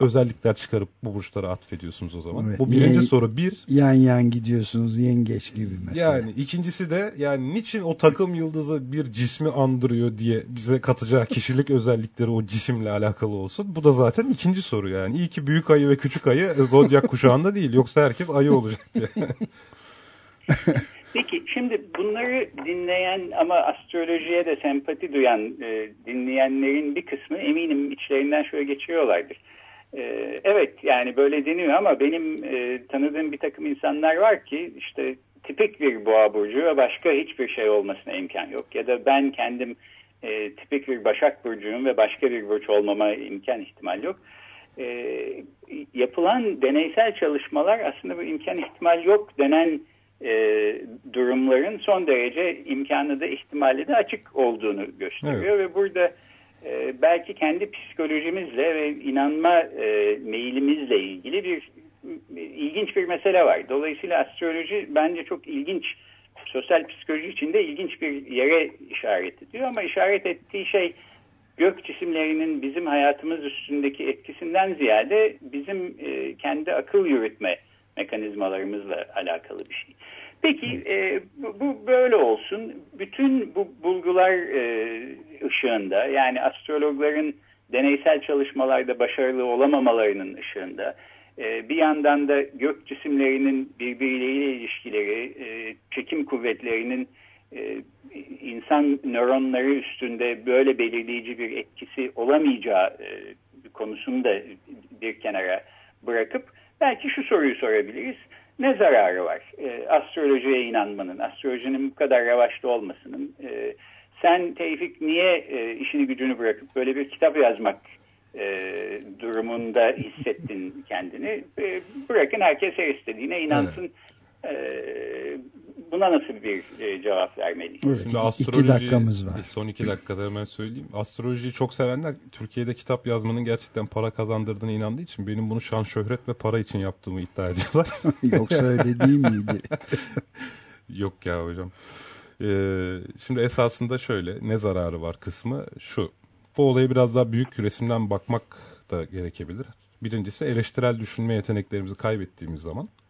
özellikler çıkarıp bu burçlara atfediyorsunuz o zaman? Evet, Bu birinci niye- soru bir. Yan yan gidiyorsunuz yengeç gibi mesela. Yani ikincisi de yani niçin o takım yıldızı bir cismi andırıyor diye bize katacağı kişilik özellikleri o cisimle alakalı olsun. Bu da zaten ikinci soru yani. İyi ki büyük ayı ve küçük ayı e, zodyak kuşağında değil. Yoksa herkes ayı olacak diye. Peki şimdi bunları dinleyen ama astrolojiye de sempati duyan e, dinleyenlerin bir kısmı eminim içlerinden şöyle geçiriyorlardır. E, evet yani böyle deniyor ama benim e, tanıdığım bir takım insanlar var ki işte tipik bir boğa burcu ve başka hiçbir şey olmasına imkan yok. Ya da ben kendim e, tipik bir başak burcuyum ve başka bir burç olmama imkan ihtimal yok. E, yapılan deneysel çalışmalar aslında bu imkan ihtimal yok denen e, durumların son derece imkanı da ihtimali de açık olduğunu gösteriyor ve burada e, belki kendi psikolojimizle ve inanma e, meyilimizle ilgili bir ilginç bir mesele var. Dolayısıyla astroloji bence çok ilginç, sosyal psikoloji içinde ilginç bir yere işaret ediyor ama işaret ettiği şey gök cisimlerinin bizim hayatımız üstündeki etkisinden ziyade bizim e, kendi akıl yürütme mekanizmalarımızla alakalı bir şey. Peki e, bu, böyle olsun. Bütün bu bulgular e, ışığında yani astrologların deneysel çalışmalarda başarılı olamamalarının ışığında e, bir yandan da gök cisimlerinin birbirleriyle ilişkileri, e, çekim kuvvetlerinin e, insan nöronları üstünde böyle belirleyici bir etkisi olamayacağı e, konusunu da bir kenara bırakıp belki şu soruyu sorabiliriz. Ne zararı var e, astrolojiye inanmanın, astrolojinin bu kadar revaçta olmasının? E, sen Tevfik niye e, işini gücünü bırakıp böyle bir kitap yazmak e, durumunda hissettin kendini? E, bırakın herkes her istediğine inansın. E, buna nasıl bir e, cevap vermeliyiz? Evet, Şimdi astroloji, iki dakikamız var. Son iki dakikada hemen söyleyeyim. Astrolojiyi çok sevenler Türkiye'de kitap yazmanın gerçekten para kazandırdığına inandığı için benim bunu şan, şöhret ve para için yaptığımı iddia ediyorlar. Yoksa öyle değil miydi? Yok ya hocam. Ee, şimdi esasında şöyle ne zararı var kısmı şu. Bu olaya biraz daha büyük resimden bakmak da gerekebilir. Birincisi eleştirel düşünme yeteneklerimizi kaybettiğimiz zaman ee,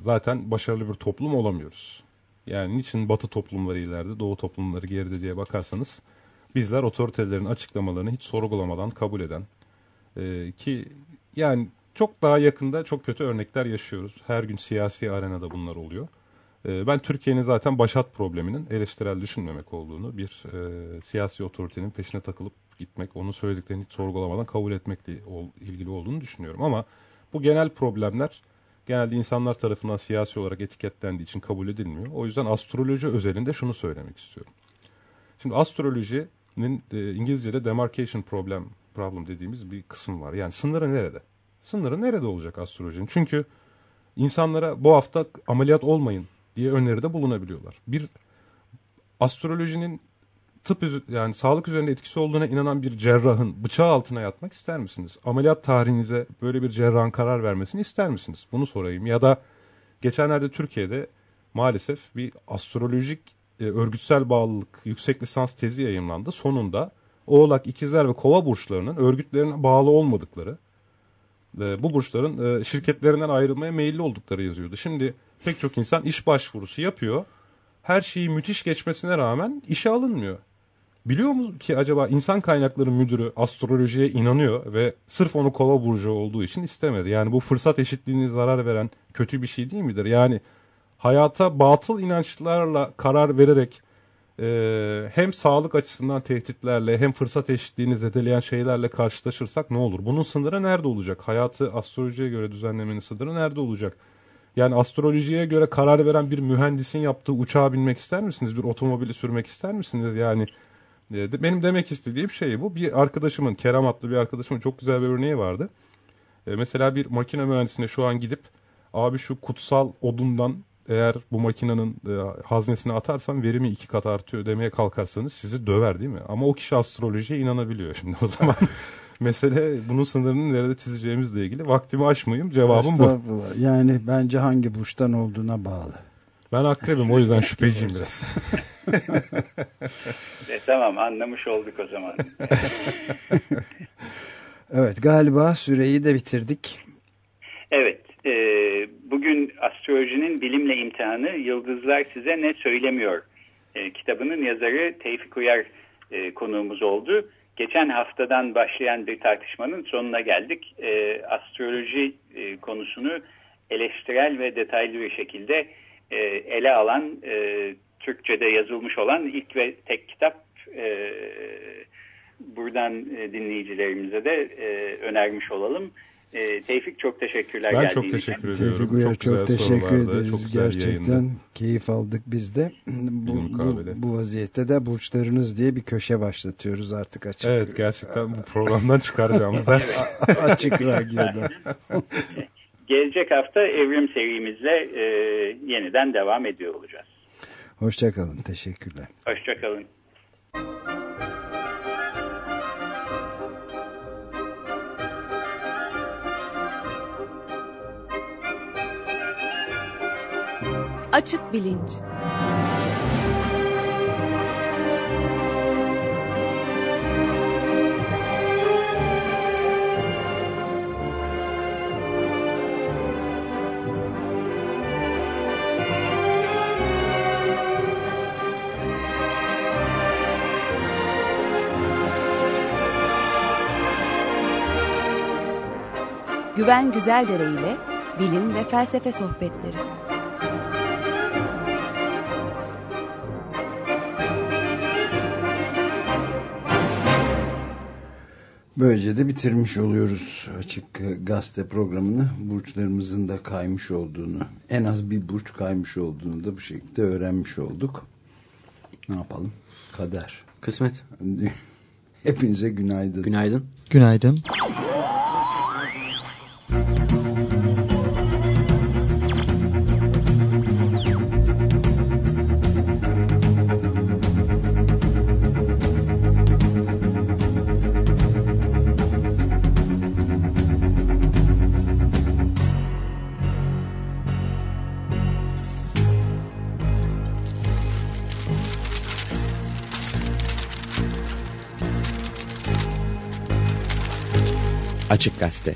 zaten başarılı bir toplum olamıyoruz. Yani niçin batı toplumları ileride, doğu toplumları geride diye bakarsanız bizler otoritelerin açıklamalarını hiç sorgulamadan kabul eden e, ki yani çok daha yakında çok kötü örnekler yaşıyoruz. Her gün siyasi arenada bunlar oluyor. E, ben Türkiye'nin zaten başat probleminin eleştirel düşünmemek olduğunu, bir e, siyasi otoritenin peşine takılıp gitmek, onun söylediklerini hiç sorgulamadan kabul etmekle ol, ilgili olduğunu düşünüyorum. Ama bu genel problemler genelde insanlar tarafından siyasi olarak etiketlendiği için kabul edilmiyor. O yüzden astroloji özelinde şunu söylemek istiyorum. Şimdi astrolojinin e, İngilizce'de demarcation problem problem dediğimiz bir kısım var. Yani sınırı nerede? Sınırı nerede olacak astrolojinin? Çünkü insanlara bu hafta ameliyat olmayın diye öneride bulunabiliyorlar. Bir astrolojinin tıp yani sağlık üzerinde etkisi olduğuna inanan bir cerrahın bıçağı altına yatmak ister misiniz? Ameliyat tarihinize böyle bir cerrahın karar vermesini ister misiniz? Bunu sorayım. Ya da geçenlerde Türkiye'de maalesef bir astrolojik e, örgütsel bağlılık yüksek lisans tezi yayınlandı. Sonunda Oğlak, İkizler ve Kova burçlarının örgütlerine bağlı olmadıkları, e, bu burçların e, şirketlerinden ayrılmaya meyilli oldukları yazıyordu. Şimdi pek çok insan iş başvurusu yapıyor. Her şeyi müthiş geçmesine rağmen işe alınmıyor. Biliyor mu ki acaba insan kaynakları müdürü astrolojiye inanıyor ve sırf onu kova burcu olduğu için istemedi. Yani bu fırsat eşitliğine zarar veren kötü bir şey değil midir? Yani hayata batıl inançlarla karar vererek e, hem sağlık açısından tehditlerle hem fırsat eşitliğini zedeleyen şeylerle karşılaşırsak ne olur? Bunun sınırı nerede olacak? Hayatı astrolojiye göre düzenlemenin sınırı nerede olacak? Yani astrolojiye göre karar veren bir mühendisin yaptığı uçağa binmek ister misiniz? Bir otomobili sürmek ister misiniz? Yani benim demek istediğim şey bu. Bir arkadaşımın, Kerem adlı bir arkadaşımın çok güzel bir örneği vardı. E, mesela bir makine mühendisine şu an gidip abi şu kutsal odundan eğer bu makinenin e, haznesine atarsan verimi iki kat artıyor demeye kalkarsanız sizi döver değil mi? Ama o kişi astrolojiye inanabiliyor şimdi o zaman. Mesele bunun sınırını nerede çizeceğimizle ilgili. Vaktimi aşmayayım cevabım bu. Yani bence hangi burçtan olduğuna bağlı. Ben akrebim o yüzden şüpheciyim biraz. e, tamam anlamış olduk o zaman. evet galiba süreyi de bitirdik. Evet e, bugün astrolojinin bilimle imtihanı Yıldızlar Size Ne Söylemiyor e, kitabının yazarı Tevfik Uyar e, konuğumuz oldu. Geçen haftadan başlayan bir tartışmanın sonuna geldik. E, astroloji e, konusunu eleştirel ve detaylı bir şekilde e, ele alan, e, Türkçe'de yazılmış olan ilk ve tek kitap e, buradan e, dinleyicilerimize de e, önermiş olalım. E, Tevfik çok teşekkürler. Ben çok teşekkür ediyorum. Tevfik Uyar çok, çok teşekkür ederiz. Çok Gerçekten yayında. keyif aldık biz de. Bu, bu, bu vaziyette de burçlarınız diye bir köşe başlatıyoruz artık açık. Evet gerçekten bu programdan çıkaracağımız ders. açık radyoda. Gelecek hafta evrim serimizle e, yeniden devam ediyor olacağız. Hoşçakalın. Teşekkürler. Hoşçakalın. Açık Bilinç Güven Güzeldere ile bilim ve felsefe sohbetleri. Böylece de bitirmiş oluyoruz açık gazete programını. Burçlarımızın da kaymış olduğunu, en az bir burç kaymış olduğunu da bu şekilde öğrenmiş olduk. Ne yapalım? Kader. Kısmet. Hepinize günaydın. Günaydın. Günaydın. Açık Gazete